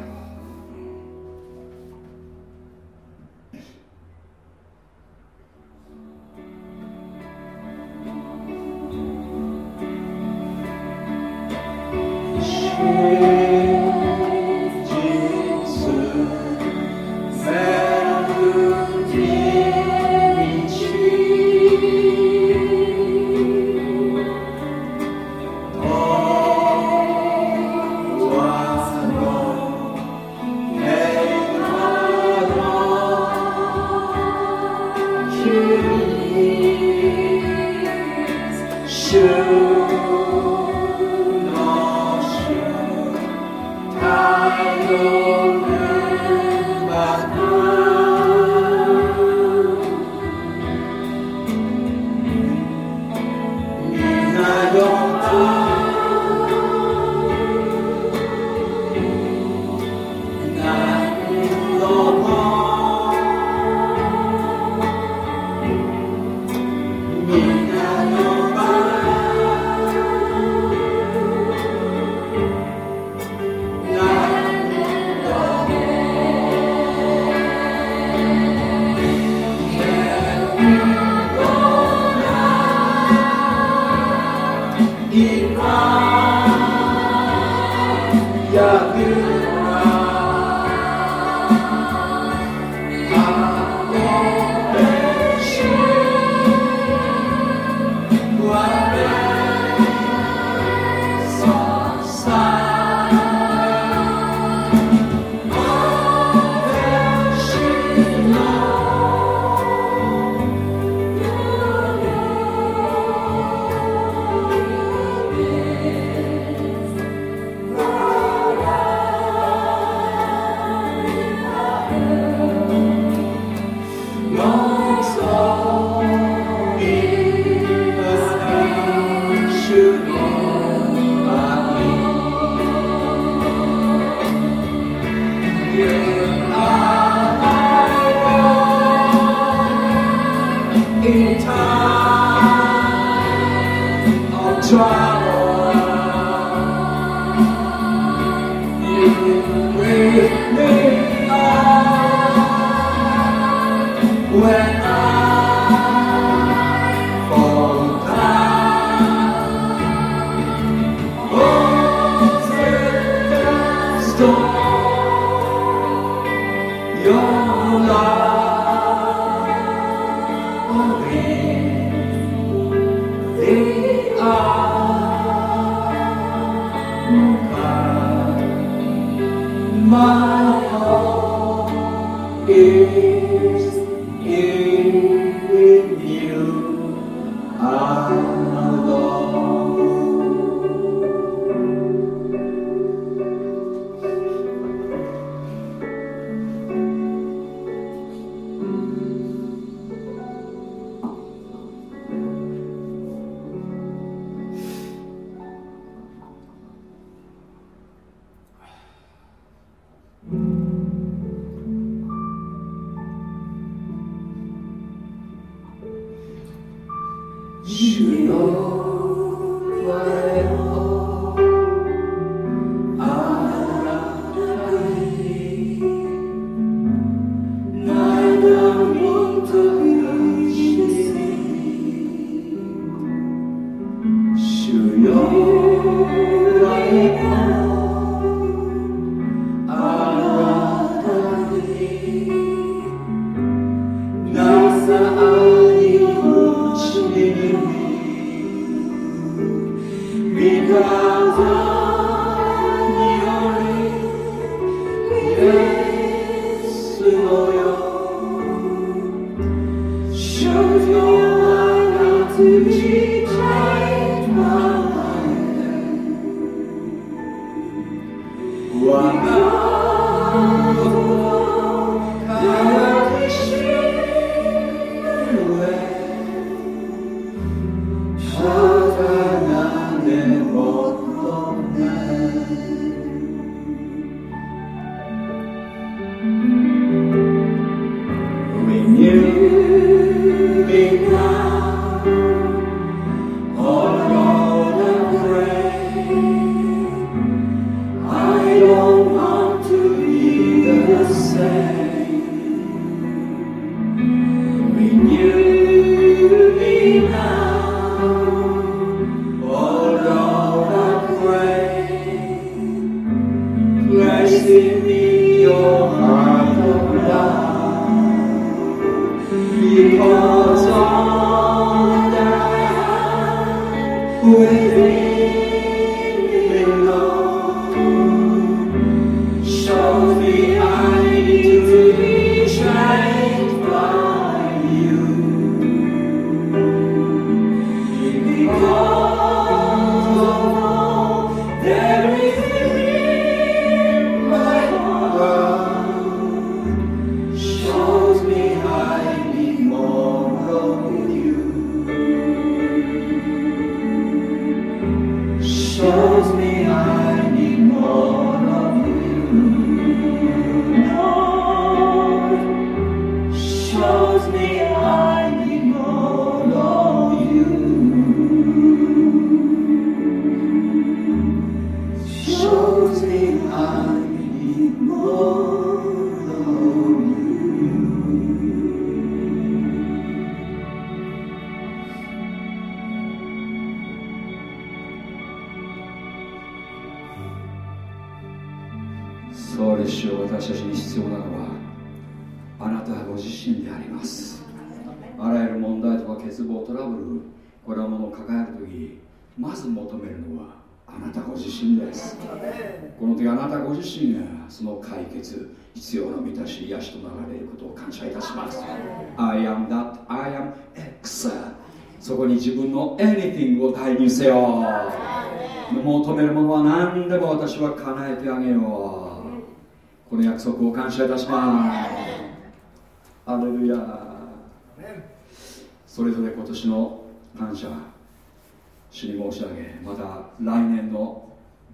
である When you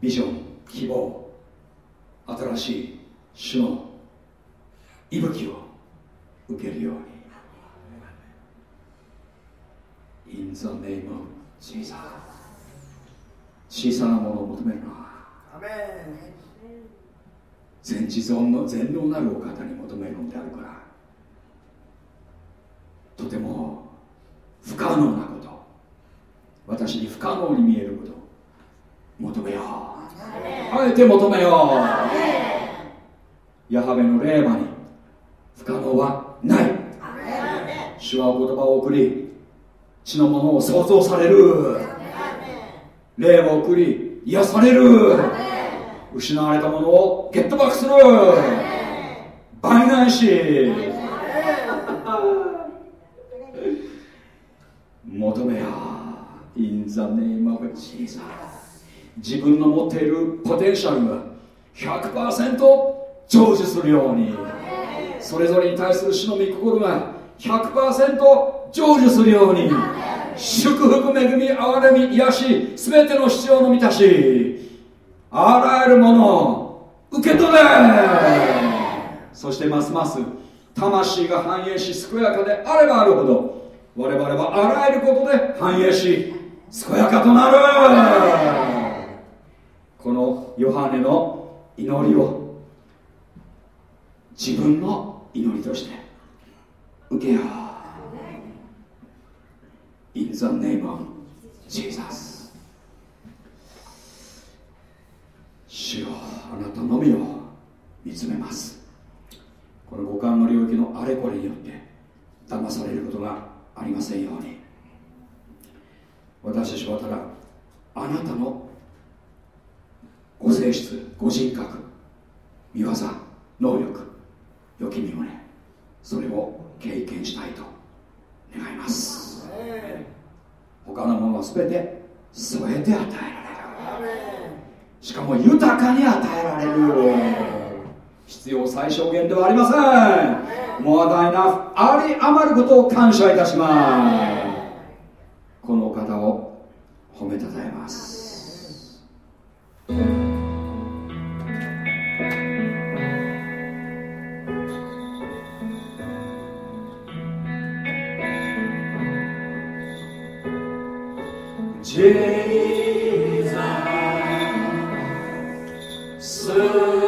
ビジョン希望新しい主の息吹を受けるように。In the name of Jesus 小さなものを求めるな全知存の全能なるお方に求めるのであるからとても不可能なこと。私に不可能に見えること。求めようあえて求めよう。ヤハベの霊馬に不可能はない。主はお言葉を送り地のものを創造される。霊を送り癒される。失われたものをゲットバックする。倍返し。求めよ In the name of Jesus. 自分の持っているポテンシャルが100%成就するように。それぞれに対する主の御心が100%成就するように。祝福恵み憐れみ癒し全ての必要の満たしあらゆるものを受け取れ。そしてますます魂が繁栄し健やかであればあるほど我々はあらゆることで繁栄し健やかとなる。このヨハネの祈りを自分の祈りとして受けよう。In the name of Jesus. 主よあなたのみを見つめます。この五感の領域のあれこれによって騙されることがありませんように。私たちはただあなたのご性質ご人格見業能力良き身をねそれを経験したいと願います。他のものは全て全て与えられる。しかも豊かに与えられる必要最小限ではありません。もう大なあり余ることを感謝いたします。この方を褒めたたえます皆在思。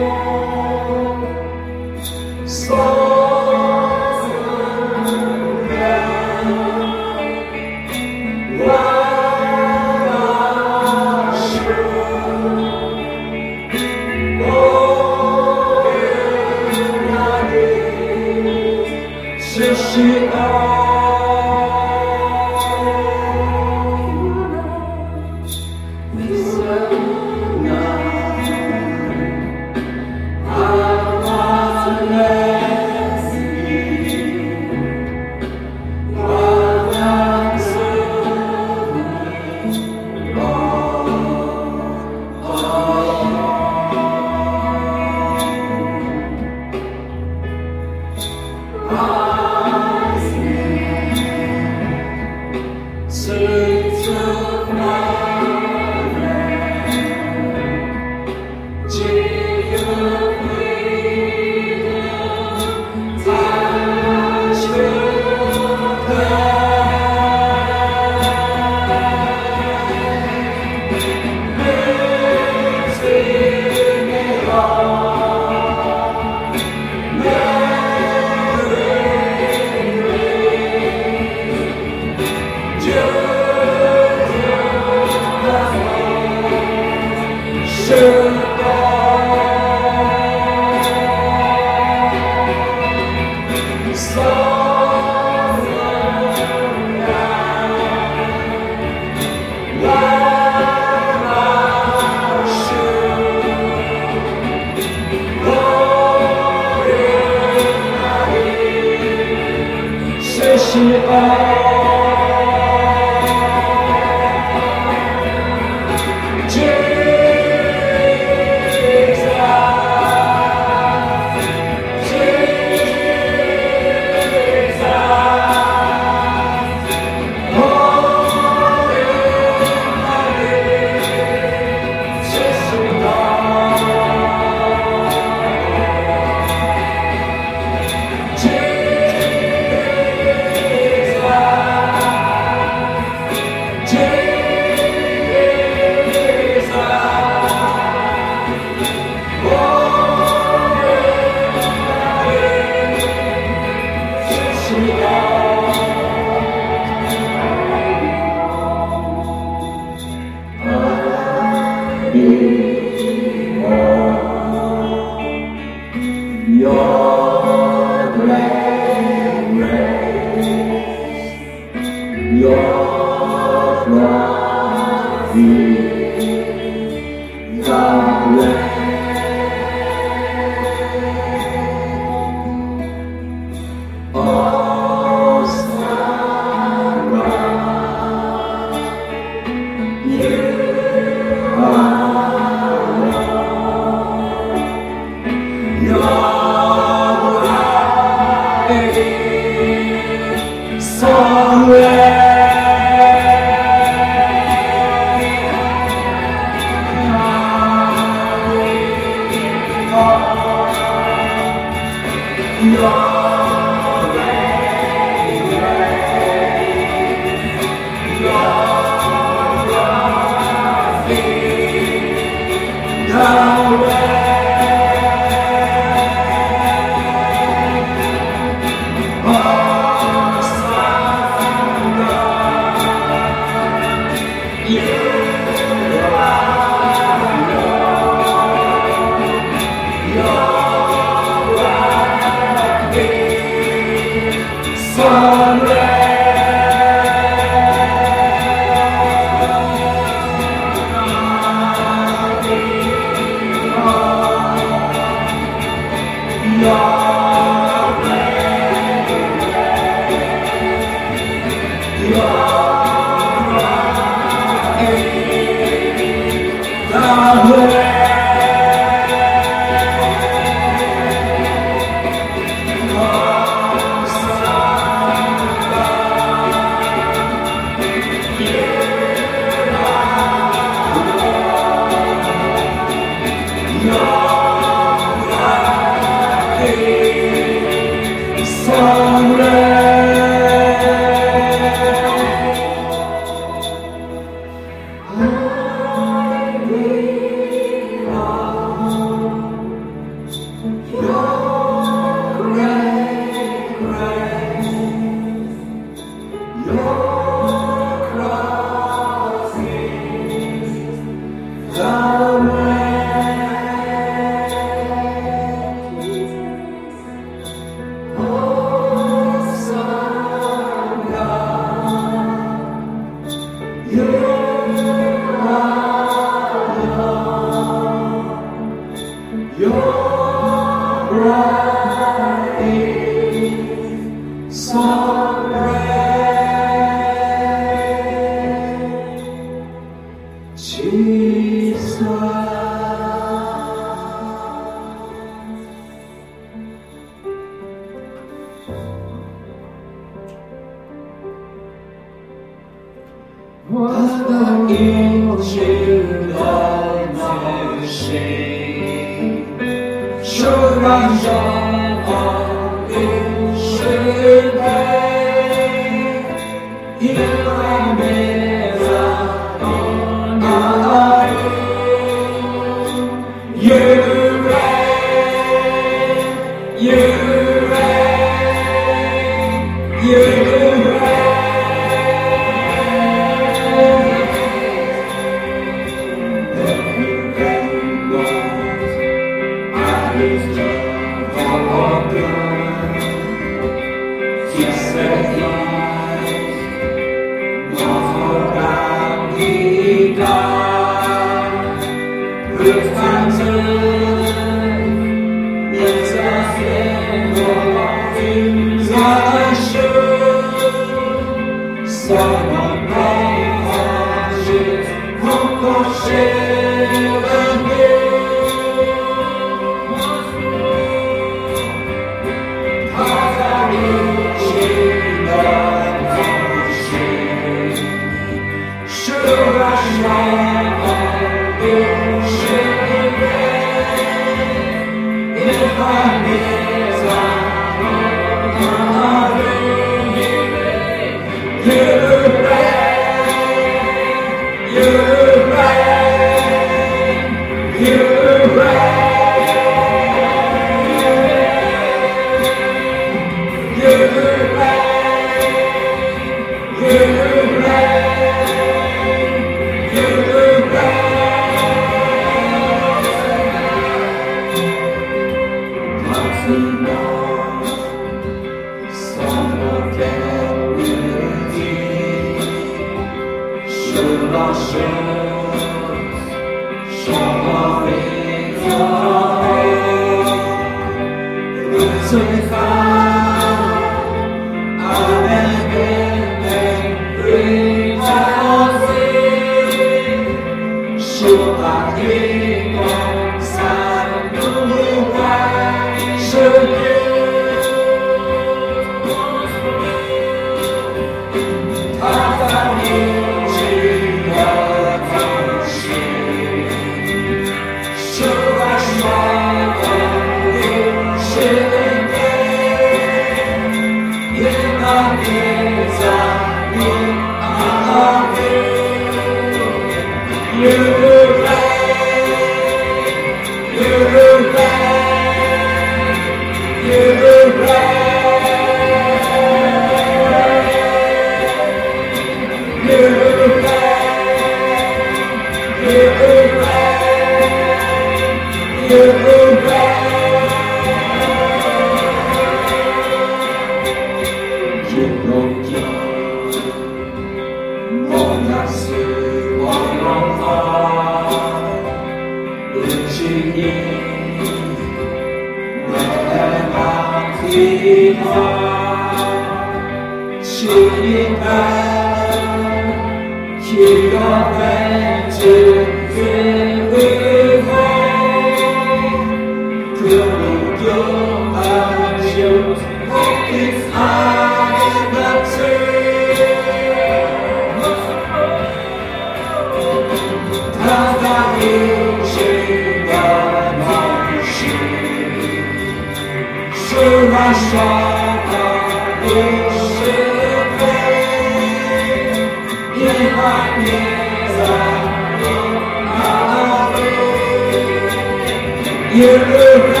here.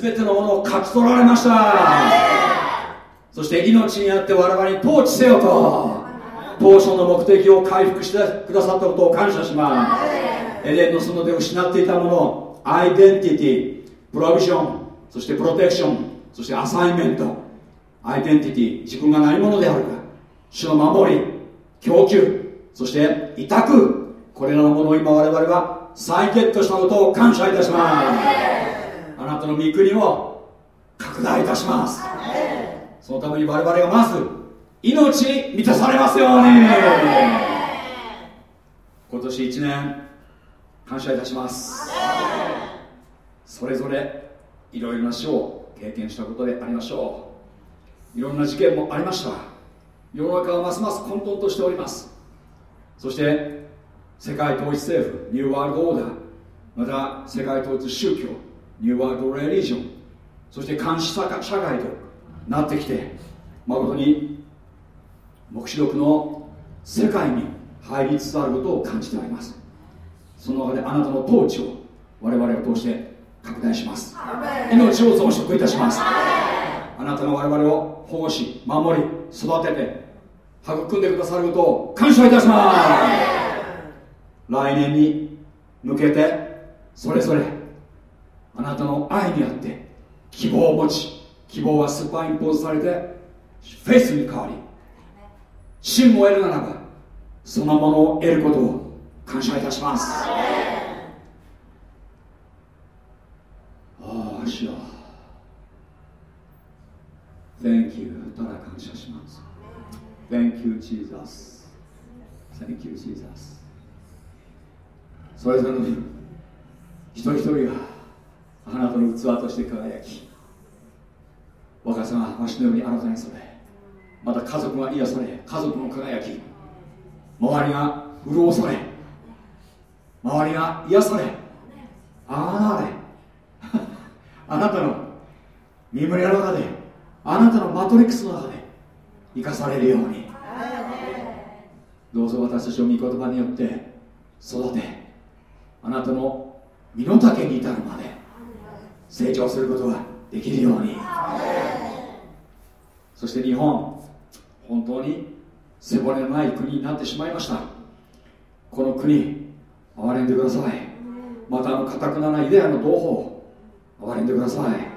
全てのものを勝ち取られました。そして命にあって我々に統治せよと当初の目的を回復してくださったことを感謝します。エレンの園で失っていたものアイデンティティプロビジョンそしてプロテクションそしてアサインメント。アイデンティティ自分が何者であるか。主の守り供給そして委託。これらのものを今我々は再ゲットしたことを感謝いたします。あなたの御国を拡大いたします。そのために我々がまず命に満たされますように。今年1年感謝いたします。それぞれいろいろな死を経験したことでありましょう。いろんな事件もありました。世の中はますます混沌としております。そして世界統一政府ニューワールドオーダーまた世界統一宗教ニューワールドレリジョンそして監視社会となってきて誠に黙示録の世界に入りつつあることを感じております。その中であなたの統治を我々を通して拡大します。命を増殖いたします。あなたが我々を保護し守り育てて育んでくださることを感謝いたします。来年に向けてそれぞれあなたの愛にあって希望を持ち希望はスーパーインポーズされてフェイスに変わり真を得るならばそのものを得ることを感謝いたします。ああ主よ。Thank you ただ感謝します。Thank you Jesus Thank you Jesus それぞれの一人一人があなたの器として輝き若さがわしのようにあなたにそれまた家族が癒され家族も輝き周りが潤され周りが癒されああれ <laughs> あなたの身胸の中であなたのマトリックスの中で生かされるように。どうぞ私たちを御言葉によって育てあなたの身の丈に至るまで成長することができるように。そして日本本当に背骨のない国になってしまいました。この国憐れんでください。またあのかくななイデアの同胞憐れんでください。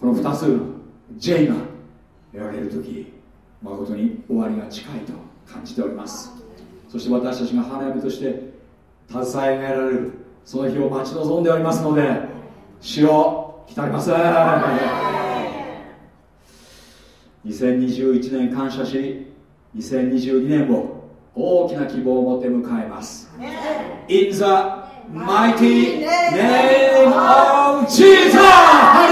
この2つの J が得られる時誠に終わりが近いと感じております。そして私たちが花嫁として携えられるその日を待ち望んでおりますので主を来たりません2021年感謝し2022年を大きな希望を持って迎えます。In the mighty name of Jesus!